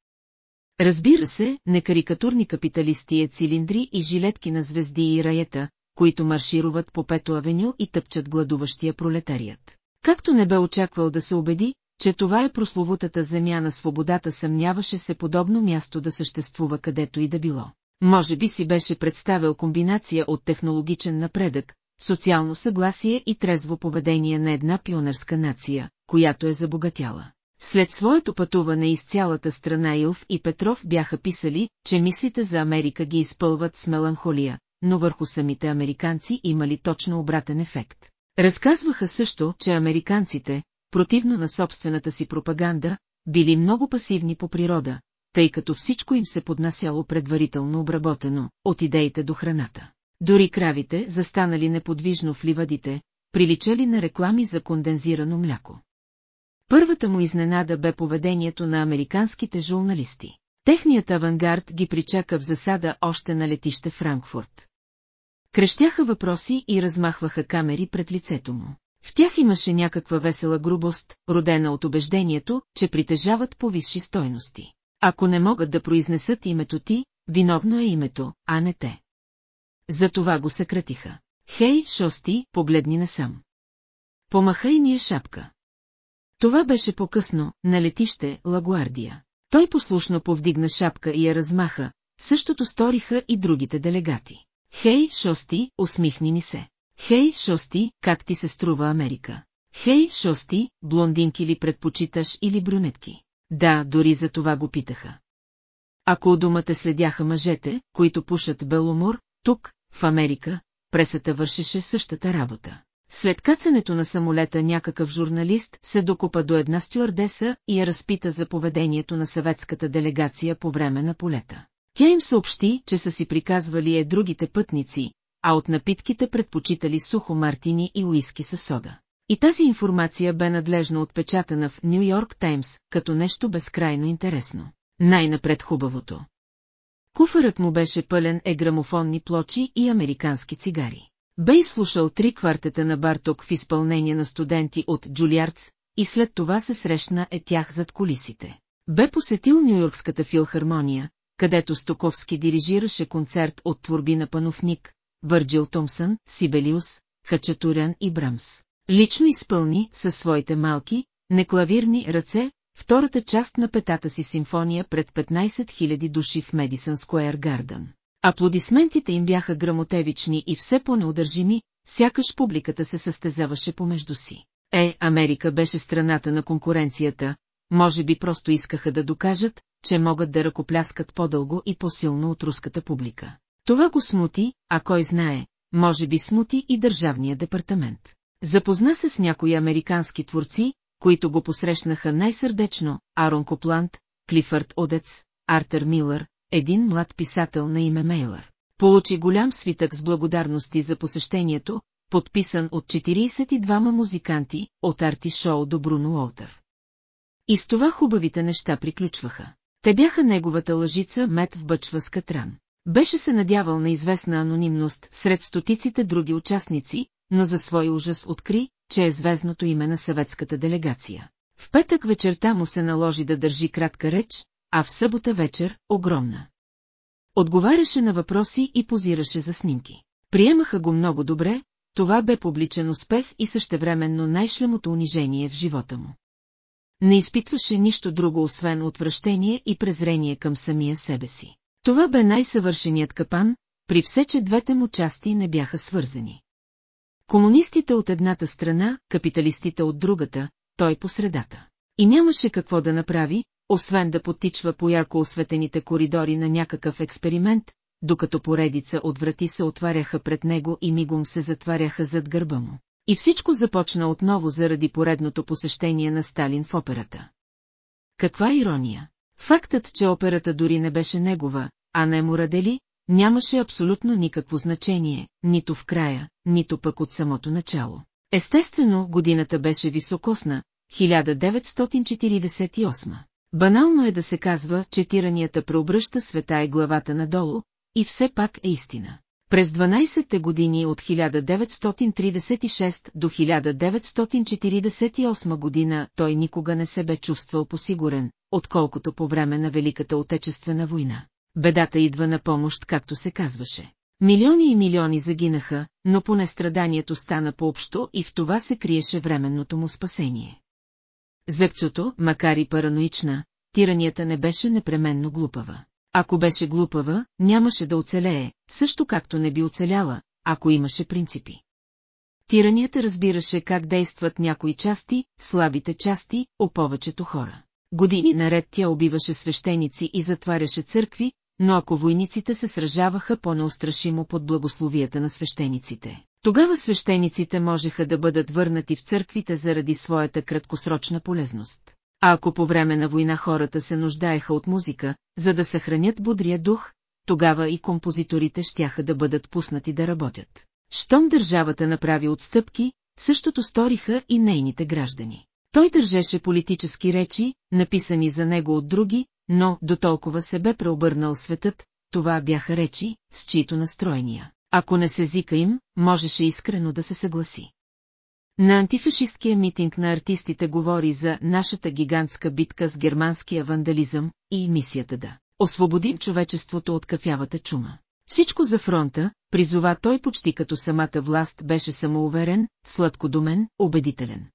Разбира се, не карикатурни капиталисти е цилиндри и жилетки на звезди и раета, които маршируват по Пето авеню и тъпчат гладуващия пролетарият. Както не бе очаквал да се убеди, че това е прословутата земя на свободата съмняваше се подобно място да съществува където и да било. Може би си беше представил комбинация от технологичен напредък, социално съгласие и трезво поведение на една пионерска нация, която е забогатяла. След своето пътуване из цялата страна Илф и Петров бяха писали, че мислите за Америка ги изпълват с меланхолия, но върху самите американци имали точно обратен ефект. Разказваха също, че американците, противно на собствената си пропаганда, били много пасивни по природа, тъй като всичко им се поднасяло предварително обработено, от идеите до храната. Дори кравите, застанали неподвижно в ливадите, приличали на реклами за кондензирано мляко. Първата му изненада бе поведението на американските журналисти. Техният авангард ги причака в засада още на летище Франкфурт. Крещяха въпроси и размахваха камери пред лицето му. В тях имаше някаква весела грубост, родена от убеждението, че притежават повисши стойности. Ако не могат да произнесат името ти, виновно е името, а не те. Затова го съкратиха. Хей, шости, погледни насам. Помахай ни е шапка. Това беше по-късно, на летище Лагуардия. Той послушно повдигна шапка и я размаха, същото сториха и другите делегати. Хей, Шости, усмихни ни се. Хей, Шости, как ти се струва Америка? Хей, Шости, блондинки ли предпочиташ или брюнетки? Да, дори за това го питаха. Ако у думата следяха мъжете, които пушат Беломор, тук, в Америка, пресата вършеше същата работа. След кацането на самолета някакъв журналист се докупа до една стюардеса и я разпита за поведението на съветската делегация по време на полета. Тя им съобщи, че са си приказвали е другите пътници, а от напитките предпочитали сухо мартини и уиски със сода. И тази информация бе надлежно отпечатана в Нью Йорк Таймс, като нещо безкрайно интересно. Най-напред хубавото. Куфарът му беше пълен е грамофонни плочи и американски цигари. Бе изслушал три квартета на Барток в изпълнение на студенти от Джулиардс и след това се срещна е тях зад колисите. Бе посетил Нью-Йоркската филхармония, където Стоковски дирижираше концерт от творби на Пановник, Върджил Томсън, Сибелиус, Хачатурян и Брамс. Лично изпълни със своите малки, неклавирни ръце, втората част на петата си симфония пред 15 000 души в Медисън Скуер Гардън. Аплодисментите им бяха грамотевични и все по-неудържими, сякаш публиката се състезаваше помежду си. Е, Америка беше страната на конкуренцията, може би просто искаха да докажат, че могат да ръкопляскат по-дълго и по-силно от руската публика. Това го смути, а кой знае, може би смути и държавния департамент. Запозна се с някои американски творци, които го посрещнаха най-сърдечно, Арон Копланд, Клифърд Одец, Артер Милър, един млад писател на име Мейлър. Получи голям свитък с благодарности за посещението, подписан от 42 музиканти, от арти шоу до Бруно Уолтър. И с това хубавите неща приключваха. Те бяха неговата лъжица мед в бъчва с катран. Беше се надявал на известна анонимност сред стотиците други участници, но за свой ужас откри, че е звездното име на съветската делегация. В петък вечерта му се наложи да държи кратка реч, а в събота вечер – огромна. Отговаряше на въпроси и позираше за снимки. Приемаха го много добре, това бе публичен успех и същевременно най-шлемото унижение в живота му. Не изпитваше нищо друго освен отвращение и презрение към самия себе си. Това бе най-съвършеният капан, при все, че двете му части не бяха свързани. Комунистите от едната страна, капиталистите от другата, той по средата. И нямаше какво да направи, освен да потичва по ярко осветените коридори на някакъв експеримент, докато поредица от врати се отваряха пред него и мигом се затваряха зад гърба му. И всичко започна отново заради поредното посещение на Сталин в операта. Каква ирония! Фактът, че операта дори не беше негова, а не му радели, нямаше абсолютно никакво значение, нито в края, нито пък от самото начало. Естествено, годината беше високосна, 1948. Банално е да се казва, че тиранията преобръща света и главата надолу, и все пак е истина. През 12-те години от 1936 до 1948 година той никога не се бе чувствал посигурен, отколкото по време на Великата Отечествена война. Бедата идва на помощ, както се казваше. Милиони и милиони загинаха, но поне страданието стана по-общо и в това се криеше временното му спасение. Зъкчото, макар и параноична, тиранията не беше непременно глупава. Ако беше глупава, нямаше да оцелее, също както не би оцеляла, ако имаше принципи. Тиранията разбираше как действат някои части, слабите части, о повечето хора. Години наред тя убиваше свещеници и затваряше църкви, но ако войниците се сражаваха по-неустрашимо под благословията на свещениците, тогава свещениците можеха да бъдат върнати в църквите заради своята краткосрочна полезност. А ако по време на война хората се нуждаеха от музика, за да съхранят бодрия дух, тогава и композиторите щяха да бъдат пуснати да работят. Щом държавата направи отстъпки, същото сториха и нейните граждани. Той държеше политически речи, написани за него от други, но до толкова се бе преобърнал светът, това бяха речи, с чието настроения. Ако не се зика им, можеше искрено да се съгласи. На антифашисткия митинг на артистите говори за нашата гигантска битка с германския вандализъм и мисията да освободим човечеството от кафявата чума. Всичко за фронта, призова той почти като самата власт беше самоуверен, сладкодумен, убедителен.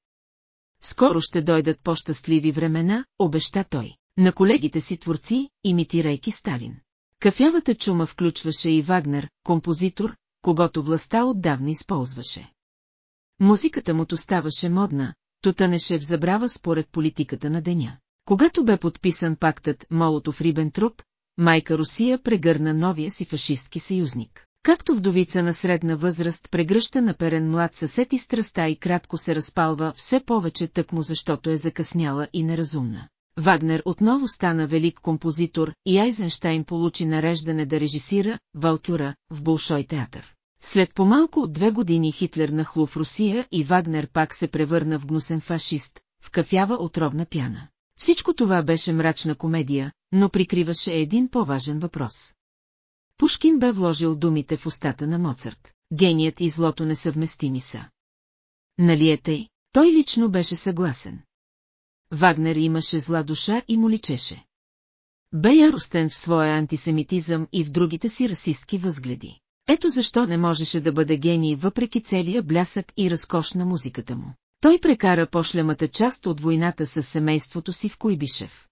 Скоро ще дойдат по-щастливи времена, обеща той, на колегите си творци, имитирайки Сталин. Кафявата чума включваше и Вагнер, композитор, когато властта отдавна използваше. Музиката му то ставаше модна, то тънеше в забрава според политиката на деня. Когато бе подписан пактът Молотов-Рибентруп, майка Русия прегърна новия си фашистски съюзник. Както вдовица на средна възраст прегръща на перен млад съсед и страста и кратко се разпалва все повече тъкмо защото е закъсняла и неразумна. Вагнер отново стана велик композитор и Айзенштайн получи нареждане да режисира Валкюра в Болшой театър. След по-малко от две години Хитлер нахлу в Русия и Вагнер пак се превърна в гнусен фашист, в кафява отровна пяна. Всичко това беше мрачна комедия, но прикриваше един по-важен въпрос. Пушкин бе вложил думите в устата на Моцарт. Геният и злото несъвместими са. Нали е тъй? Той лично беше съгласен. Вагнер имаше зла душа и му личеше. Бе яростен в своя антисемитизъм и в другите си расистки възгледи. Ето защо не можеше да бъде гений въпреки целия блясък и разкош на музиката му. Той прекара пошлямата част от войната с семейството си в Куйбишев.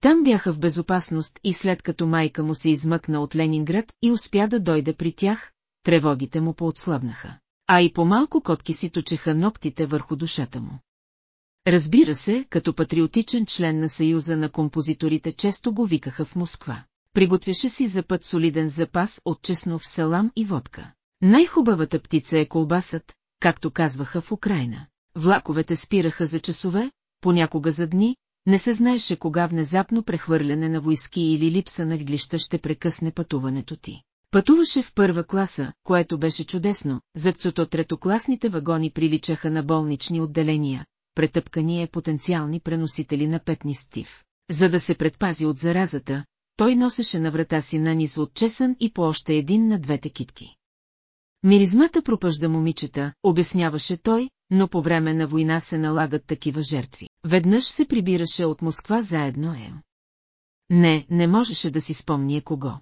Там бяха в безопасност и след като майка му се измъкна от Ленинград и успя да дойде при тях, тревогите му поотслабнаха. А и по-малко котки си точеха ногтите върху душата му. Разбира се, като патриотичен член на Съюза на композиторите често го викаха в Москва. Приготвяше си за път солиден запас от чеснов салам и водка. Най-хубавата птица е колбасът, както казваха в Украина. Влаковете спираха за часове, понякога за дни, не се знаеше кога внезапно прехвърляне на войски или липса на глища ще прекъсне пътуването ти. Пътуваше в първа класа, което беше чудесно, зъкцото третокласните вагони приличаха на болнични отделения, претъпкани е потенциални преносители на петни стив. За да се предпази от заразата, той носеше на врата си нанис от чесън и по още един на двете китки. Миризмата пропъжда момичета, обясняваше той, но по време на война се налагат такива жертви. Веднъж се прибираше от Москва заедно е. Не, не можеше да си спомни кого.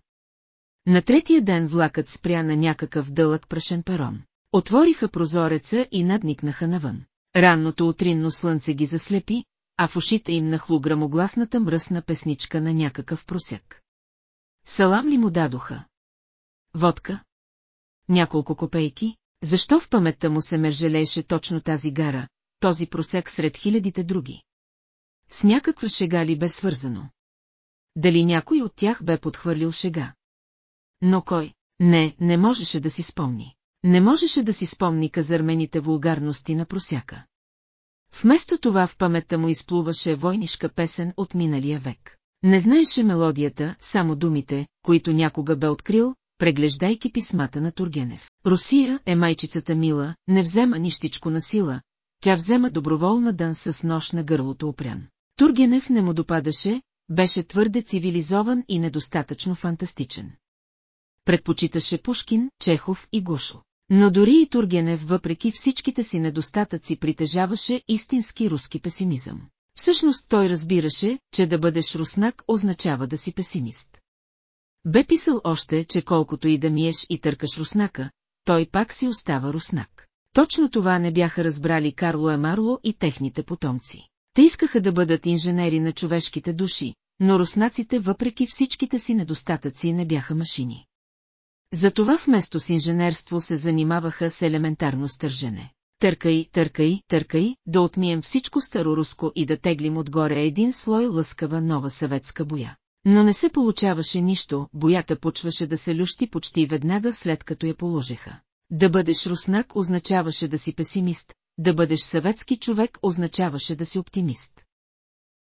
На третия ден влакът спря на някакъв дълъг прашен перон. Отвориха прозореца и надникнаха навън. Ранното утринно слънце ги заслепи, а в ушите им нахлу грамогласната мръсна песничка на някакъв просяк. Салам ли му дадоха? Водка? Няколко копейки? Защо в паметта му се мержелееше точно тази гара, този просек сред хилядите други? С някаква шега ли бе свързано? Дали някой от тях бе подхвърлил шега? Но кой? Не, не можеше да си спомни. Не можеше да си спомни казармените вулгарности на просяка. Вместо това в паметта му изплуваше войнишка песен от миналия век. Не знаеше мелодията, само думите, които някога бе открил, преглеждайки писмата на Тургенев. Русия е майчицата мила, не взема нищичко на сила, тя взема доброволна дън с нож на гърлото опрян. Тургенев не му допадаше, беше твърде цивилизован и недостатъчно фантастичен. Предпочиташе Пушкин, Чехов и Гушо. Но дори и Тургенев, въпреки всичките си недостатъци, притежаваше истински руски песимизъм. Всъщност той разбираше, че да бъдеш руснак означава да си песимист. Бе писал още, че колкото и да миеш и търкаш руснака, той пак си остава руснак. Точно това не бяха разбрали Карло Емарло и техните потомци. Те искаха да бъдат инженери на човешките души, но руснаците въпреки всичките си недостатъци не бяха машини. Затова вместо с инженерство се занимаваха с елементарно стържене. Търкай, търкай, търкай, да отмием всичко староруско и да теглим отгоре един слой лъскава нова съветска боя. Но не се получаваше нищо, боята почваше да се лющи почти веднага след като я положиха. Да бъдеш руснак означаваше да си песимист, да бъдеш съветски човек означаваше да си оптимист.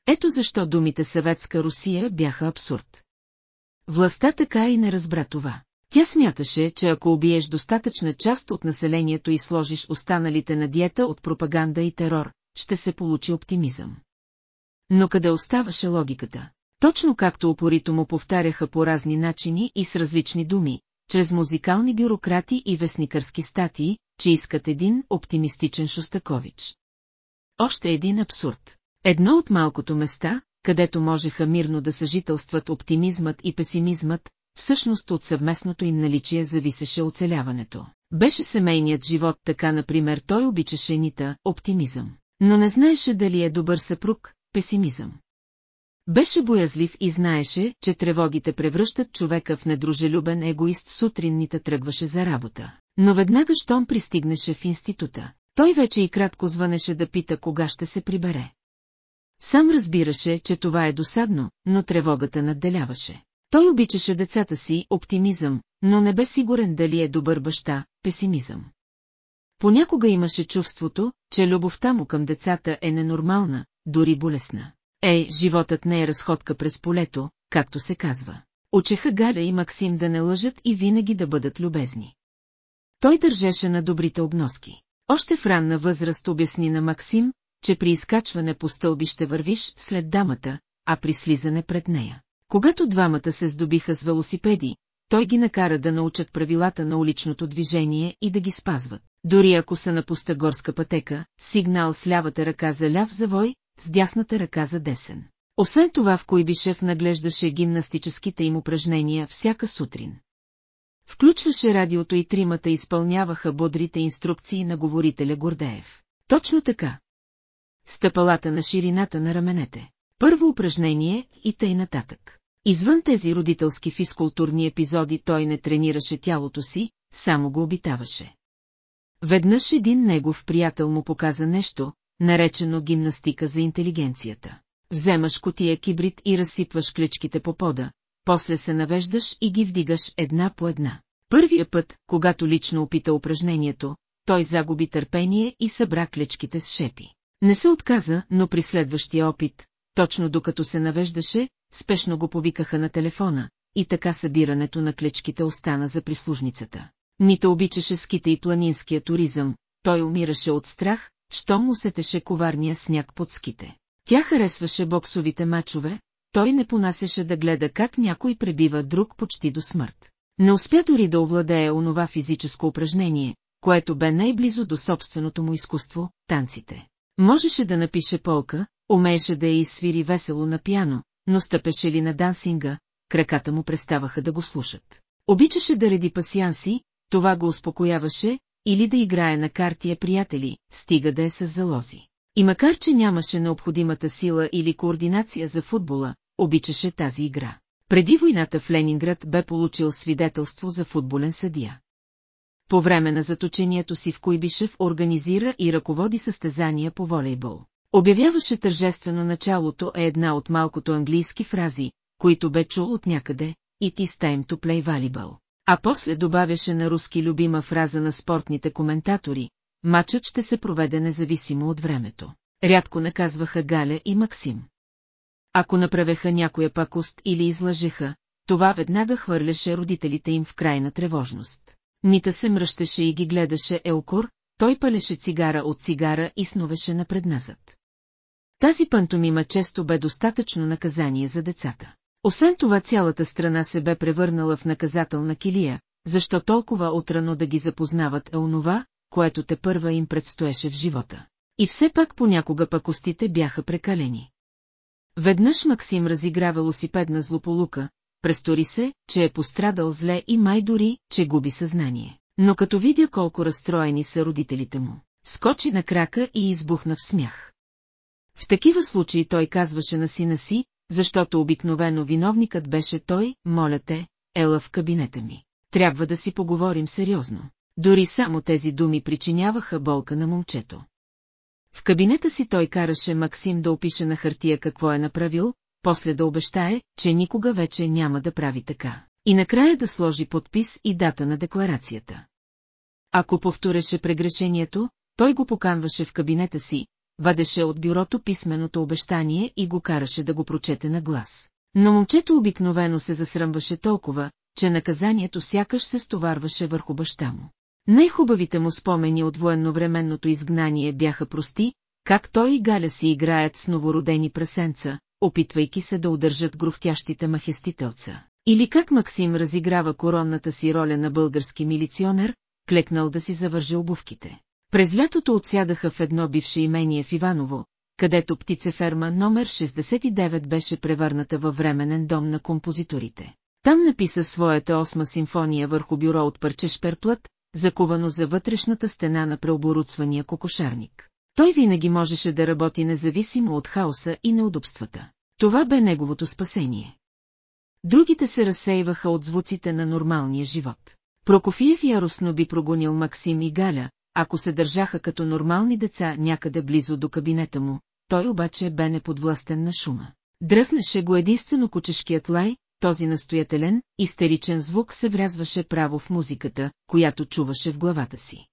Ето защо думите съветска Русия бяха абсурд. Властта така и не разбра това. Тя смяташе, че ако убиеш достатъчна част от населението и сложиш останалите на диета от пропаганда и терор, ще се получи оптимизъм. Но къде оставаше логиката? Точно както упорито му повтаряха по разни начини и с различни думи, чрез музикални бюрократи и вестникърски статии, че искат един оптимистичен Шостакович. Още един абсурд. Едно от малкото места, където можеха мирно да съжителстват оптимизмът и песимизмът, всъщност от съвместното им наличие зависеше оцеляването. Беше семейният живот така, например, той обичаше Нита, оптимизъм. Но не знаеше дали е добър съпруг, песимизъм. Беше боязлив и знаеше, че тревогите превръщат човека в недружелюбен егоист сутринните тръгваше за работа. Но веднага щом пристигнеше в института, той вече и кратко звънеше да пита кога ще се прибере. Сам разбираше, че това е досадно, но тревогата надделяваше. Той обичаше децата си, оптимизъм, но не бе сигурен дали е добър баща, песимизъм. Понякога имаше чувството, че любовта му към децата е ненормална, дори болесна. Ей, животът не е разходка през полето, както се казва. Учеха Галя и Максим да не лъжат и винаги да бъдат любезни. Той държеше на добрите обноски. Още в ранна възраст обясни на Максим, че при изкачване по стълби ще вървиш след дамата, а при слизане пред нея. Когато двамата се здобиха с велосипеди, той ги накара да научат правилата на уличното движение и да ги спазват. Дори ако са на пуста горска пътека, сигнал с лявата ръка за ляв завой, с дясната ръка за десен. Освен това в Койбишев наглеждаше гимнастическите им упражнения всяка сутрин. Включваше радиото и тримата изпълняваха бодрите инструкции на говорителя Гордеев. Точно така. Стъпалата на ширината на раменете. Първо упражнение и тъй нататък. Извън тези родителски физкултурни епизоди той не тренираше тялото си, само го обитаваше. Веднъж един негов приятел му показа нещо, наречено гимнастика за интелигенцията. Вземаш котия кибрид и разсипваш клечките по пода, после се навеждаш и ги вдигаш една по една. Първия път, когато лично опита упражнението, той загуби търпение и събра клечките с шепи. Не се отказа, но при следващия опит, точно докато се навеждаше, спешно го повикаха на телефона, и така събирането на клечките остана за прислужницата. Нито обичаше ските и планинския туризъм, той умираше от страх, щом усетеше коварния сняг под ските. Тя харесваше боксовите мачове, той не понасяше да гледа как някой пребива друг почти до смърт. Не успя дори да овладее онова физическо упражнение, което бе най-близо до собственото му изкуство – танците. Можеше да напише полка, умееше да я изсвири весело на пяно, но стъпеше ли на дансинга, краката му преставаха да го слушат. Обичаше да реди пасианси, това го успокояваше, или да играе на картия приятели, стига да е с залози. И макар, че нямаше необходимата сила или координация за футбола, обичаше тази игра. Преди войната в Ленинград бе получил свидетелство за футболен съдия. По време на заточението си в Куйбишев организира и ръководи състезания по волейбол. Обявяваше тържествено началото е една от малкото английски фрази, които бе чул от някъде, It is time to play volleyball. А после добавяше на руски любима фраза на спортните коментатори, матчът ще се проведе независимо от времето. Рядко наказваха Галя и Максим. Ако направеха някоя пакост или излъжеха, това веднага хвърляше родителите им в крайна тревожност. Нита се мръщеше и ги гледаше Елкор, той палеше цигара от цигара и сновеше напредназад. Тази пантомима често бе достатъчно наказание за децата. Освен това цялата страна се бе превърнала в наказателна килия, защо толкова отрано да ги запознават е онова, което те първа им предстоеше в живота. И все пак понякога пакостите бяха прекалени. Веднъж Максим разигра велосипедна злополука, престори се, че е пострадал зле и май дори, че губи съзнание. Но като видя колко разстроени са родителите му, скочи на крака и избухна в смях. В такива случаи той казваше на сина си, защото обикновено виновникът беше той, моля те, ела в кабинета ми. Трябва да си поговорим сериозно. Дори само тези думи причиняваха болка на момчето. В кабинета си той караше Максим да опише на хартия какво е направил, после да обещае, че никога вече няма да прави така. И накрая да сложи подпис и дата на декларацията. Ако повтореше прегрешението, той го поканваше в кабинета си, вадеше от бюрото писменото обещание и го караше да го прочете на глас. Но момчето обикновено се засръмваше толкова, че наказанието сякаш се стоварваше върху баща му. Най-хубавите му спомени от военновременното изгнание бяха прости, как той и Галя си играят с новородени прасенца, опитвайки се да удържат грохтящите махестителца. Или как Максим разиграва коронната си роля на български милиционер, клекнал да си завърже обувките. През лятото отсядаха в едно бивше имение в Иваново, където птицеферма номер 69 беше превърната във временен дом на композиторите. Там написа своята осма симфония върху бюро от парче шперплът, закувано за вътрешната стена на преоборудствания кокошарник. Той винаги можеше да работи независимо от хаоса и неудобствата. Това бе неговото спасение. Другите се разсейваха от звуците на нормалния живот. Прокофиев яростно би прогонил Максим и Галя, ако се държаха като нормални деца някъде близо до кабинета му, той обаче бе неподвластен на шума. Дръснеше го единствено кучешкият лай, този настоятелен, истеричен звук се врязваше право в музиката, която чуваше в главата си.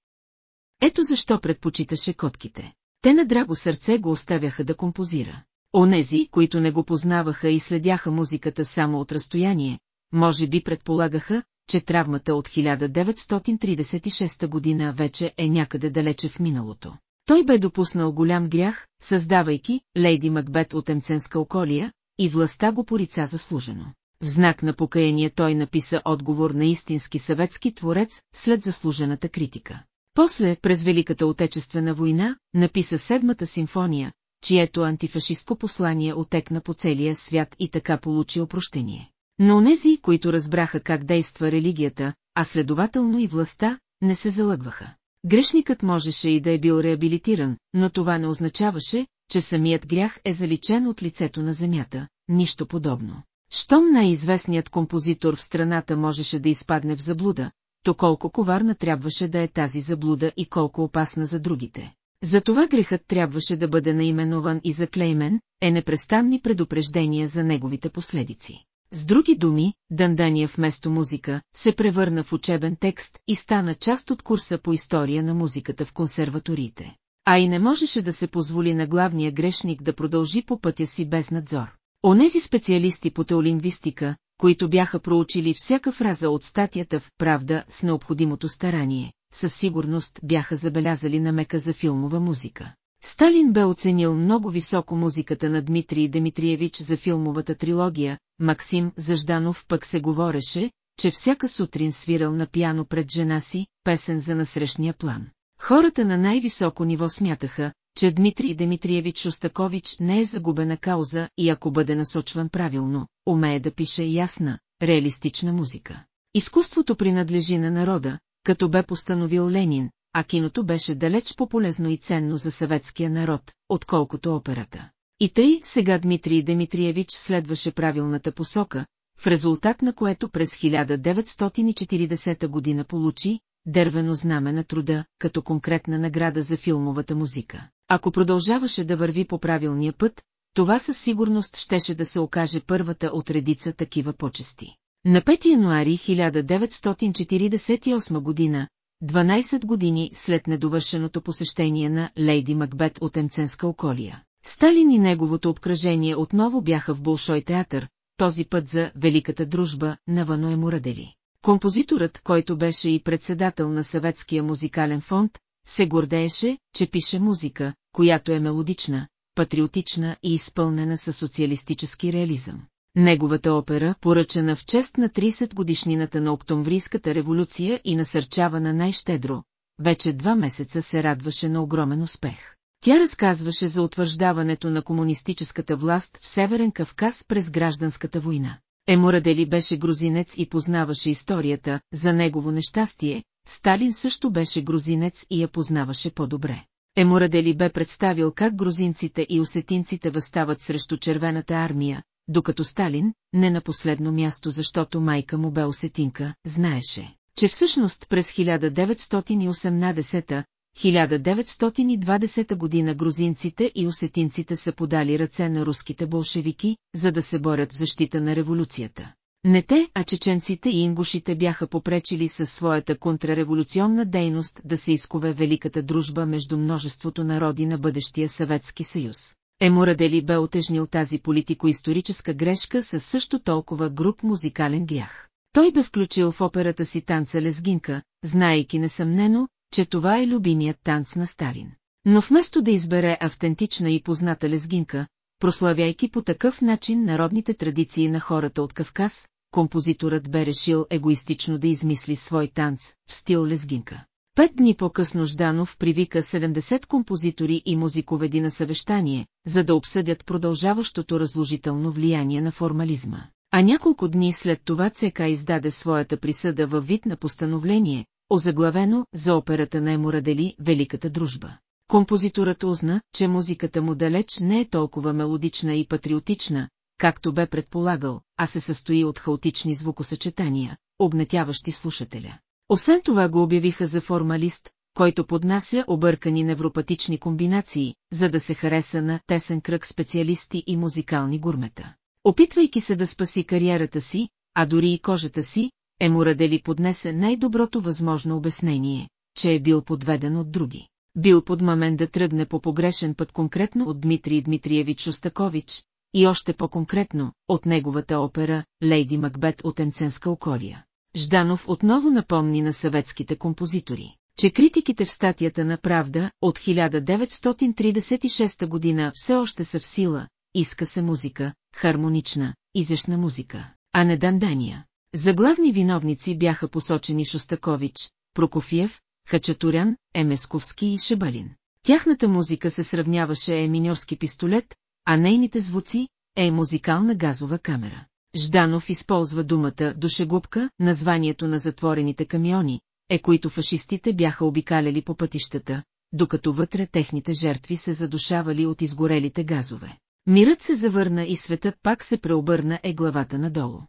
Ето защо предпочиташе котките. Те на драго сърце го оставяха да композира. Онези, които не го познаваха и следяха музиката само от разстояние, може би предполагаха, че травмата от 1936 година вече е някъде далече в миналото. Той бе допуснал голям грях, създавайки Лейди Макбет от Емценска околия, и властта го порица заслужено. В знак на покаяние той написа отговор на истински съветски творец след заслужената критика. После, през Великата Отечествена война, написа Седмата симфония, чието антифашистко послание отекна по целия свят и така получи опрощение. Но онези, които разбраха как действа религията, а следователно и властта, не се залъгваха. Грешникът можеше и да е бил реабилитиран, но това не означаваше, че самият грях е заличен от лицето на земята, нищо подобно. Щом най-известният композитор в страната можеше да изпадне в заблуда, то колко коварна трябваше да е тази заблуда и колко опасна за другите. Затова грехът трябваше да бъде наименован и заклеймен, е непрестанни предупреждения за неговите последици. С други думи, Дандания вместо музика се превърна в учебен текст и стана част от курса по история на музиката в консерваториите. А и не можеше да се позволи на главния грешник да продължи по пътя си без надзор. Онези специалисти по теолингвистика, които бяха проучили всяка фраза от статията в «Правда» с необходимото старание, със сигурност бяха забелязали намека за филмова музика. Сталин бе оценил много високо музиката на Дмитрий Дмитриевич за филмовата трилогия, Максим Зажданов пък се говореше, че всяка сутрин свирал на пяно пред жена си, песен за насрещния план. Хората на най-високо ниво смятаха, че Дмитрий Дмитриевич Шостакович не е загубена кауза и ако бъде насочван правилно, умее да пише ясна, реалистична музика. Изкуството принадлежи на народа, като бе постановил Ленин, а киното беше далеч по-полезно и ценно за съветския народ, отколкото операта. И тъй сега Дмитрий Дмитриевич следваше правилната посока, в резултат на което през 1940 година получи дървено знаме на труда, като конкретна награда за филмовата музика. Ако продължаваше да върви по правилния път, това със сигурност щеше да се окаже първата от редица такива почести. На 5 януари 1948 година, 12 години след недовършеното посещение на Лейди Макбет от Емценска околия, Сталин и неговото обкръжение отново бяха в Болшой театър, този път за Великата дружба на Вано Емурадели. Композиторът, който беше и председател на Съветския музикален фонд, се гордееше, че пише музика, която е мелодична, патриотична и изпълнена със социалистически реализъм. Неговата опера, поръчана в чест на 30 годишнината на Октомврийската революция и насърчавана най-щедро, вече два месеца се радваше на огромен успех. Тя разказваше за утвърждаването на комунистическата власт в Северен Кавказ през гражданската война. Емурадели беше грузинец и познаваше историята, за негово нещастие, Сталин също беше грузинец и я познаваше по-добре. Емурадели бе представил как грузинците и осетинците възстават срещу червената армия, докато Сталин, не на последно място защото майка му бе осетинка, знаеше, че всъщност през 1918 1920 година грузинците и осетинците са подали ръце на руските болшевики, за да се борят в защита на революцията. Не те, а чеченците и ингушите бяха попречили със своята контрреволюционна дейност да се изкове великата дружба между множеството народи на бъдещия Съветски съюз. Емурадели бе отежнил тази политико-историческа грешка със също толкова груп музикален грях. Той бе включил в операта си танца Лезгинка, знаейки несъмнено, че това е любимият танц на Сталин. Но вместо да избере автентична и позната лезгинка, прославяйки по такъв начин народните традиции на хората от Кавказ, композиторът бе решил егоистично да измисли свой танц в стил лезгинка. Пет дни по-късно Жданов привика 70 композитори и музиковеди на съвещание, за да обсъдят продължаващото разложително влияние на формализма. А няколко дни след това ЦК издаде своята присъда във вид на постановление, озаглавено за операта на Емурадели «Великата дружба». Композиторът узна, че музиката му далеч не е толкова мелодична и патриотична, както бе предполагал, а се състои от хаотични звукосъчетания, обнетяващи слушателя. Освен това го обявиха за формалист, който поднася объркани невропатични комбинации, за да се хареса на тесен кръг специалисти и музикални гурмета. Опитвайки се да спаси кариерата си, а дори и кожата си, Емурадели поднесе най-доброто възможно обяснение, че е бил подведен от други. Бил подмамен да тръгне по погрешен път конкретно от Дмитрий Дмитриевич Остакович и още по-конкретно от неговата опера «Лейди Макбет от Енценска околия. Жданов отново напомни на съветските композитори, че критиките в статията на Правда от 1936 година все още са в сила, иска се музика, хармонична, изящна музика, а не дандания. За главни виновници бяха посочени Шостакович, Прокофиев, Хачатурян, Емесковски и Шебалин. Тяхната музика се сравняваше е миньорски пистолет, а нейните звуци е музикална газова камера. Жданов използва думата «душегубка», названието на затворените камиони, е които фашистите бяха обикаляли по пътищата, докато вътре техните жертви се задушавали от изгорелите газове. Мирът се завърна и светът пак се преобърна е главата надолу.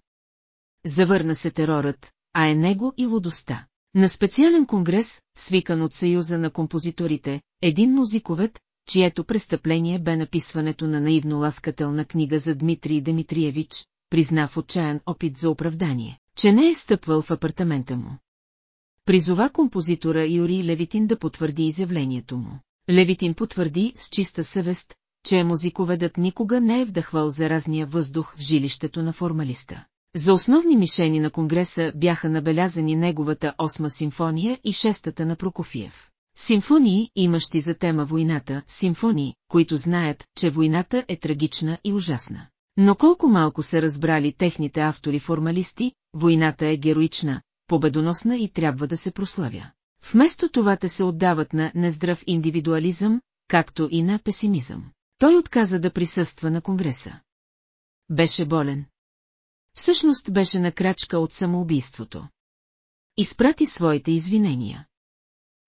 Завърна се терорът, а е него и лудостта. На специален конгрес, свикан от Съюза на композиторите, един музиковет, чието престъпление бе написването на наивно ласкателна книга за Дмитрий Признав отчаян опит за оправдание, че не е стъпвал в апартамента му. Призова композитора Юрий Левитин да потвърди изявлението му. Левитин потвърди с чиста съвест, че музиковедът никога не е вдъхвал заразния въздух в жилището на формалиста. За основни мишени на Конгреса бяха набелязани неговата осма симфония и шестата на Прокофиев. Симфонии, имащи за тема войната, симфонии, които знаят, че войната е трагична и ужасна. Но колко малко са разбрали техните автори-формалисти, войната е героична, победоносна и трябва да се прославя. Вместо това те се отдават на нездрав индивидуализъм, както и на песимизъм. Той отказа да присъства на Конгреса. Беше болен. Всъщност беше на крачка от самоубийството. Изпрати своите извинения.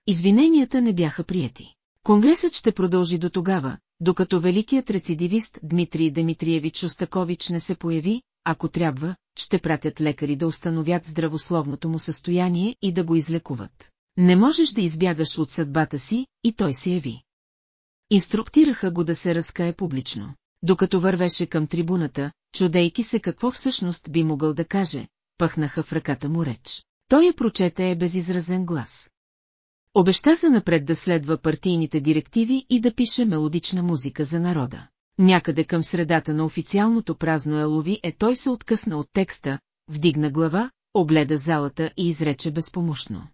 Извиненията не бяха прияти. Конгресът ще продължи до тогава, докато великият рецидивист Дмитрий Дмитриевич Остакович не се появи, ако трябва, ще пратят лекари да установят здравословното му състояние и да го излекуват. Не можеш да избягаш от съдбата си, и той се яви. Инструктираха го да се разкае публично. Докато вървеше към трибуната, чудейки се какво всъщност би могъл да каже, пъхнаха в ръката му реч. Той я прочете е безизразен глас. Обеща се напред да следва партийните директиви и да пише мелодична музика за народа. Някъде към средата на официалното празно елови е той се откъсна от текста, вдигна глава, огледа залата и изрече безпомощно.